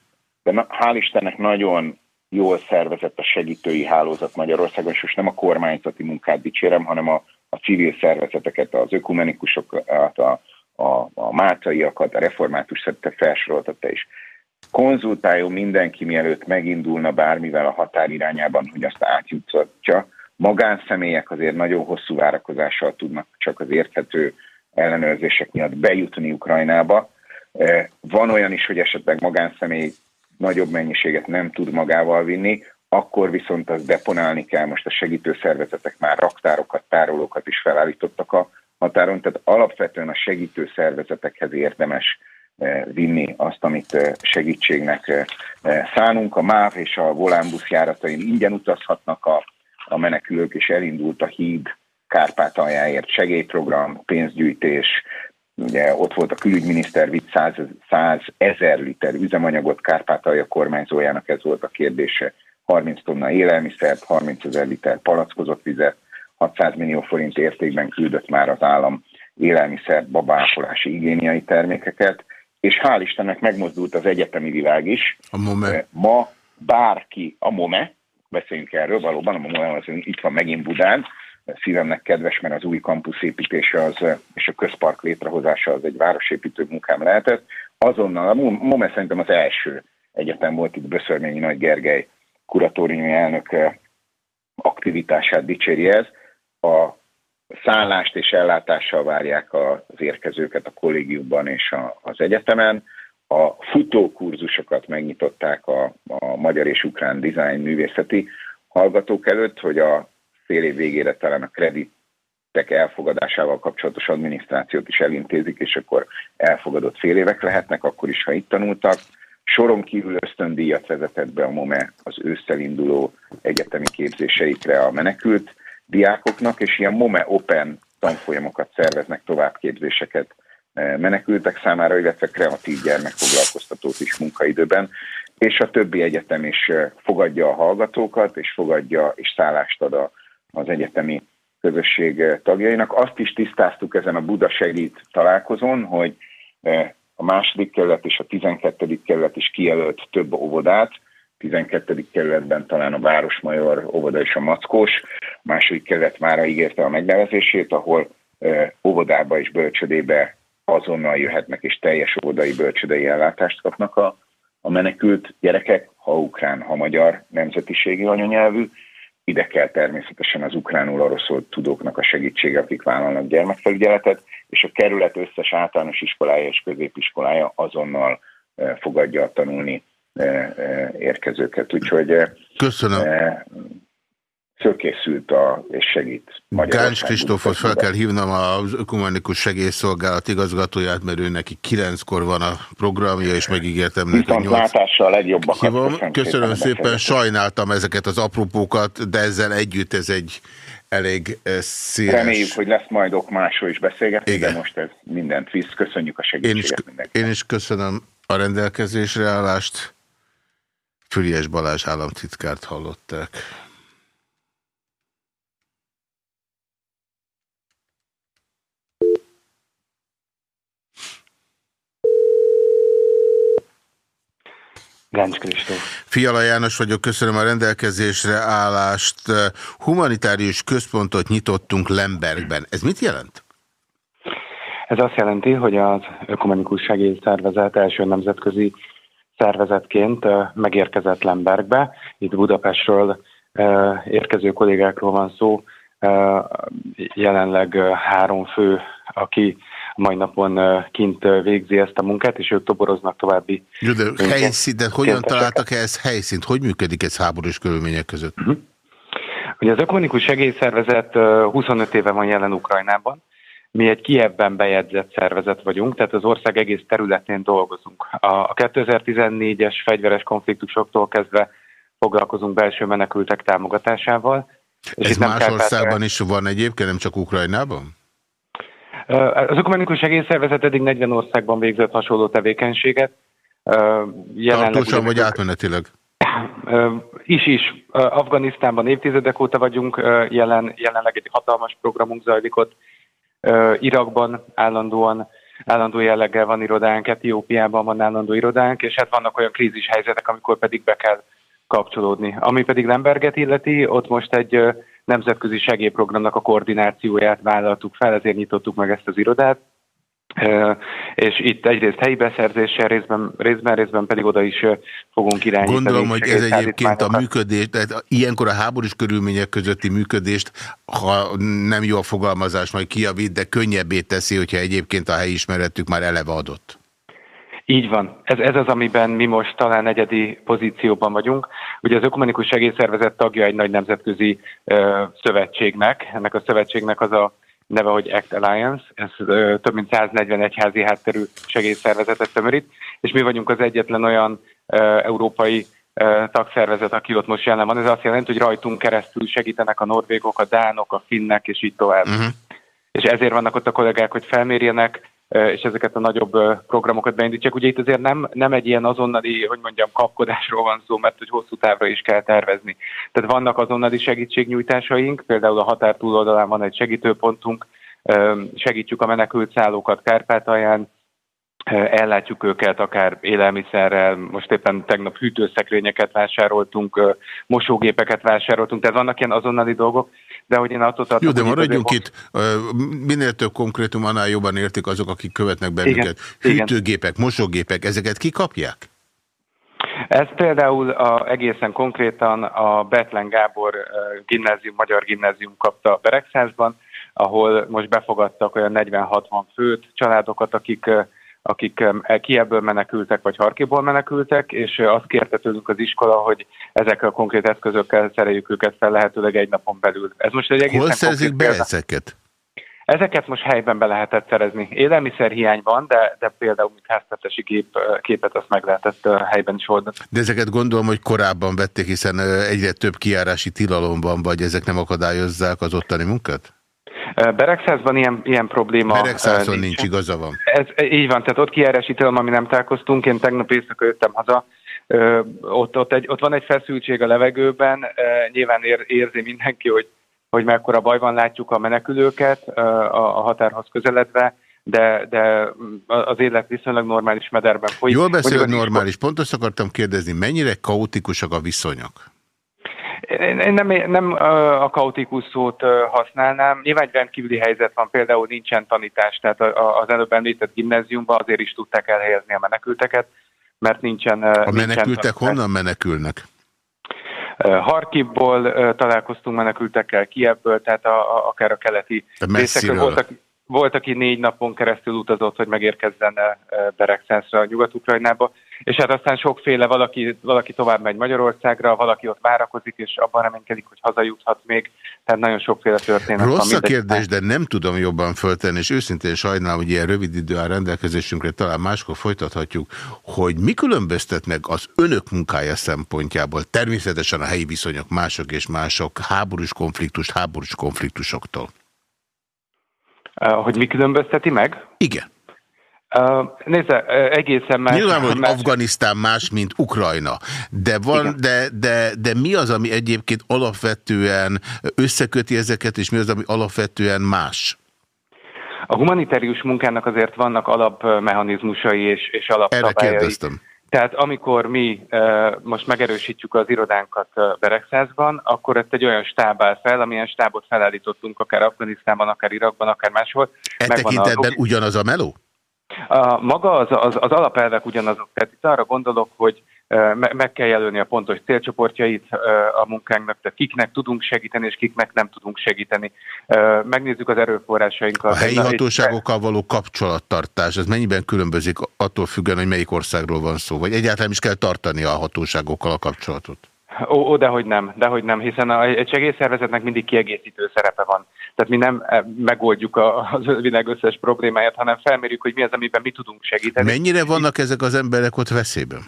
Speaker 7: de na, hál' Istennek nagyon jól szervezett a segítői hálózat Magyarországon, és most nem a kormányzati munkát dicsérem, hanem a, a civil szervezeteket, az ökumenikusokat, a, a, a máltaiakat, a református szerte felsoroltatta is. Konzultáljon mindenki, mielőtt megindulna bármivel a határ irányában, hogy azt átjuttatja. Magánszemélyek azért nagyon hosszú várakozással tudnak csak az érthető ellenőrzések miatt bejutni Ukrajnába. E, Van olyan is, hogy esetleg magánszemély nagyobb mennyiséget nem tud magával vinni, akkor viszont az deponálni kell. Most a segítőszervezetek már raktárokat, tárolókat is felállítottak a határon, tehát alapvetően a segítőszervezetekhez érdemes eh, vinni azt, amit eh, segítségnek eh, szánunk. A MÁV és a Volánbusz járatain ingyen utazhatnak a, a menekülők, és elindult a híd Kárpátaljáért segélyprogram, pénzgyűjtés, Ugye ott volt a külügyminiszter, vitt 100, 100 ezer liter üzemanyagot Kárpátalja kormányzójának, ez volt a kérdése. 30 tonna élelmiszert, 30 ezer liter palackozott vizet, 600 millió forint értékben küldött már az állam élelmiszer, babápolási igényiai termékeket, és hál' Istennek megmozdult az egyetemi világ is.
Speaker 1: A MOME.
Speaker 7: Ma bárki, a MOME, beszéljünk erről, valóban a MOME az itt van megint Budán, szívemnek kedves, mert az új kampusz építése az, és a közpark létrehozása az egy városépítő munkám lehetett. Azonnal, a MOME szerintem az első egyetem volt itt Böszörményi Nagy Gergely kuratóriumi elnök eh, aktivitását dicséri ez. A szállást és ellátással várják az érkezőket a kollégiumban és a, az egyetemen. A futókurzusokat megnyitották a, a magyar és ukrán dizájn művészeti hallgatók előtt, hogy a fél év végére talán a kreditek elfogadásával kapcsolatos adminisztrációt is elintézik, és akkor elfogadott fél évek lehetnek, akkor is, ha itt tanultak. Soron kívül ösztöndíjat vezetett be a MOME az ősszel induló egyetemi képzéseikre a menekült diákoknak, és ilyen MOME Open tanfolyamokat szerveznek, továbbképzéseket eh, menekültek számára, illetve kreatív gyermekfoglalkoztatót is munkaidőben, és a többi egyetem is eh, fogadja a hallgatókat, és fogadja és szállást ad a az egyetemi közösség eh, tagjainak. Azt is tisztáztuk ezen a Buda segít találkozón, hogy a második kerület és a 12. kerület is kijelölt több óvodát, 12. kerületben talán a Városmajor óvoda és a Mackós, a második kerület már ígérte a megnevezését, ahol óvodába és bölcsödébe azonnal jöhetnek és teljes óvodai bölcsödei ellátást kapnak a, a menekült gyerekek, ha ukrán, ha magyar nemzetiségi anyanyelvű, ide kell természetesen az ukránul oroszul tudóknak a segítsége, akik vállalnak gyermekfelügyeletet, és a kerület összes általános iskolája és középiskolája azonnal fogadja a tanulni érkezőket. Úgyhogy
Speaker 1: Köszönöm
Speaker 7: fölkészült a, és segít
Speaker 1: Gáncs Kristófot fel kell hívnom az Ökumenikus Segélyszolgálat igazgatóját, mert ő neki kilenckor van a programja, és megígértem neki,
Speaker 7: nyolc... a legjobbakat.
Speaker 1: Hívom. Köszönöm szépen, sajnáltam ezeket az apropókat, de ezzel együtt ez egy elég széles...
Speaker 7: Reméljük, hogy lesz majd ok másról is beszélgetni, Igen. de most ez mindent visz. Köszönjük a segítséget
Speaker 1: én is, Én is köszönöm a rendelkezésre állást. Füriás Balázs államtitkárt hallották.
Speaker 8: Gáncs Kristóf.
Speaker 1: Fiala János vagyok, köszönöm a rendelkezésre állást. Humanitárius központot nyitottunk Lembergben. Ez mit jelent?
Speaker 8: Ez azt jelenti, hogy az Ökumenikus Segélyszervezet első nemzetközi szervezetként megérkezett Lembergbe. Itt Budapestről érkező kollégákról van szó. Jelenleg három fő, aki mai napon kint végzi ezt a munkát, és ők toboroznak további.
Speaker 1: Jó, de, helyszín, de hogyan találtak ehhez helyszínt? Hogy működik ez háborús körülmények között? Uh mhm. -huh.
Speaker 8: Ugye az Ökumenikus Segélyszervezet 25 éve van jelen Ukrajnában. Mi egy Kievben bejegyzett szervezet vagyunk, tehát az ország egész területén dolgozunk. A 2014-es fegyveres konfliktusoktól kezdve foglalkozunk belső menekültek támogatásával.
Speaker 1: És Ez más országban is van egyébként, nem csak Ukrajnában?
Speaker 8: Az Ökumenikus Segélyszervezet eddig 40 országban végzett hasonló tevékenységet.
Speaker 1: Jelenleg Tartósan vagy átmenetileg?
Speaker 8: Is is. Afganisztánban évtizedek óta vagyunk, jelen, jelenleg egy hatalmas programunk zajlik ott. Irakban állandóan, állandó jelleggel van irodánk, Etiópiában van állandó irodánk, és hát vannak olyan krízis helyzetek, amikor pedig be kell kapcsolódni. Ami pedig Lemberget illeti, ott most egy nemzetközi segélyprogramnak a koordinációját vállaltuk fel, ezért nyitottuk meg ezt az irodát. És itt egyrészt helyi beszerzéssel, részben, részben, részben pedig oda is fogunk irányítani.
Speaker 1: Gondolom, hogy ez egyébként a működés, tehát ilyenkor a háborús körülmények közötti működést, ha nem jó a fogalmazás, majd kiavít, de könnyebbé teszi, hogyha egyébként a helyismeretük már eleve adott.
Speaker 8: Így van. Ez, ez az, amiben mi most talán negyedi pozícióban vagyunk. Ugye az Ökumenikus Segélyszervezet tagja egy nagy nemzetközi ö, szövetségnek. Ennek a szövetségnek az a neve, hogy Act Alliance. Ez ö, több mint 140 egyházi hátterű segélyszervezetet tömörít, és mi vagyunk az egyetlen olyan ö, európai ö, tagszervezet, aki ott most jelen van. Ez azt jelenti, hogy rajtunk keresztül segítenek a norvégok, a dánok, a finnek, és így tovább.
Speaker 1: Uh-huh.
Speaker 8: És ezért vannak ott a kollégák, hogy felmérjenek, és ezeket a nagyobb programokat beindítsák. Ugye itt azért nem, nem egy ilyen azonnali, hogy mondjam, kapkodásról van szó, mert hogy hosszú távra is kell tervezni. Tehát vannak azonnali segítségnyújtásaink, például a határ túloldalán van egy segítőpontunk, segítjük a menekült szállókat Kárpátalján, ellátjuk őket akár élelmiszerrel, most éppen tegnap hűtőszekrényeket vásároltunk, mosógépeket vásároltunk, tehát vannak ilyen azonnali dolgok, de hogy én attól tartom,
Speaker 1: Jó, de maradjunk itt. Minél több konkrétum, annál jobban értik azok, akik követnek bennünket.
Speaker 8: Igen,
Speaker 1: Hűtőgépek, mosógépek, ezeket ki kapják?
Speaker 8: Ez például a, egészen konkrétan a Betlen Gábor gimnázium, magyar gimnázium kapta Beregszázban, ahol most befogadtak olyan 40-60 főt, családokat, akik, akik Kievből menekültek, vagy Harkiból menekültek, és azt kérte tőlünk az iskola, hogy ezekkel a konkrét eszközökkel szereljük őket fel lehetőleg egy napon belül. Ez most egy egészen
Speaker 1: Hol szerzik be
Speaker 8: példa.
Speaker 1: ezeket?
Speaker 8: Ezeket most helyben be lehetett szerezni. Élelmiszer hiány van, de, de például mint háztartási gép, képet azt meg lehetett helyben is oldani.
Speaker 1: De ezeket gondolom, hogy korábban vették, hiszen egyre több kiárási tilalom van, vagy ezek nem akadályozzák az ottani munkát?
Speaker 8: Beregszázban ilyen, ilyen probléma
Speaker 1: Beregszázon
Speaker 8: ö,
Speaker 1: nincs, igaza van.
Speaker 8: Ez, így van, tehát ott kijárási tilalom, ami nem találkoztunk. Én tegnap éjszaka jöttem haza, Ö, ott, ott, egy, ott van egy feszültség a levegőben, Ö, nyilván ér, érzi mindenki, hogy, hogy mekkora baj van, látjuk a menekülőket ö, a, a határhoz közeledve, de, de az élet viszonylag normális mederben folyik.
Speaker 1: Jól beszél, normális. Pont azt akartam kérdezni, mennyire kaotikusak a viszonyok?
Speaker 8: Én nem, nem a kaotikus szót használnám. Nyilván egy rendkívüli helyzet van, például nincsen tanítás, tehát az előbb említett gimnáziumban azért is tudták elhelyezni a menekülteket, mert nincsen...
Speaker 1: A
Speaker 8: nincsen
Speaker 1: menekültek
Speaker 8: tanítás.
Speaker 1: honnan menekülnek?
Speaker 8: Ö, találkoztunk menekültekkel, Kievből, tehát a, a, akár a keleti
Speaker 1: De messziről.
Speaker 8: Volt, aki, négy napon keresztül utazott, hogy megérkezzen Beregszánszra, Nyugat-Ukrajnába, és hát aztán sokféle, valaki, valaki tovább megy Magyarországra, valaki ott várakozik, és abban reménykedik, hogy hazajuthat még, tehát nagyon sokféle történet van.
Speaker 1: Rossz a kérdés, de nem tudom jobban föltenni, és őszintén sajnálom, hogy ilyen rövid idő áll rendelkezésünkre, talán máskor folytathatjuk, hogy mi különböztet meg az önök munkája szempontjából, természetesen a helyi viszonyok mások és mások, háborús konfliktust, háborús konfliktusoktól.
Speaker 8: Hogy mi különbözteti meg?
Speaker 1: Igen.
Speaker 8: Uh, nézze, egészen más.
Speaker 1: Nyilván, hogy
Speaker 8: más-
Speaker 1: Afganisztán más, mint Ukrajna, de, van, de, de, de mi az, ami egyébként alapvetően összeköti ezeket, és mi az, ami alapvetően más?
Speaker 8: A humanitárius munkának azért vannak alapmechanizmusai és, és
Speaker 1: Erre
Speaker 8: alapszabályai.
Speaker 1: kérdeztem.
Speaker 8: Tehát amikor mi most megerősítjük az irodánkat uh, Beregszázban, akkor ezt egy olyan stáb áll fel, amilyen stábot felállítottunk akár Afganisztánban, akár Irakban, akár máshol.
Speaker 1: E
Speaker 8: a
Speaker 1: tekintetben
Speaker 8: logi-
Speaker 1: ugyanaz a meló?
Speaker 8: A, maga az, az, az alapelvek ugyanazok. Tehát itt arra gondolok, hogy me- meg kell jelölni a pontos célcsoportjait a munkánknak, tehát kiknek tudunk segíteni, és kiknek nem tudunk segíteni. Megnézzük az erőforrásainkat.
Speaker 1: A helyi hatóságokkal való kapcsolattartás, ez mennyiben különbözik attól függően, hogy melyik országról van szó? Vagy egyáltalán is kell tartani a hatóságokkal a kapcsolatot?
Speaker 8: Ó, ó, dehogy nem, dehogy nem, hiszen a, egy segélyszervezetnek mindig kiegészítő szerepe van. Tehát mi nem eh, megoldjuk a, az világ összes problémáját, hanem felmérjük, hogy mi az, amiben mi tudunk segíteni.
Speaker 1: Mennyire vannak ezek az emberek ott veszélyben?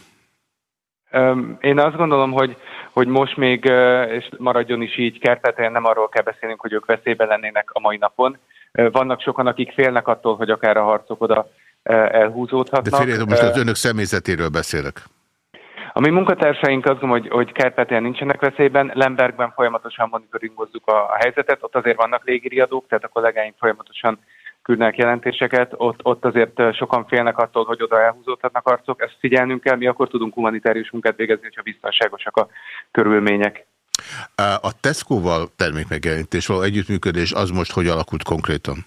Speaker 8: Én azt gondolom, hogy, hogy most még, ö, és maradjon is így, Kárpátalján nem arról kell beszélnünk, hogy ők veszélyben lennének a mai napon. Ö, Vannak sokan, akik félnek attól, hogy akár a harcok oda ö,
Speaker 1: De
Speaker 8: elhúzódhatnak.
Speaker 1: félreértem, most az önök személyzetéről beszélek.
Speaker 8: A mi munkatársaink azt gondolom, hogy, hogy Kárpátián nincsenek veszélyben, Lembergben folyamatosan monitoringozzuk a, a helyzetet, ott azért vannak légiriadók, tehát a kollégáink folyamatosan küldnek jelentéseket, ott, ott azért sokan félnek attól, hogy oda elhúzódhatnak arcok, ezt figyelnünk kell, mi akkor tudunk humanitárius munkát végezni, hogyha biztonságosak a körülmények.
Speaker 1: A Tesco-val termékmegjelenítés való együttműködés az most hogy alakult konkrétan?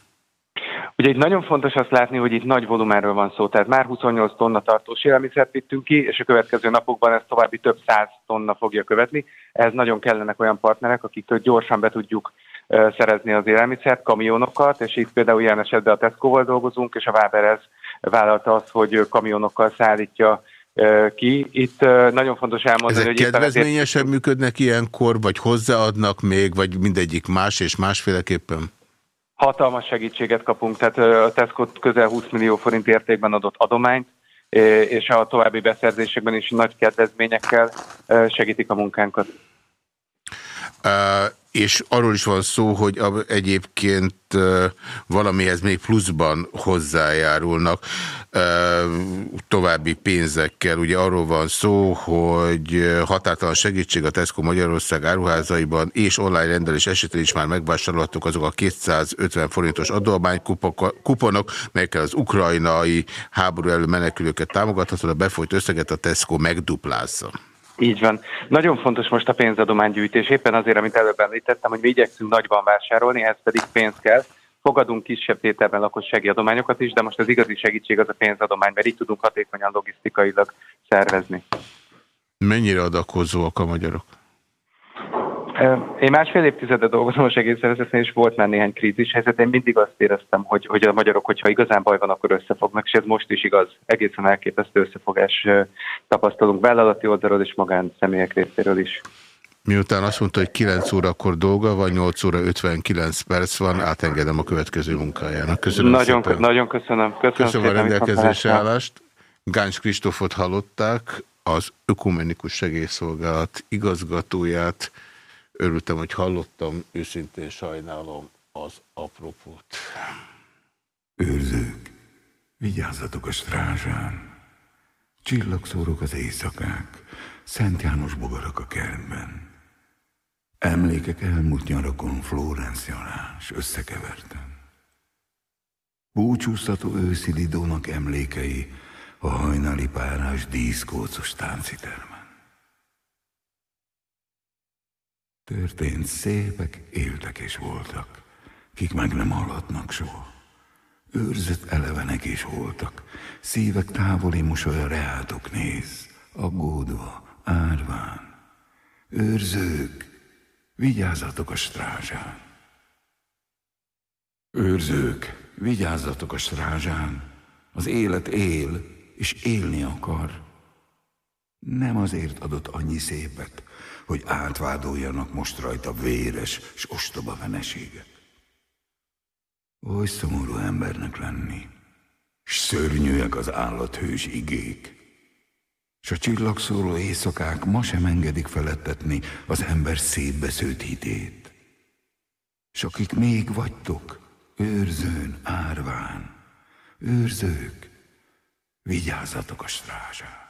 Speaker 8: Ugye itt nagyon fontos azt látni, hogy itt nagy volumenről van szó, tehát már 28 tonna tartós élelmiszert vittünk ki, és a következő napokban ez további több száz tonna fogja követni. Ez nagyon kellenek olyan partnerek, akiktől gyorsan be tudjuk szerezni az élelmiszert, kamionokat, és itt például ilyen esetben a Tesco-val dolgozunk, és a Waberez vállalta azt, hogy kamionokkal szállítja ki. Itt nagyon fontos elmondani,
Speaker 1: Ezek
Speaker 8: hogy éppen ezért-
Speaker 1: kedvezményesen működnek ilyenkor, vagy hozzáadnak még, vagy mindegyik más és másféleképpen?
Speaker 8: Hatalmas segítséget kapunk, tehát a Tesco közel 20 millió forint értékben adott adományt, és a további beszerzésekben is nagy kedvezményekkel segítik a munkánkat.
Speaker 1: És arról is van szó, hogy egyébként valamihez még pluszban hozzájárulnak további pénzekkel. Ugye arról van szó, hogy határtalan segítség a Tesco Magyarország áruházaiban és online rendelés esetén is már megvásárolhatók azok a 250 forintos adóalmánykuponok, melyekkel az ukrajnai háború elő menekülőket támogathatod, a befolyt összeget a Tesco megduplázza.
Speaker 8: Így van. Nagyon fontos most a pénzadománygyűjtés, éppen azért, amit előbb említettem, hogy mi igyekszünk nagyban vásárolni, ehhez pedig pénz kell. Fogadunk kisebb tételben lakossági adományokat is, de most az igazi segítség az a pénzadomány, mert így tudunk hatékonyan logisztikailag szervezni.
Speaker 1: Mennyire adakozóak a magyarok?
Speaker 8: Én másfél évtizede dolgozom a segélyszervezetnél, és volt már néhány krízis helyzet. Én mindig azt éreztem, hogy, hogy a magyarok, hogyha igazán baj van, akkor összefognak, és ez most is igaz. Egészen elképesztő összefogás tapasztalunk vállalati oldalról és magán személyek részéről is.
Speaker 1: Miután azt mondta, hogy 9 órakor dolga van, 8 óra 59 perc van, átengedem a következő munkájának. Köszönöm
Speaker 8: nagyon,
Speaker 1: szépen.
Speaker 8: nagyon köszönöm. Köszönöm,
Speaker 1: Köszönöm a rendelkezésre állást. Gáncs Kristófot hallották, az Ökumenikus Segélyszolgálat igazgatóját. Örültem, hogy hallottam, őszintén sajnálom az apropót.
Speaker 2: Őrzők, vigyázzatok a strázsán. Csillagszórok az éjszakák, Szent János bogarak a kertben. Emlékek elmúlt nyarakon Florence Janás összekevertem. Búcsúztató őszi Lidónak emlékei a hajnali párás díszkócos táncitermen. Történt szépek, éltek és voltak, kik meg nem hallhatnak soha. Őrzött elevenek is voltak, szívek távoli mosolya reátok néz, aggódva, árván. Őrzők, vigyázzatok a strázsán. Őrzők, vigyázzatok a strázsán, az élet él, és élni akar. Nem azért adott annyi szépet, hogy átvádoljanak most rajta véres és ostoba veneséget. Oly szomorú embernek lenni, s szörnyűek az állathős igék, s a csillagszóró éjszakák ma sem engedik felettetni az ember szétbesződt hitét. S akik még vagytok, őrzőn, árván, őrzők, vigyázzatok a strázsán.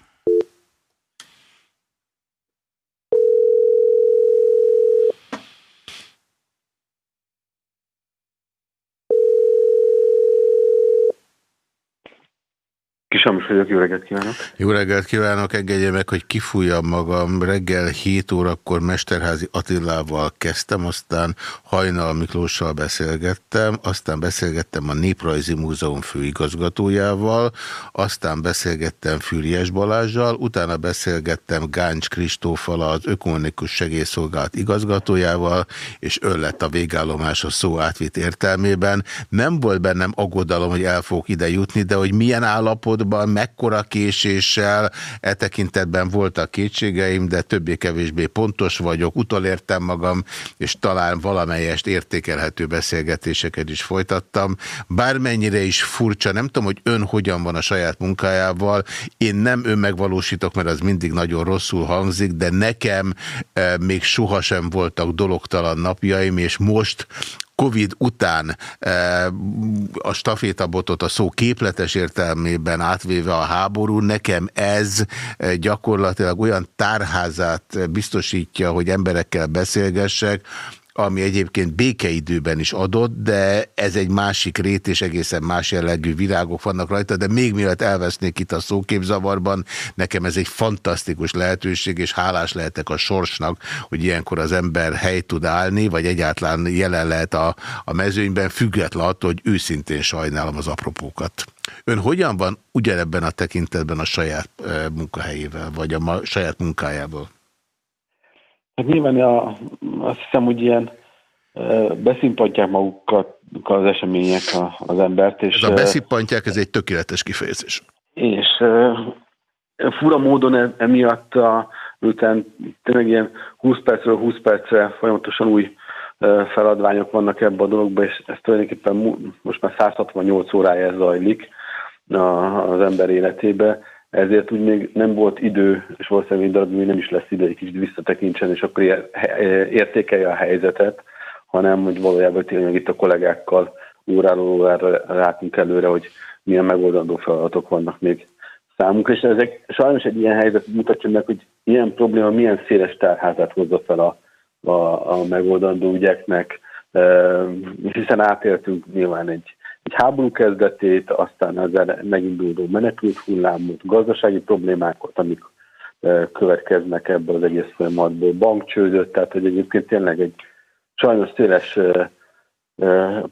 Speaker 6: Kisamus vagyok, jó reggelt kívánok!
Speaker 1: Jó reggelt kívánok, engedje meg, hogy kifújjam magam. Reggel 7 órakor Mesterházi Attilával kezdtem, aztán Hajnal Miklóssal beszélgettem, aztán beszélgettem a Néprajzi Múzeum főigazgatójával, aztán beszélgettem Füriyes Balázsjal, utána beszélgettem Gáncs Kristóffal, az Ökumenikus Segélyszolgálat igazgatójával, és ön lett a végállomás a szó átvitt értelmében. Nem volt bennem aggodalom, hogy el fogok ide jutni, de hogy milyen állapotban, mekkora késéssel, e tekintetben voltak kétségeim, de többé-kevésbé pontos vagyok, utolértem magam, és talán valamelyest értékelhető beszélgetéseket is folytattam. Bármennyire is furcsa, nem tudom, hogy ön hogyan van a saját munkájával, én nem önmegvalósítok, mert az mindig nagyon rosszul hangzik, de nekem e, még sohasem voltak dologtalan napjaim, és most Covid után e, a stafétabotot a szó képletes értelmében átvéve a háború, nekem ez e, gyakorlatilag olyan tárházát biztosítja, hogy emberekkel beszélgessek, ami egyébként békeidőben is adott, de ez egy másik rét és egészen más jellegű virágok vannak rajta, de még mielőtt elvesznék itt a szóképzavarban, nekem ez egy fantasztikus lehetőség, és hálás lehetek a sorsnak, hogy ilyenkor az ember hely tud állni, vagy egyáltalán jelen lehet a, a mezőnyben, független attól, hogy őszintén sajnálom az apropókat. Ön hogyan van ugyanebben a tekintetben a saját e, munkahelyével, vagy a ma, saját munkájával?
Speaker 9: Hát nyilván a, azt hiszem, hogy ilyen beszimpantják magukat az események az embert. És,
Speaker 1: ez a beszimpantják, ez egy tökéletes kifejezés.
Speaker 9: És fura módon e, emiatt a, miután tényleg ilyen 20 percről 20 percre folyamatosan új feladványok vannak ebben a dologban, és ez tulajdonképpen most már 168 órája zajlik az ember életébe, ezért úgy még nem volt idő, és valószínűleg egy darabig nem is lesz idő, egy kicsit visszatekintsen, és akkor értékelje a helyzetet, hanem hogy valójában tényleg itt a kollégákkal óráról órára látunk előre, hogy milyen megoldandó feladatok vannak még számunkra, és ezek sajnos egy ilyen helyzet mutatja meg, hogy ilyen probléma milyen széles tárházat hozza fel a, a, a megoldandó ügyeknek, hiszen átéltünk nyilván egy egy háború kezdetét, aztán ezzel meginduló menekült hullámot, gazdasági problémákat, amik következnek ebből az egész folyamatból, bankcsődöt, tehát hogy egyébként tényleg egy sajnos széles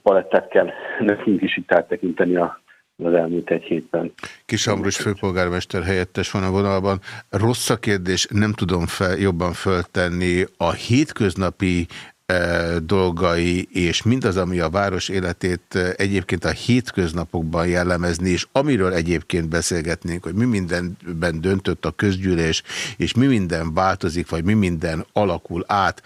Speaker 9: palettát kell nekünk is itt áttekinteni a az elmúlt egy hétben.
Speaker 1: Kis Ambrus főpolgármester helyettes van a vonalban. Rossz a kérdés, nem tudom fel, jobban föltenni. A hétköznapi dolgai, és mindaz, ami a város életét egyébként a hétköznapokban jellemezni, és amiről egyébként beszélgetnénk, hogy mi mindenben döntött a közgyűlés, és mi minden változik, vagy mi minden alakul át,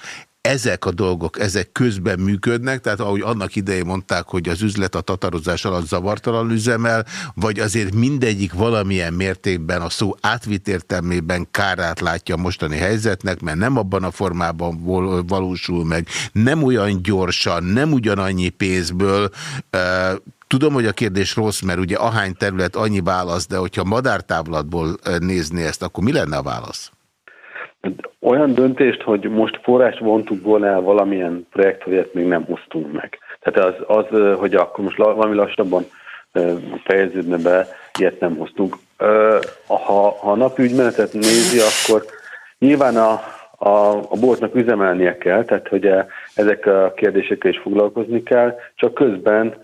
Speaker 1: ezek a dolgok, ezek közben működnek, tehát ahogy annak idején mondták, hogy az üzlet a tatarozás alatt zavartalan üzemel, vagy azért mindegyik valamilyen mértékben a szó átvitt értelmében kárát látja a mostani helyzetnek, mert nem abban a formában valósul meg, nem olyan gyorsan, nem ugyanannyi pénzből, Tudom, hogy a kérdés rossz, mert ugye ahány terület annyi válasz, de hogyha madártávlatból nézni ezt, akkor mi lenne a válasz?
Speaker 9: Olyan döntést, hogy most forrást vontunk volna el valamilyen projektért még nem hoztunk meg. Tehát az, az hogy akkor most valami lassabban fejeződne be, ilyet nem hoztunk. Ha, ha a napi ügymenetet nézi, akkor nyilván a, a, a boltnak üzemelnie kell, tehát hogy ezek a kérdésekkel is foglalkozni kell, csak közben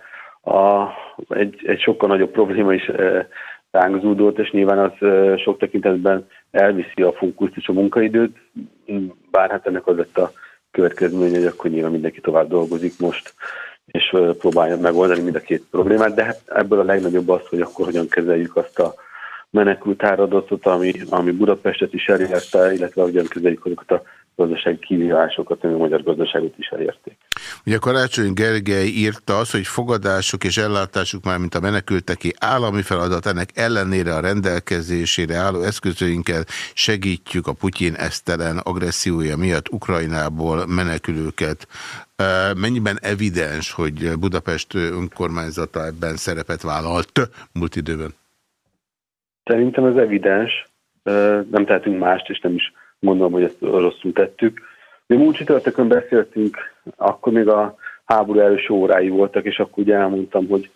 Speaker 9: a, egy, egy sokkal nagyobb probléma is ránk zúdult, és nyilván az sok tekintetben elviszi a fókuszt és a munkaidőt, bár hát ennek az lett a következménye, hogy akkor nyilván mindenki tovább dolgozik most, és próbálja megoldani mind a két problémát, de hát ebből a legnagyobb az, hogy akkor hogyan kezeljük azt a menekült áradatot, ami, ami Budapestet is elérte, illetve hogyan kezeljük azokat a gazdasági kihívásokat, ami a magyar gazdaságot is elérték.
Speaker 1: Ugye Karácsony Gergely írta az, hogy fogadások és ellátásuk már, mint a menekülteki állami feladat, ennek ellenére a rendelkezésére álló eszközöinkkel segítjük a Putyin esztelen agressziója miatt Ukrajnából menekülőket. Mennyiben evidens, hogy Budapest önkormányzata ebben szerepet vállalt múlt időben?
Speaker 9: Szerintem ez evidens. Nem tehetünk mást, és nem is mondom, hogy ezt rosszul tettük. Mi múlt csütörtökön beszéltünk, akkor még a háború első órái voltak, és akkor ugye elmondtam, hogy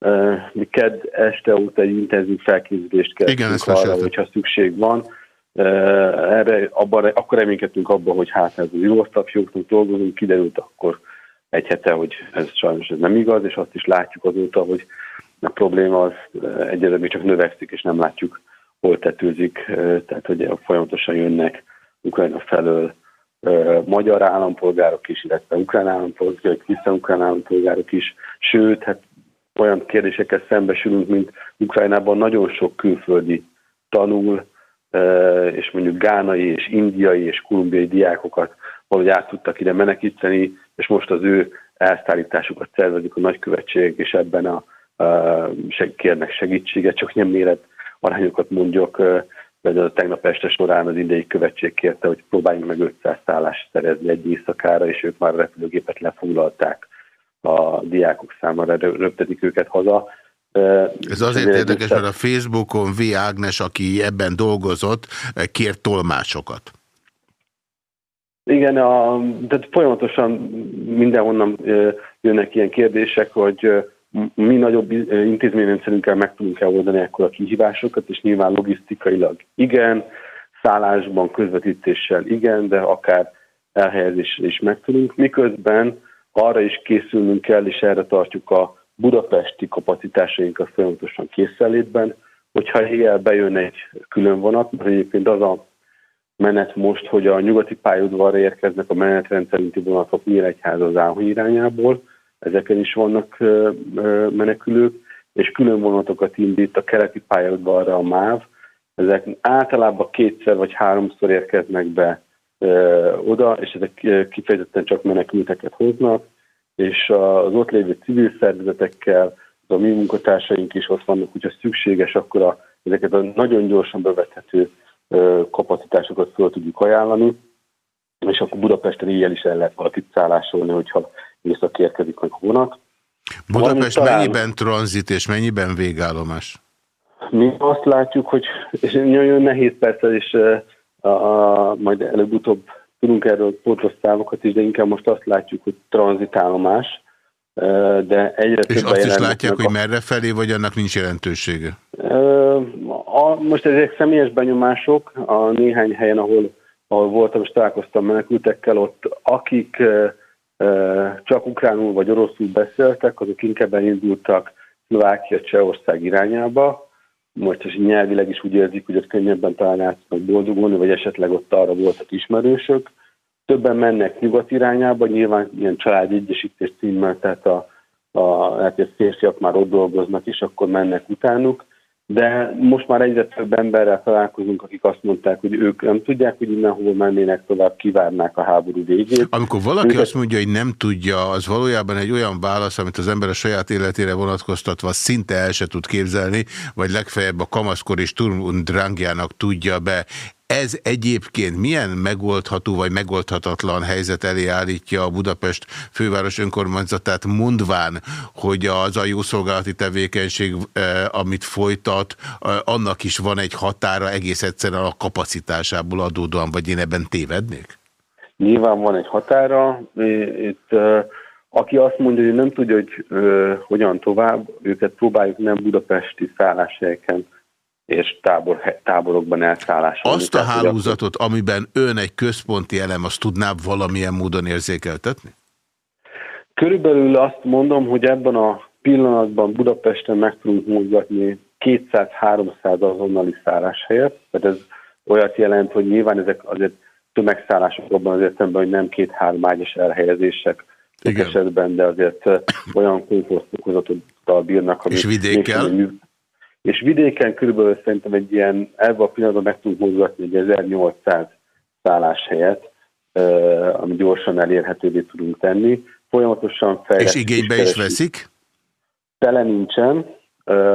Speaker 9: uh, mi kedd este óta egy intenzív felkészülést kezdtünk arra, hogyha szükség van. Uh, erre, abban, akkor reménykedtünk abban, hogy hát ez az illósztapjóknak dolgozunk, kiderült akkor egy hete, hogy ez sajnos ez nem igaz, és azt is látjuk azóta, hogy a probléma az egyre még csak növekszik, és nem látjuk hol tetőzik, tehát hogy folyamatosan jönnek Ukrajna felől magyar állampolgárok is, illetve ukrán állampolgárok, vissza-ukrán állampolgárok is, sőt, hát olyan kérdésekkel szembesülünk, mint Ukrajnában nagyon sok külföldi tanul, és mondjuk gánai és indiai és kolumbiai diákokat valahogy át tudtak ide menekíteni, és most az ő elszállításukat szervezik a nagykövetségek, és ebben a, a, kérnek segítséget, csak nem méret arányokat mondjuk, például tegnap este során az idei követség kérte, hogy próbáljunk meg 500 szállást szerezni egy éjszakára, és ők már a repülőgépet lefoglalták. a diákok számára röptetik őket haza.
Speaker 1: Ez azért érdekes, mert a Facebookon V. Ágnes, aki ebben dolgozott, kért tolmásokat.
Speaker 9: Igen, a, de folyamatosan mindenhonnan jönnek ilyen kérdések, hogy mi nagyobb intézményrendszerünkkel meg tudunk-e oldani ekkor a kihívásokat, és nyilván logisztikailag igen, szállásban, közvetítéssel igen, de akár elhelyezéssel is meg tudunk, miközben arra is készülnünk kell, és erre tartjuk a budapesti kapacitásainkat folyamatosan készenlétben, hogyha éjjel bejön egy külön vonat, mert egyébként az a menet most, hogy a nyugati pályaudvarra érkeznek a menetrendszerinti vonatok Nyíregyháza az Áhony irányából, ezeken is vannak menekülők, és külön vonatokat indít a keleti pályaudvarra a MÁV, ezek általában kétszer vagy háromszor érkeznek be oda, és ezek kifejezetten csak menekülteket hoznak, és az ott lévő civil szervezetekkel, a mi munkatársaink is ott vannak, hogyha szükséges, akkor a, ezeket a nagyon gyorsan bevethető kapacitásokat fel tudjuk ajánlani, és akkor Budapesten éjjel is el lehet valakit szállásolni, hogyha észak érkezik meg a vonat.
Speaker 1: Budapest talán... mennyiben tranzit és mennyiben végállomás?
Speaker 9: Mi azt látjuk, hogy és nagyon nehéz persze, és a, a, majd előbb-utóbb tudunk erről pontos számokat is, de inkább most azt látjuk, hogy tranzitállomás, de egyre
Speaker 1: És azt is látják, a... hogy merre felé, vagy annak nincs jelentősége?
Speaker 9: A, most ezek személyes benyomások, a néhány helyen, ahol, ahol voltam és találkoztam menekültekkel, ott akik csak ukránul vagy oroszul beszéltek, azok inkább elindultak Szlovákia, Csehország irányába. Most is nyelvileg is úgy érzik, hogy ott könnyebben találnának boldogulni, vagy esetleg ott arra voltak ismerősök. Többen mennek nyugat irányába, nyilván ilyen családegyesítés címmel, tehát a, a, hát a férfiak már ott dolgoznak, és akkor mennek utánuk de most már egyre több emberrel találkozunk, akik azt mondták, hogy ők nem tudják, hogy innen hol mennének tovább, kivárnák a háború végét.
Speaker 1: Amikor valaki őket... azt mondja, hogy nem tudja, az valójában egy olyan válasz, amit az ember a saját életére vonatkoztatva szinte el se tud képzelni, vagy legfeljebb a kamaszkor és Turm Drangjának tudja be. Ez egyébként milyen megoldható vagy megoldhatatlan helyzet elé állítja a Budapest főváros önkormányzatát, mondván, hogy az a jószolgálati tevékenység, eh, amit folytat, eh, annak is van egy határa egész egyszerűen a kapacitásából adódóan, vagy én ebben tévednék?
Speaker 9: Nyilván van egy határa. Itt, eh, aki azt mondja, hogy nem tudja, hogy hogyan tovább, őket próbáljuk nem budapesti szálláshelyeken és tábor, táborokban elszállásolni.
Speaker 1: Azt a hálózatot, amiben ön egy központi elem, azt tudná valamilyen módon érzékeltetni?
Speaker 9: Körülbelül azt mondom, hogy ebben a pillanatban Budapesten meg tudunk mozgatni 200-300 azonnali szálláshelyet, tehát ez olyat jelent, hogy nyilván ezek azért tömegszállások abban az értelemben, hogy nem két-három ágyas elhelyezések Igen. esetben, de azért olyan komfortokozatottal bírnak.
Speaker 1: És vidékkel?
Speaker 9: És vidéken körülbelül szerintem egy ilyen, ebben a pillanatban meg tudunk mozgatni egy 1800 helyet, ami gyorsan elérhetővé tudunk tenni. Folyamatosan
Speaker 1: fejlesztünk. És igénybe is veszik?
Speaker 9: Tele nincsen,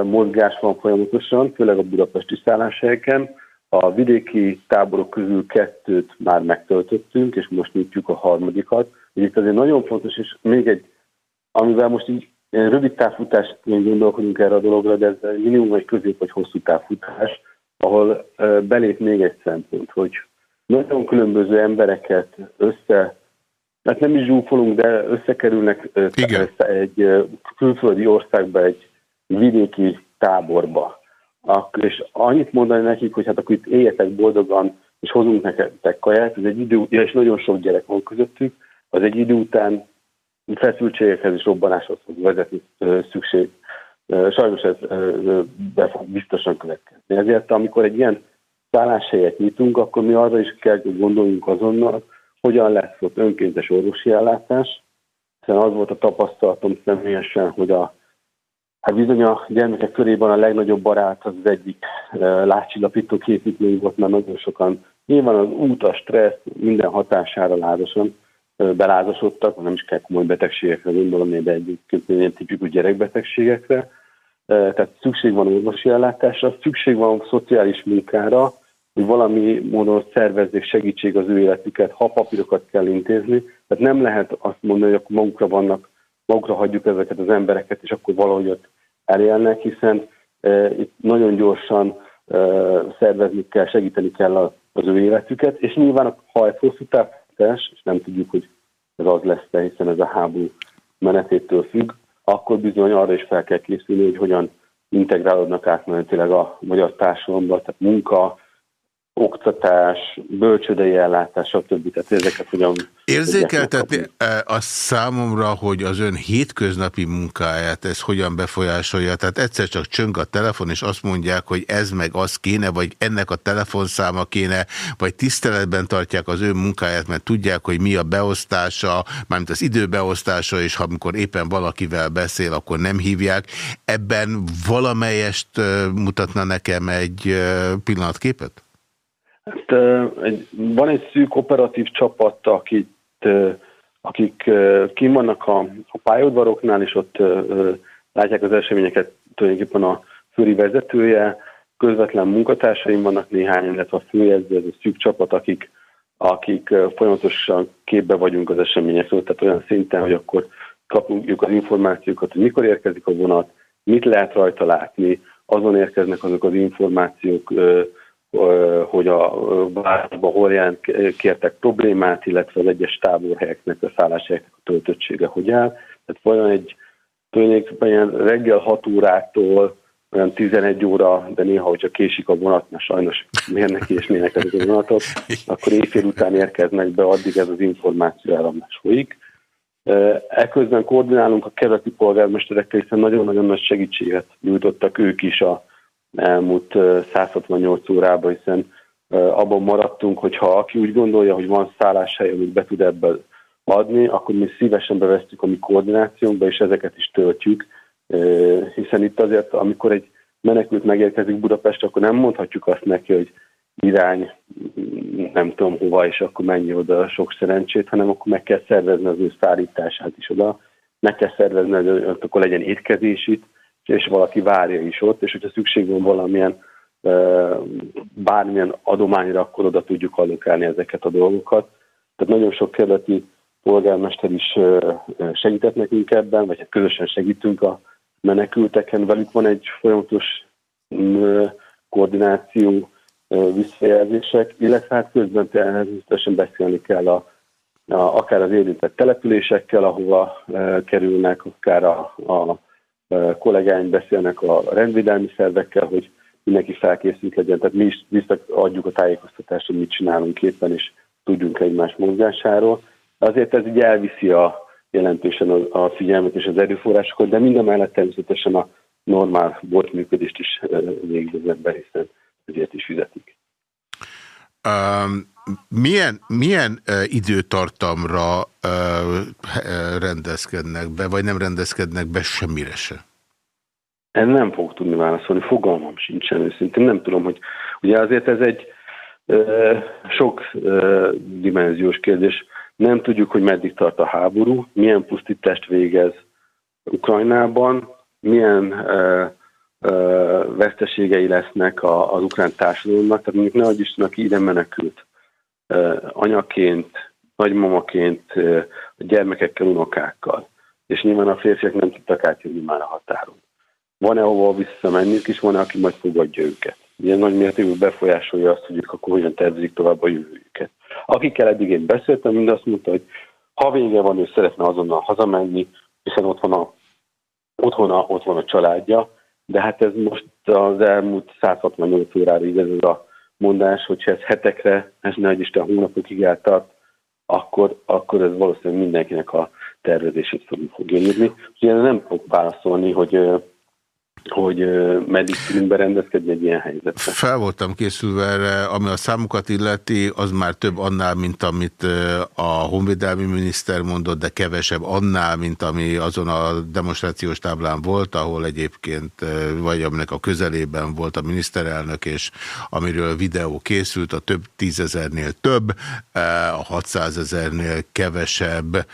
Speaker 9: mozgás van folyamatosan, főleg a budapesti szálláshelyeken. A vidéki táborok közül kettőt már megtöltöttünk, és most nyitjuk a harmadikat. Itt azért nagyon fontos, és még egy, amivel most így rövid távfutást gondolkodunk erre a dologra, de ez minimum egy közép vagy hosszú távfutás, ahol belép még egy szempont, hogy nagyon különböző embereket össze, hát nem is zsúfolunk, de összekerülnek Igen. egy külföldi országba, egy vidéki táborba. És annyit mondani nekik, hogy hát akkor itt éljetek boldogan, és hozunk nektek kaját, ez egy idő, és nagyon sok gyerek van közöttük, az egy idő után feszültségekhez és robbanáshoz fog vezetni szükség. Sajnos ez be fog biztosan következni. Ezért amikor egy ilyen szálláshelyet nyitunk, akkor mi arra is kell, hogy gondoljunk azonnal, hogyan lesz ott önkéntes orvosi ellátás, hiszen az volt a tapasztalatom személyesen, hogy a Hát bizony a gyermekek körében a legnagyobb barát az, az egyik látcsillapító képítmény volt, mert nagyon sokan nyilván az út, a stressz minden hatására lázasan belázasodtak, nem is kell komoly betegségekre gondolni, de egyébként ilyen tipikus gyerekbetegségekre. Tehát szükség van orvosi ellátásra, szükség van szociális munkára, hogy valami módon szervezzék segítség az ő életüket, ha papírokat kell intézni. Tehát nem lehet azt mondani, hogy akkor magukra vannak magukra hagyjuk ezeket az embereket, és akkor valahogy ott elélnek, hiszen e, itt nagyon gyorsan e, szervezni kell, segíteni kell az ő életüket, és nyilván ha ez hosszú távítás, és nem tudjuk, hogy ez az lesz hiszen ez a háború menetétől függ, akkor bizony arra is fel kell készülni, hogy hogyan integrálódnak átmenetileg a magyar társadalomba, tehát munka, oktatás, bölcsödei ellátás, stb. Tehát ezeket hogyan...
Speaker 1: Érzékeltetni e, a számomra, hogy az ön hétköznapi munkáját ez hogyan befolyásolja? Tehát egyszer csak csöng a telefon, és azt mondják, hogy ez meg az kéne, vagy ennek a telefonszáma kéne, vagy tiszteletben tartják az ön munkáját, mert tudják, hogy mi a beosztása, mármint az időbeosztása, és ha amikor éppen valakivel beszél, akkor nem hívják. Ebben valamelyest e, mutatna nekem egy e, pillanatképet?
Speaker 9: Van egy szűk operatív csapat, akit, akik kim vannak a, a pályaudvaroknál, és ott látják az eseményeket tulajdonképpen a főri vezetője, közvetlen munkatársaim vannak néhány, illetve a főjegyző, ez a szűk csapat, akik, akik folyamatosan képbe vagyunk az eseményekről, tehát olyan szinten, hogy akkor kapjuk az információkat, hogy mikor érkezik a vonat, mit lehet rajta látni, azon érkeznek azok az információk, hogy a városban hol jelent kértek problémát, illetve az egyes táborhelyeknek, a szálláshelyeknek a töltöttsége hogy áll. Tehát vajon egy tulajdonképpen ilyen reggel 6 órától olyan 11 óra, de néha, hogyha késik a vonat, mert sajnos mérnek és mérnek ezek a vonatok, akkor éjfél után érkeznek be, addig ez az információ áramlás folyik. Ekközben koordinálunk a keleti polgármesterekkel, hiszen nagyon-nagyon nagy segítséget nyújtottak ők is a elmúlt 168 órában, hiszen abban maradtunk, hogy ha aki úgy gondolja, hogy van szálláshely, amit be tud ebből adni, akkor mi szívesen bevesztjük a mi koordinációnkba, és ezeket is töltjük, hiszen itt azért, amikor egy menekült megérkezik Budapest, akkor nem mondhatjuk azt neki, hogy irány, nem tudom hova, és akkor mennyi oda sok szerencsét, hanem akkor meg kell szervezni az ő szállítását is oda, meg kell szervezni, hogy akkor legyen étkezés itt, és valaki várja is ott, és hogyha szükség van valamilyen bármilyen adományra, akkor oda tudjuk allokálni ezeket a dolgokat. Tehát nagyon sok kerületi polgármester is segített nekünk ebben, vagy hát közösen segítünk a menekülteken. Velük van egy folyamatos koordináció, visszajelzések, illetve hát közben természetesen beszélni kell a, a, akár az érintett településekkel, ahova kerülnek, akár a, a kollégáink beszélnek a rendvédelmi szervekkel, hogy mindenki felkészült legyen, tehát mi is visszaadjuk a tájékoztatást, hogy mit csinálunk éppen, és tudjunk egymás mozgásáról. Azért ez így elviszi a, jelentősen a, a figyelmet és az erőforrásokat, de mind a mellett természetesen a normál boltműködést is végzi az ember, hiszen ezért is fizetik.
Speaker 1: Milyen, milyen uh, időtartamra rendezkednek be, vagy nem rendezkednek be semmire se?
Speaker 9: Ez nem fog tudni válaszolni, fogalmam sincsen őszintén. Nem tudom, hogy ugye azért ez egy uh, sok uh, dimenziós kérdés. Nem tudjuk, hogy meddig tart a háború, milyen pusztítást végez Ukrajnában, milyen uh, veszteségei lesznek az ukrán társadalomnak, tehát mondjuk ne adj aki ide menekült anyaként, nagymamaként, a gyermekekkel, unokákkal. És nyilván a férfiak nem tudtak átjönni már a határon. Van-e hova visszamenniük, és van-e, aki majd fogadja őket? Ilyen nagy mértékű befolyásolja azt, hogy ők akkor hogyan tervezik tovább a jövőjüket. Akikkel eddig én beszéltem, mind azt mondta, hogy ha vége van, ő szeretne azonnal hazamenni, hiszen ott van a, otthon a, ott van a családja, de hát ez most az elmúlt 168 órára igaz ez a mondás, hogyha ez hetekre, ez nagy Isten hónapokig eltart, akkor, akkor ez valószínűleg mindenkinek a tervezését fog írni. Úgyhogy nem fog válaszolni, hogy hogy meddig tudunk berendezkedni egy ilyen helyzetben.
Speaker 1: Fel voltam készülve erre, ami a számokat illeti, az már több annál, mint amit a honvédelmi miniszter mondott, de kevesebb annál, mint ami azon a demonstrációs táblán volt, ahol egyébként, vagy aminek a közelében volt a miniszterelnök, és amiről videó készült, a több tízezernél több, a 600 ezernél kevesebb,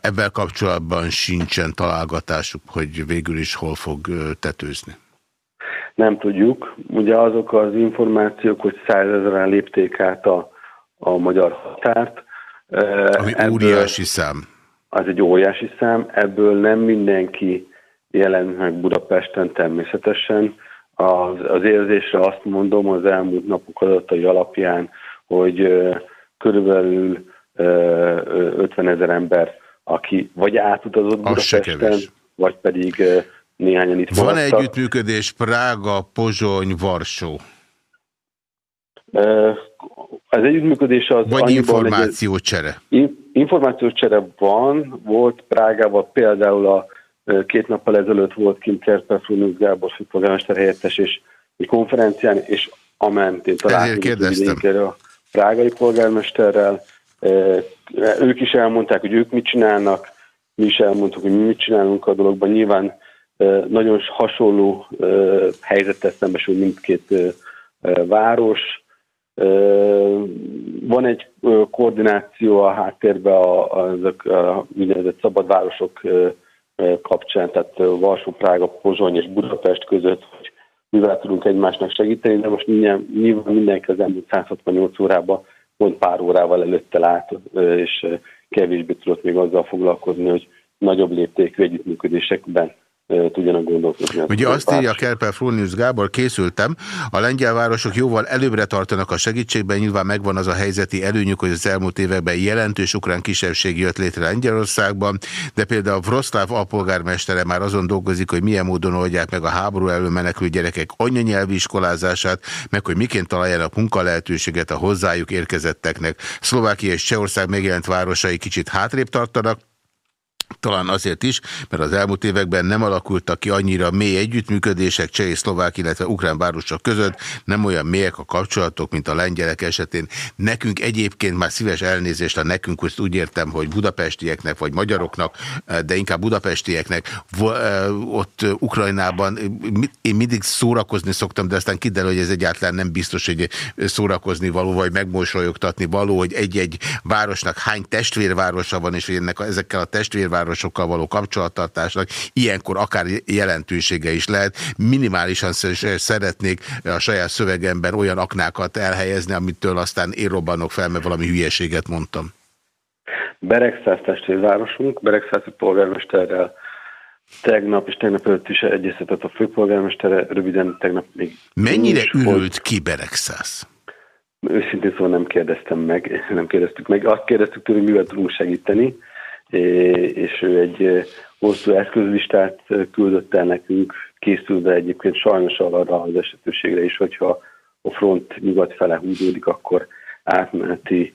Speaker 1: Ebben kapcsolatban sincsen találgatásuk, hogy végül is hol fog tetőzni.
Speaker 9: Nem tudjuk. Ugye azok az információk, hogy százezeren lépték át a, a magyar határt.
Speaker 1: Ami ebből, óriási szám.
Speaker 9: az egy óriási szám, ebből nem mindenki jelent meg Budapesten természetesen. Az, az érzésre azt mondom az elmúlt napok adatai alapján, hogy körülbelül 50 ezer ember, aki vagy átutazott Budapesten, vagy pedig néhányan itt
Speaker 1: Van
Speaker 9: maradtak.
Speaker 1: együttműködés Prága, Pozsony, Varsó.
Speaker 9: Az együttműködés az
Speaker 1: Vagy információcsere.
Speaker 9: In- információcsere van, volt Prágában például a két nappal ezelőtt volt kint Kerpelfrúnusz Gábor főpolgármester helyettes, és egy konferencián, és amentén találkozunk
Speaker 1: kérdeztem.
Speaker 9: vidékre a prágai polgármesterrel. Ők is elmondták, hogy ők mit csinálnak, mi is elmondtuk, hogy mi mit csinálunk a dologban. Nyilván nagyon hasonló helyzettel szembesül mindkét város, Van egy koordináció a háttérben a, ezek a úgynevezett szabadvárosok kapcsán, tehát Varsó, Prága, Pozsony és Budapest között, hogy mivel tudunk egymásnak segíteni, de most nyilván mindenki az elmúlt 168 órában pont pár órával előtte lát, és kevésbé tudott még azzal foglalkozni, hogy nagyobb léptékű együttműködésekben tudjanak gondolkodni.
Speaker 1: Ugye azt írja Kerpel Frunius Gábor, készültem, a lengyel városok jóval előbbre tartanak a segítségben, nyilván megvan az a helyzeti előnyük, hogy az elmúlt években jelentős ukrán kisebbség jött létre Lengyelországban, de például Vroszláv alpolgármestere már azon dolgozik, hogy milyen módon oldják meg a háború elől menekülő gyerekek anyanyelvi iskolázását, meg hogy miként találjanak munkalehetőséget a hozzájuk érkezetteknek. Szlovákia és Csehország megjelent városai kicsit hátrébb tartanak, talán azért is, mert az elmúlt években nem alakultak ki annyira mély együttműködések cseh és szlovák, illetve ukrán városok között, nem olyan mélyek a kapcsolatok, mint a lengyelek esetén. Nekünk egyébként már szíves elnézést a nekünk, azt úgy értem, hogy budapestieknek vagy magyaroknak, de inkább budapestieknek, ott Ukrajnában én mindig szórakozni szoktam, de aztán kiderül, hogy ez egyáltalán nem biztos, hogy szórakozni való, vagy megmosolyogtatni való, hogy egy-egy városnak hány testvérvárosa van, és hogy ennek ezekkel a testvérvárosokkal való kapcsolattartásnak ilyenkor akár jelentősége is lehet. Minimálisan sz- szeretnék a saját szövegemben olyan aknákat elhelyezni, amitől aztán én robbanok fel, mert valami hülyeséget mondtam.
Speaker 9: Beregszáz testvérvárosunk, Beregszázi polgármesterrel tegnap és tegnap előtt is egyeztetett a főpolgármestere, röviden tegnap még...
Speaker 1: Mennyire ürült ki Beregszáz?
Speaker 9: Őszintén szóval nem kérdeztem meg, nem kérdeztük meg. Azt kérdeztük tőle, hogy mivel tudunk segíteni, és ő egy hosszú eszközlistát küldött el nekünk, készülve egyébként sajnos arra az esetőségre is, hogyha a front nyugat fele húzódik, akkor átmeneti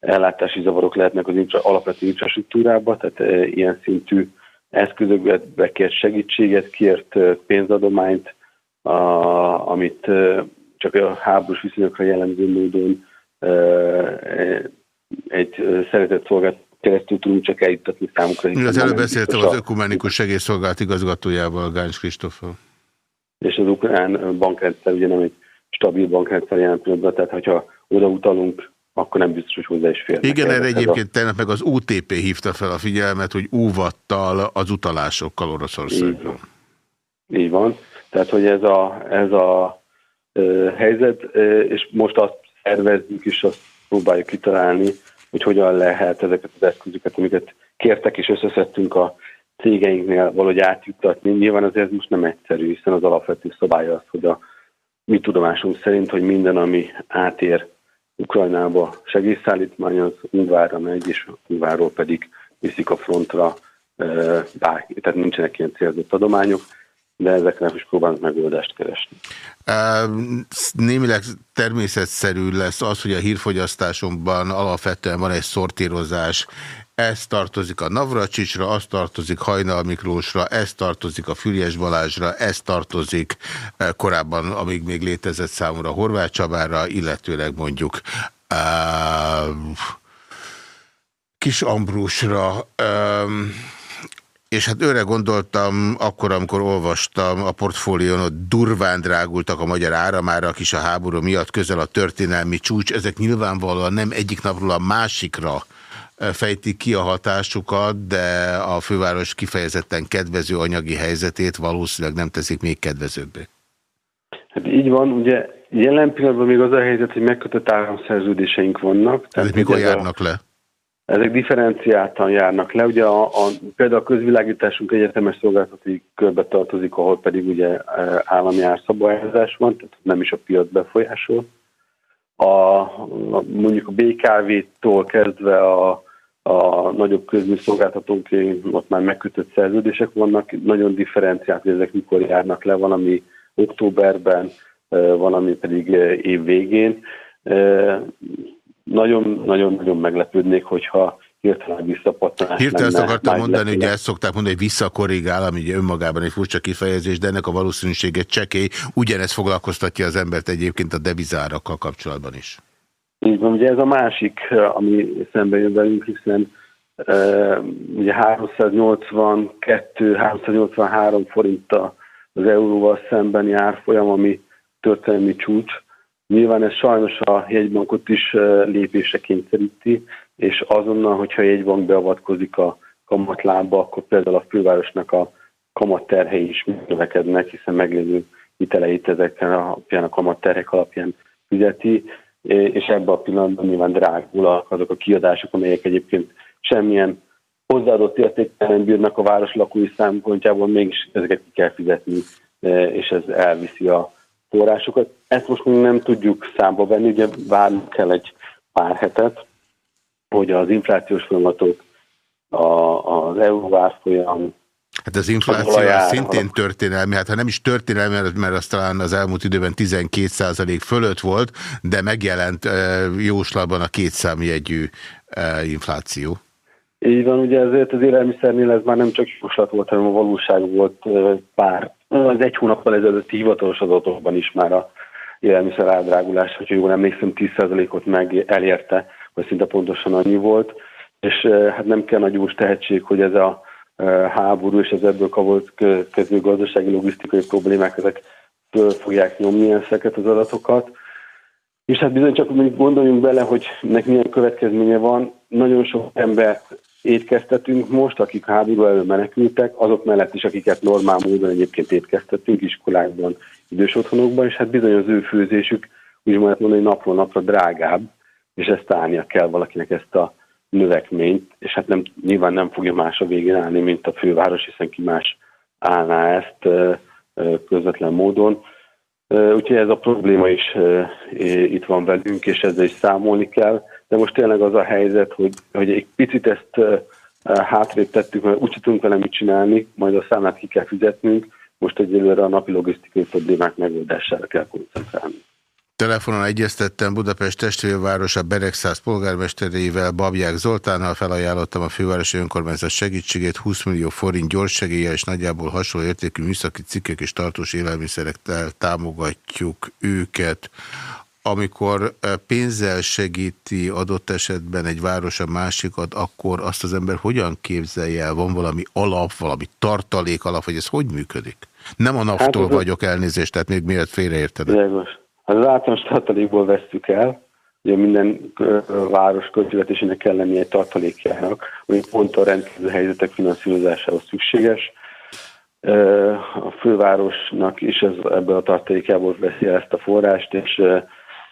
Speaker 9: ellátási zavarok lehetnek az infra, alapvető infrastruktúrába, tehát ilyen szintű eszközökbe kért segítséget, kért pénzadományt, a, amit csak a háborús viszonyokra jellemző módon egy szeretett szolgált keresztül tudunk csak eljuttatni számukra.
Speaker 1: Az előbb beszéltem az Ökumenikus Segélyszolgálat igazgatójával, Gáncs Kristóffal.
Speaker 9: és az ukrán bankrendszer ugye nem egy stabil bankrendszer jelen pillanatban, tehát hogyha oda utalunk, akkor nem biztos, hogy hozzá is férnek.
Speaker 1: Igen, erre
Speaker 9: Ez a-
Speaker 1: egyébként tegnap meg az UTP hívta fel a figyelmet, hogy óvattal az utalásokkal Oroszországban.
Speaker 9: Így van. Tehát, hogy ez a, ez a ö, helyzet, ö, és most azt szervezzük, és azt próbáljuk kitalálni, hogy hogyan lehet ezeket az eszközöket, amiket kértek és összeszedtünk a cégeinknél valahogy átjuttatni. Nyilván azért most nem egyszerű, hiszen az alapvető szabály az, hogy a mi tudomásunk szerint, hogy minden, ami átér Ukrajnába segélyszállítmány, az Ungvárra megy, és Ungvárról pedig viszik a frontra, ö, bárki, tehát nincsenek ilyen célzott adományok, de ezekre is próbálunk megoldást keresni.
Speaker 1: Némileg természetszerű lesz az, hogy a hírfogyasztásomban alapvetően van egy szortírozás. Ez tartozik a Navracsicsra, az tartozik Hajnal Miklósra, ez tartozik a Füriás Balázsra, ez tartozik korábban, amíg még létezett számomra Horváth Csabára, illetőleg mondjuk uh, Kis Ambrusra. Um, és hát őre gondoltam akkor, amikor olvastam a portfólión, hogy durván drágultak a magyar áramára, is a háború miatt közel a történelmi csúcs. Ezek nyilvánvalóan nem egyik napról a másikra eh, fejtik ki a hatásukat, de a főváros kifejezetten kedvező anyagi helyzetét valószínűleg nem teszik még kedvezőbbé.
Speaker 9: Hát így van, ugye jelen pillanatban még az a helyzet, hogy megkötött áramszerződéseink vannak.
Speaker 1: Ezek
Speaker 9: hogy
Speaker 1: mikor
Speaker 9: ez a-
Speaker 1: járnak le?
Speaker 9: Ezek differenciáltan járnak le. Ugye a, a, például a közvilágításunk egyetemes szolgáltatói körbe tartozik, ahol pedig ugye e, állami árszabályozás van, tehát nem is a piac befolyásol. A, a, mondjuk a BKV-tól kezdve a, a nagyobb közműszolgáltatók, ott már megkötött szerződések vannak, nagyon differenciált, hogy ezek mikor járnak le, van, ami októberben, e, van, ami pedig e, év végén nagyon-nagyon-nagyon meglepődnék, hogyha hirtelen visszapattanás
Speaker 1: Hirtelen ezt akartam mondani, ugye ezt szokták mondani, hogy visszakorrigál, ami ugye önmagában egy furcsa kifejezés, de ennek a valószínűsége csekély. Ugyanez foglalkoztatja az embert egyébként a devizárakkal kapcsolatban is.
Speaker 9: Így van, ugye ez a másik, ami szembe jön velünk, hiszen uh, ugye 382, 383 forint az euróval szembeni árfolyam, ami történelmi csúcs. Nyilván ez sajnos a jegybankot is lépésre kényszeríti, és azonnal, hogyha a jegybank beavatkozik a kamatlába, akkor például a fővárosnak a kamatterhei is növekednek, hiszen meglévő hiteleit ezeken alapján, a kamatterhek alapján fizeti, és ebben a pillanatban nyilván drágulak azok a kiadások, amelyek egyébként semmilyen hozzáadott értékkel nem bírnak a város lakói szempontjából, mégis ezeket ki kell fizetni, és ez elviszi a forrásokat. Ezt most nem tudjuk számba venni, ugye várnunk kell egy pár hetet, hogy az inflációs folyamatok, a, az euró árfolyam,
Speaker 1: Hát az infláció az szintén történelmi, hát ha nem is történelmi, mert- mert az talán az elmúlt időben 12% fölött volt, de megjelent eh, jóslatban a kétszámjegyű eh, infláció.
Speaker 9: Így van, ugye ezért az élelmiszernél ez már nem csak jóslat volt, hanem a valóság volt pár. Az egy hónappal ezelőtti hivatalos adatokban is már a élelmiszer áldrágulás, hogyha jól emlékszem, 10%-ot meg elérte, vagy szinte pontosan annyi volt. És ö, hát nem kell nagy úrs tehetség, hogy ez a ö, háború és az ebből kavolt közül gazdasági logisztikai problémák, ezek föl fogják nyomni ezeket az adatokat. És hát bizony csak mondjuk gondoljunk bele, hogy ennek milyen következménye van. Nagyon sok embert étkeztetünk most, akik háború elől menekültek, azok mellett is, akiket normál módon egyébként étkeztetünk iskolákban, idős otthonokban, és hát bizony az ő főzésük, úgy lehet mondani, napról napra drágább, és ezt állnia kell valakinek ezt a növekményt, és hát nem, nyilván nem fogja más a végén állni, mint a főváros, hiszen ki más állná ezt közvetlen módon. Úgyhogy ez a probléma is itt van velünk, és ezzel is számolni kell. De most tényleg az a helyzet, hogy, hogy egy picit ezt hátrébb tettük, mert úgy tudunk vele mit csinálni, majd a számlát ki kell fizetnünk. Most egyelőre a napi logisztikai problémák megoldására kell koncentrálni.
Speaker 1: Telefonon egyeztettem Budapest testvérvárosa Beregszáz polgármesterével, Babják Zoltánnal felajánlottam a fővárosi önkormányzat segítségét, 20 millió forint gyors segélye és nagyjából hasonló értékű műszaki cikkek és tartós élelmiszerekkel támogatjuk őket. Amikor pénzzel segíti adott esetben egy város a másikat, akkor azt az ember hogyan képzelje el? Van valami alap, valami tartalék alap, vagy ez hogy működik? Nem a naptól
Speaker 9: Hát
Speaker 1: vagyok elnézést, tehát még miért.
Speaker 9: Világos. Hát az általános tartalékból vesszük el, ugye minden város költségvetésének kell lennie egy tartalékjának, ami pont a rendkívül helyzetek finanszírozásához szükséges. A fővárosnak is ez, ebből a tartalékából veszi ezt a forrást, és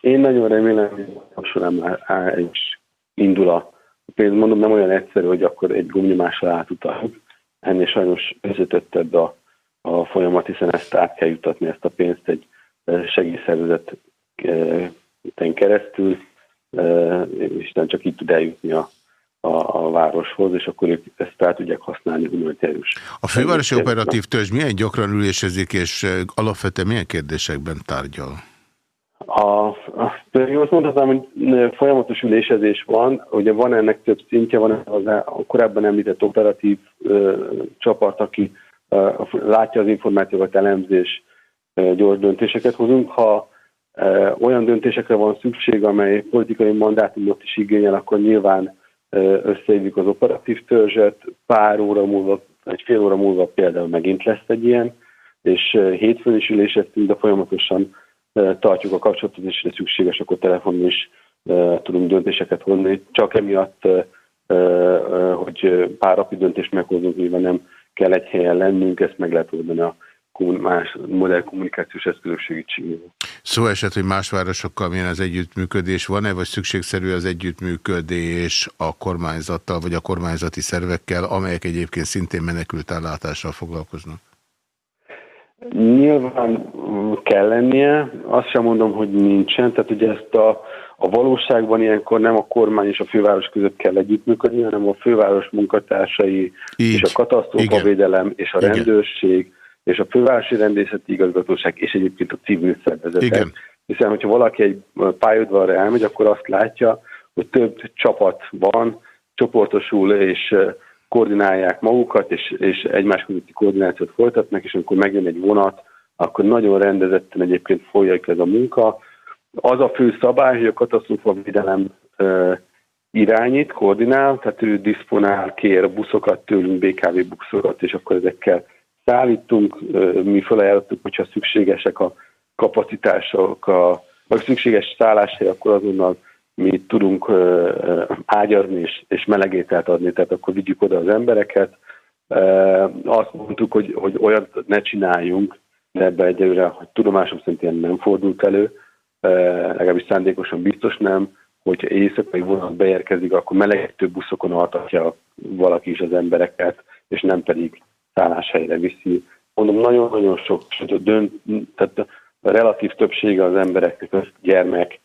Speaker 9: én nagyon remélem, hogy a során már á- is indul a pénz. Mondom, nem olyan egyszerű, hogy akkor egy gomnyomással átutaljuk. Ennél sajnos összetettebb a, a folyamat, hiszen ezt át kell jutatni, ezt a pénzt egy ö, segélyszervezeten keresztül, ö, és nem csak így tud eljutni a, a, a városhoz, és akkor ők ezt fel tudják használni humanitárius.
Speaker 1: A fővárosi operatív törzs milyen gyakran ülésezik, és eh, alapvetően milyen kérdésekben tárgyal?
Speaker 9: A, a, én azt mondhatnám, hogy folyamatos ülésezés van, ugye van ennek több szintje, van az a korábban említett operatív ö, csapat, aki ö, látja az információkat, elemzés, ö, gyors döntéseket hozunk. Ha ö, olyan döntésekre van szükség, amely politikai mandátumot is igényel, akkor nyilván ö, összehívjuk az operatív törzset, pár óra múlva, egy fél óra múlva például megint lesz egy ilyen, és hétfőn is üléseztünk, de folyamatosan tartjuk a kapcsolatot, és szükséges, akkor telefonon is tudunk döntéseket hozni. Csak emiatt, hogy pár napi döntést meghozunk, nyilván nem kell egy helyen lennünk, ezt meg lehet oldani a más modern kommunikációs eszközök segítségével.
Speaker 1: Szó esett, hogy más városokkal milyen az együttműködés. Van-e, vagy szükségszerű az együttműködés a kormányzattal, vagy a kormányzati szervekkel, amelyek egyébként szintén menekült ellátással foglalkoznak?
Speaker 9: Nyilván kell lennie, azt sem mondom, hogy nincsen, tehát ugye ezt a, a valóságban ilyenkor nem a kormány és a főváros között kell együttműködni, hanem a főváros munkatársai Így. és a katasztrófavédelem és a Igen. rendőrség és a fővárosi rendészeti igazgatóság és egyébként a civil szervezetek. Igen. Hiszen, hogyha valaki egy pályaudvarra elmegy, akkor azt látja, hogy több csapat van, csoportosul és koordinálják magukat, és, és egymás közötti koordinációt folytatnak, és amikor megjön egy vonat, akkor nagyon rendezetten egyébként folyik ez a munka. Az a fő szabály, hogy a katasztrófa védelem e, irányít, koordinál, tehát ő diszponál, kér buszokat tőlünk, BKV buszokat, és akkor ezekkel szállítunk, e, mi felajánlottuk, hogyha szükségesek a kapacitások, a, vagy szükséges szálláshely, akkor azonnal mi tudunk ágyazni és, és melegételt adni, tehát akkor vigyük oda az embereket. Azt mondtuk, hogy, hogy olyat ne csináljunk, de ebbe egyelőre, hogy tudomásom szerint ilyen nem fordult elő, legalábbis szándékosan biztos nem, hogyha éjszakai vonat beérkezik, akkor melegítő buszokon altatja valaki is az embereket, és nem pedig szálláshelyre viszi. Mondom, nagyon-nagyon sok, dönt, tehát a relatív többsége az embereknek az gyermek,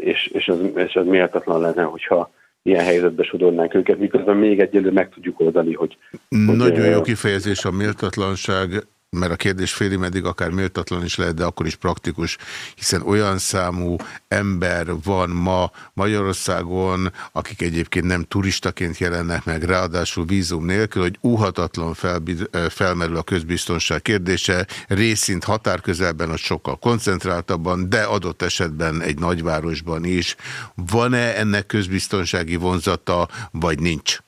Speaker 9: és, és, az, és az méltatlan lenne, hogyha ilyen helyzetbe sodornánk őket, miközben még egyelőre meg tudjuk oldani, hogy...
Speaker 1: Nagyon hogy, jó kifejezés a méltatlanság mert a kérdés féli meddig akár méltatlan is lehet, de akkor is praktikus, hiszen olyan számú ember van ma Magyarországon, akik egyébként nem turistaként jelennek meg, ráadásul vízum nélkül, hogy úhatatlan fel, felmerül a közbiztonság kérdése, részint határközelben, az sokkal koncentráltabban, de adott esetben egy nagyvárosban is. Van-e ennek közbiztonsági vonzata, vagy nincs?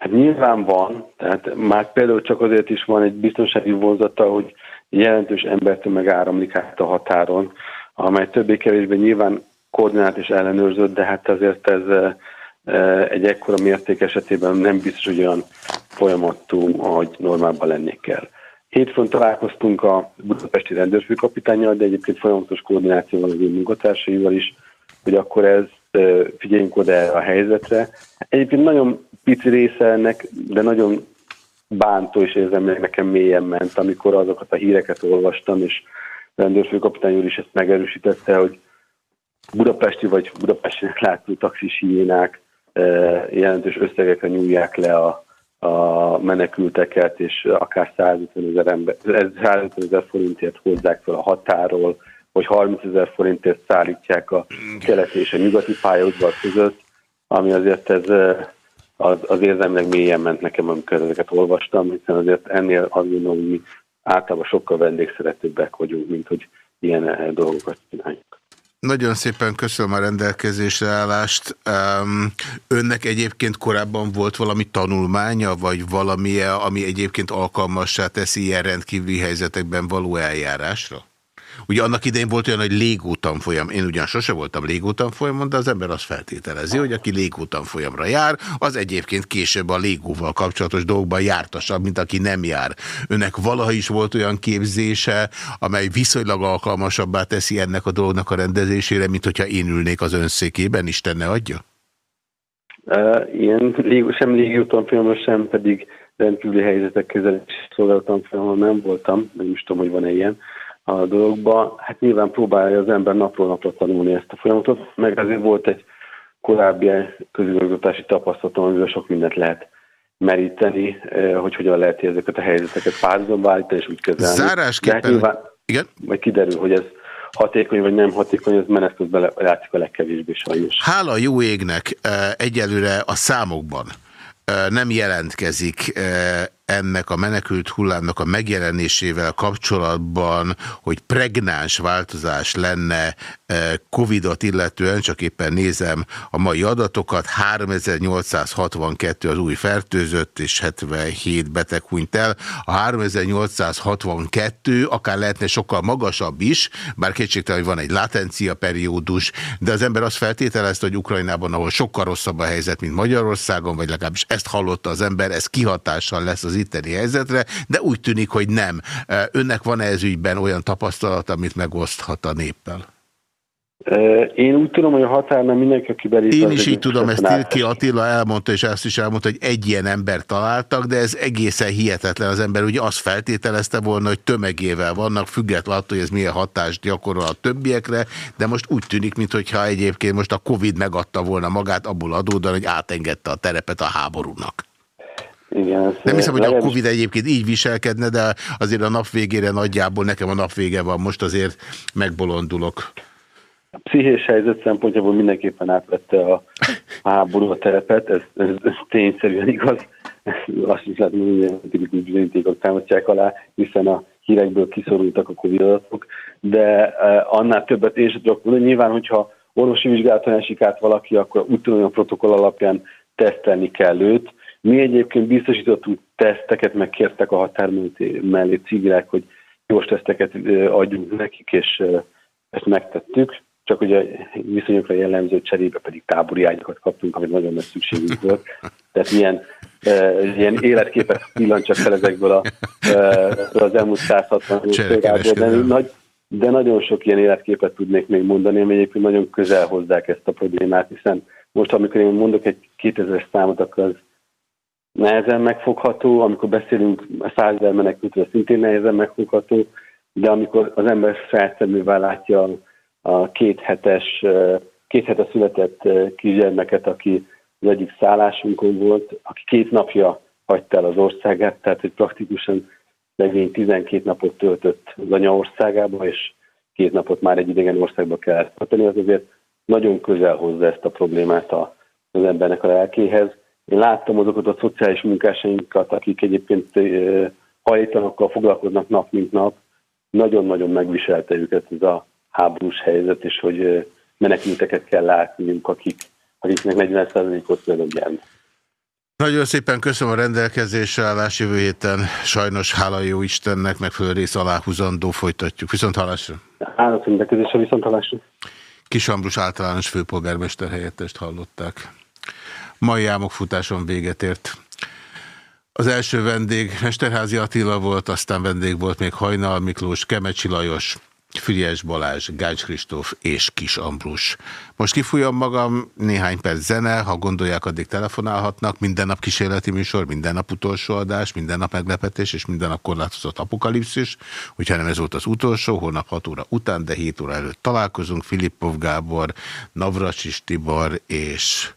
Speaker 9: Hát nyilván van, tehát már például csak azért is van egy biztonsági vonzata, hogy jelentős embertömeg áramlik át a határon, amely többé-kevésbé nyilván koordinált és ellenőrzött, de hát azért ez e, e, egy ekkora mérték esetében nem biztos, hogy olyan folyamatú, ahogy normálban lennék kell. Hétfőn találkoztunk a budapesti rendőrfőkapitányjal, de egyébként folyamatos koordináció van az én munkatársaival is, hogy akkor ez figyeljünk oda a helyzetre. Egyébként nagyon pici része ennek, de nagyon bántó is érzem, hogy nekem mélyen ment, amikor azokat a híreket olvastam, és a rendőrfőkapitány úr is ezt megerősítette, hogy budapesti vagy budapestinek látszó taxis hiénák jelentős összegekre nyúlják le a, a menekülteket, és akár 150 ezer, ember, 150 ezer forintért hozzák fel a határól, vagy 30 ezer forintért szállítják a keleti és a nyugati pályaudvar között, ami azért ez az, az érzelmileg mélyen ment nekem, amikor ezeket olvastam, hiszen azért ennél azt gondolom, hogy mi általában sokkal vendégszeretőbbek vagyunk, mint hogy ilyen dolgokat csináljuk.
Speaker 1: Nagyon szépen köszönöm a rendelkezésre állást. Önnek egyébként korábban volt valami tanulmánya, vagy valami, ami egyébként alkalmassá teszi ilyen rendkívüli helyzetekben való eljárásra? Ugye annak idején volt olyan, hogy légútanfolyam. Én ugyan sose voltam légútanfolyamon, de az ember azt feltételezi, hogy aki légútanfolyamra jár, az egyébként később a légúval kapcsolatos dolgokban jártasabb, mint aki nem jár. Önnek valaha is volt olyan képzése, amely viszonylag alkalmasabbá teszi ennek a dolognak a rendezésére, mint hogyha én ülnék az önszékében, Isten ne adja?
Speaker 9: Ilyen sem légútanfolyamon, sem pedig rendkívüli helyzetek kezelési szolgálatanfolyamon nem voltam, nem is tudom, hogy van-e ilyen a dologba. Hát nyilván próbálja az ember napról napra tanulni ezt a folyamatot, meg azért volt egy korábbi közigazgatási tapasztalatom, amivel sok mindent lehet meríteni, eh, hogy hogyan lehet ezeket a helyzeteket párhuzamba állítani és úgy kezelni.
Speaker 1: Zárásképpen... Hát nyilván,
Speaker 9: igen? Majd kiderül, hogy ez hatékony vagy nem hatékony, ez menet közben látszik a legkevésbé sajnos.
Speaker 1: Hála jó égnek eh, egyelőre a számokban eh, nem jelentkezik ennek a menekült hullámnak a megjelenésével kapcsolatban, hogy pregnáns változás lenne eh, Covid-ot illetően, csak éppen nézem a mai adatokat, 3862 az új fertőzött, és 77 beteg hunyt el. A 3862 akár lehetne sokkal magasabb is, bár kétségtelen, hogy van egy latencia periódus, de az ember azt feltételezte, hogy Ukrajnában, ahol sokkal rosszabb a helyzet, mint Magyarországon, vagy legalábbis ezt hallotta az ember, ez kihatással lesz az itteni helyzetre, de úgy tűnik, hogy nem. Önnek van-e ez ügyben olyan tapasztalat, amit megoszthat a néppel?
Speaker 9: Én úgy tudom, hogy a határnál mindenki, aki belép...
Speaker 1: Én is így tudom, ezt Tilki Attila elmondta, és azt is elmondta, hogy egy ilyen ember találtak, de ez egészen hihetetlen. Az ember ugye azt feltételezte volna, hogy tömegével vannak, függetlenül attól, hogy ez milyen hatást gyakorol a többiekre, de most úgy tűnik, mintha egyébként most a Covid megadta volna magát abból adódóan, hogy átengedte a terepet a háborúnak.
Speaker 9: Igen,
Speaker 1: Nem hiszem, hogy a Covid egyébként így viselkedne, de azért a nap végére nagyjából nekem a nap vége van, most azért megbolondulok.
Speaker 9: A pszichés helyzet szempontjából mindenképpen átvette a háború a terepet, ez, ez, ez tényszerűen igaz. Azt is lehet mondani, hogy a tipikus bizonyítékok támasztják alá, hiszen a hírekből kiszorultak a Covid adatok, de eh, annál többet én sem tudok mondani. Nyilván, hogyha orvosi vizsgálaton esik át valaki, akkor hogy a protokoll alapján tesztelni kell őt. Mi egyébként biztosítottunk teszteket, meg kértek a határ mellé- civilek, hogy gyors teszteket adjunk nekik, és ezt megtettük. Csak ugye viszonyokra jellemző cserébe pedig tábori ágyakat kaptunk, amit nagyon nagy szükségünk volt. Tehát ilyen, uh, ilyen életképet pillancsak fel ezekből a, uh, az elmúlt 160 évből, de, nagy, de nagyon sok ilyen életképet tudnék még mondani, ami egyébként nagyon közel hozzák ezt a problémát, hiszen most, amikor én mondok egy 2000-es számot, akkor az nehezen megfogható, amikor beszélünk a százezer menekültről, szintén nehezen megfogható, de amikor az ember felszeművel látja a- két hetes, két hete született kisgyermeket, aki az egyik szállásunkon volt, aki két napja hagyta el az országát, tehát hogy praktikusan legény 12 napot töltött az anyaországába, és két napot már egy idegen országba kellett tölteni, az azért nagyon közel hozza ezt a problémát az embernek a lelkéhez. Én láttam azokat a szociális munkásainkat, akik egyébként hajlítanokkal foglalkoznak nap mint nap, nagyon-nagyon megviselte őket ez a háborús helyzet, és hogy menekülteket kell látniunk, akik, akiknek 40%-ot szülő gyermek.
Speaker 1: Nagyon szépen köszönöm a rendelkezésre állás jövő héten. Sajnos hála jó Istennek megfelelő rész aláhúzandó folytatjuk. Viszont hallásra.
Speaker 9: Állat rendelkezésre viszont hallásra.
Speaker 1: Kis Ambrus általános főpolgármester helyettest hallották. Mai álmokfutáson véget ért. Az első vendég Mesterházi Attila volt, aztán vendég volt még Hajnal Miklós, Kemecsi Lajos, Füriás Balázs, Gács Kristóf és Kis Ambrus. Most kifújom magam, néhány perc zene, ha gondolják, addig telefonálhatnak. Minden nap kísérleti műsor, minden nap utolsó adás, minden nap meglepetés és minden nap korlátozott apokalipszis. Hogyha nem ez volt az utolsó, holnap 6 óra után, de 7 óra előtt találkozunk. Filippov Gábor, Navracsis Tibor és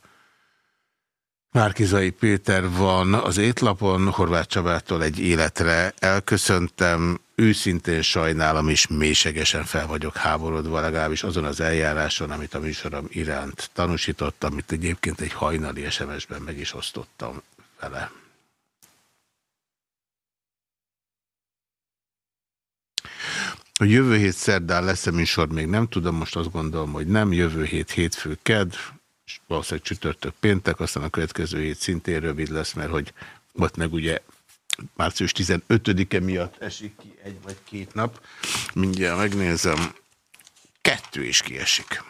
Speaker 1: Márkizai Péter van az étlapon, Horváth Csabától egy életre elköszöntem, őszintén sajnálom és mélységesen fel vagyok háborodva, legalábbis azon az eljáráson, amit a műsorom iránt tanúsítottam, amit egyébként egy hajnali SMS-ben meg is osztottam vele. A jövő hét szerdán lesz-e műsor, még nem tudom, most azt gondolom, hogy nem, jövő hét hétfő ked, és valószínűleg csütörtök péntek, aztán a következő hét szintén rövid lesz, mert hogy ott meg ugye március 15-e miatt esik ki egy vagy két nap. Mindjárt megnézem, kettő is kiesik.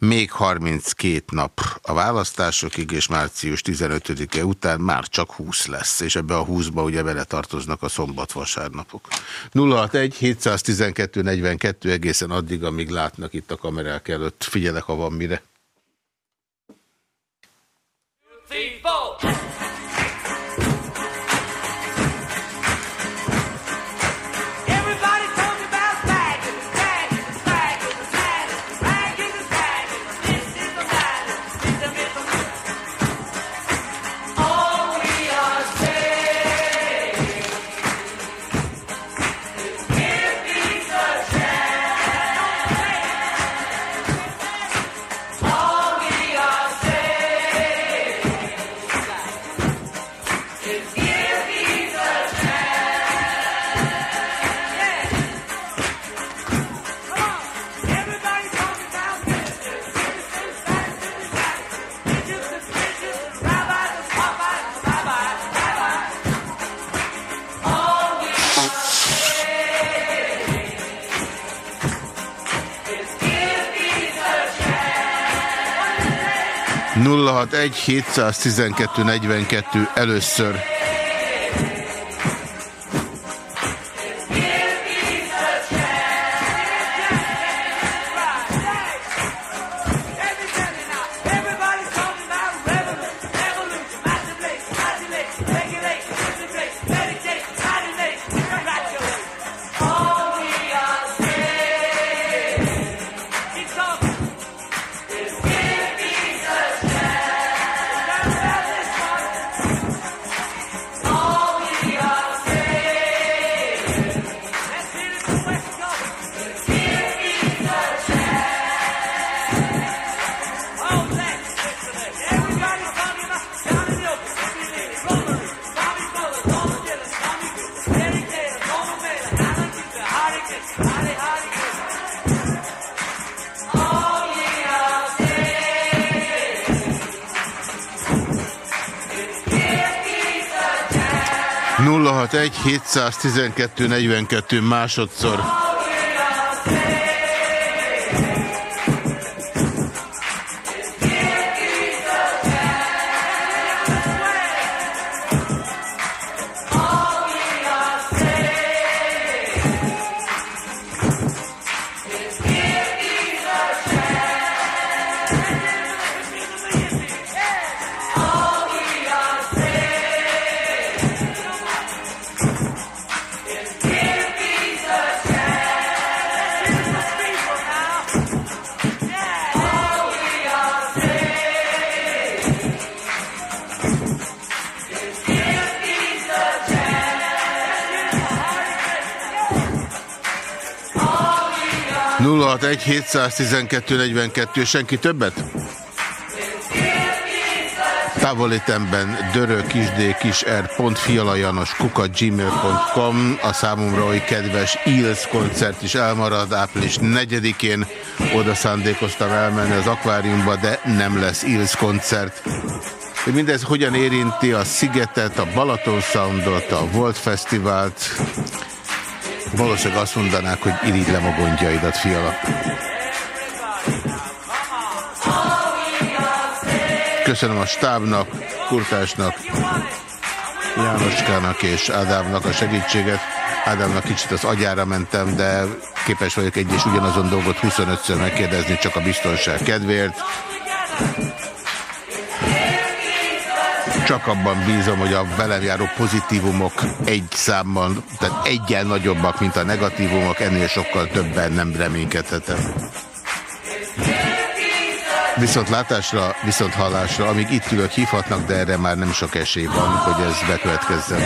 Speaker 1: Még 32 nap a választásokig, és március 15-e után már csak 20 lesz, és ebbe a 20-ba ugye bele tartoznak a szombat-vasárnapok. 061 712 42 egészen addig, amíg látnak itt a kamerák előtt. Figyelek, ha van mire. Egy 712 42 először. 712 42 másodszor. Nulla hat egy 712 42 senki többet? Távolétemben dörö kisd kis r pont fialajanos kuka gmail.com a számomra oly kedves Ills koncert is elmarad április 4-én oda szándékoztam elmenni az akváriumba, de nem lesz Ills koncert. Hogy mindez hogyan érinti a Szigetet, a Balaton Soundot, a Volt Fesztivált, valószínűleg azt mondanák, hogy irigylem a gondjaidat, fiala. Köszönöm a stábnak, Kurtásnak, Jánoskának és Ádámnak a segítséget. Ádámnak kicsit az agyára mentem, de képes vagyok egy és ugyanazon dolgot 25-ször megkérdezni, csak a biztonság kedvéért. Csak abban bízom, hogy a velem járó pozitívumok egy számmal, tehát egyen nagyobbak, mint a negatívumok, ennél sokkal többen nem reménykedhetem. Viszont látásra, viszont hallásra, amíg itt ülök, hívhatnak, de erre már nem sok esély van, hogy ez bekövetkezzen.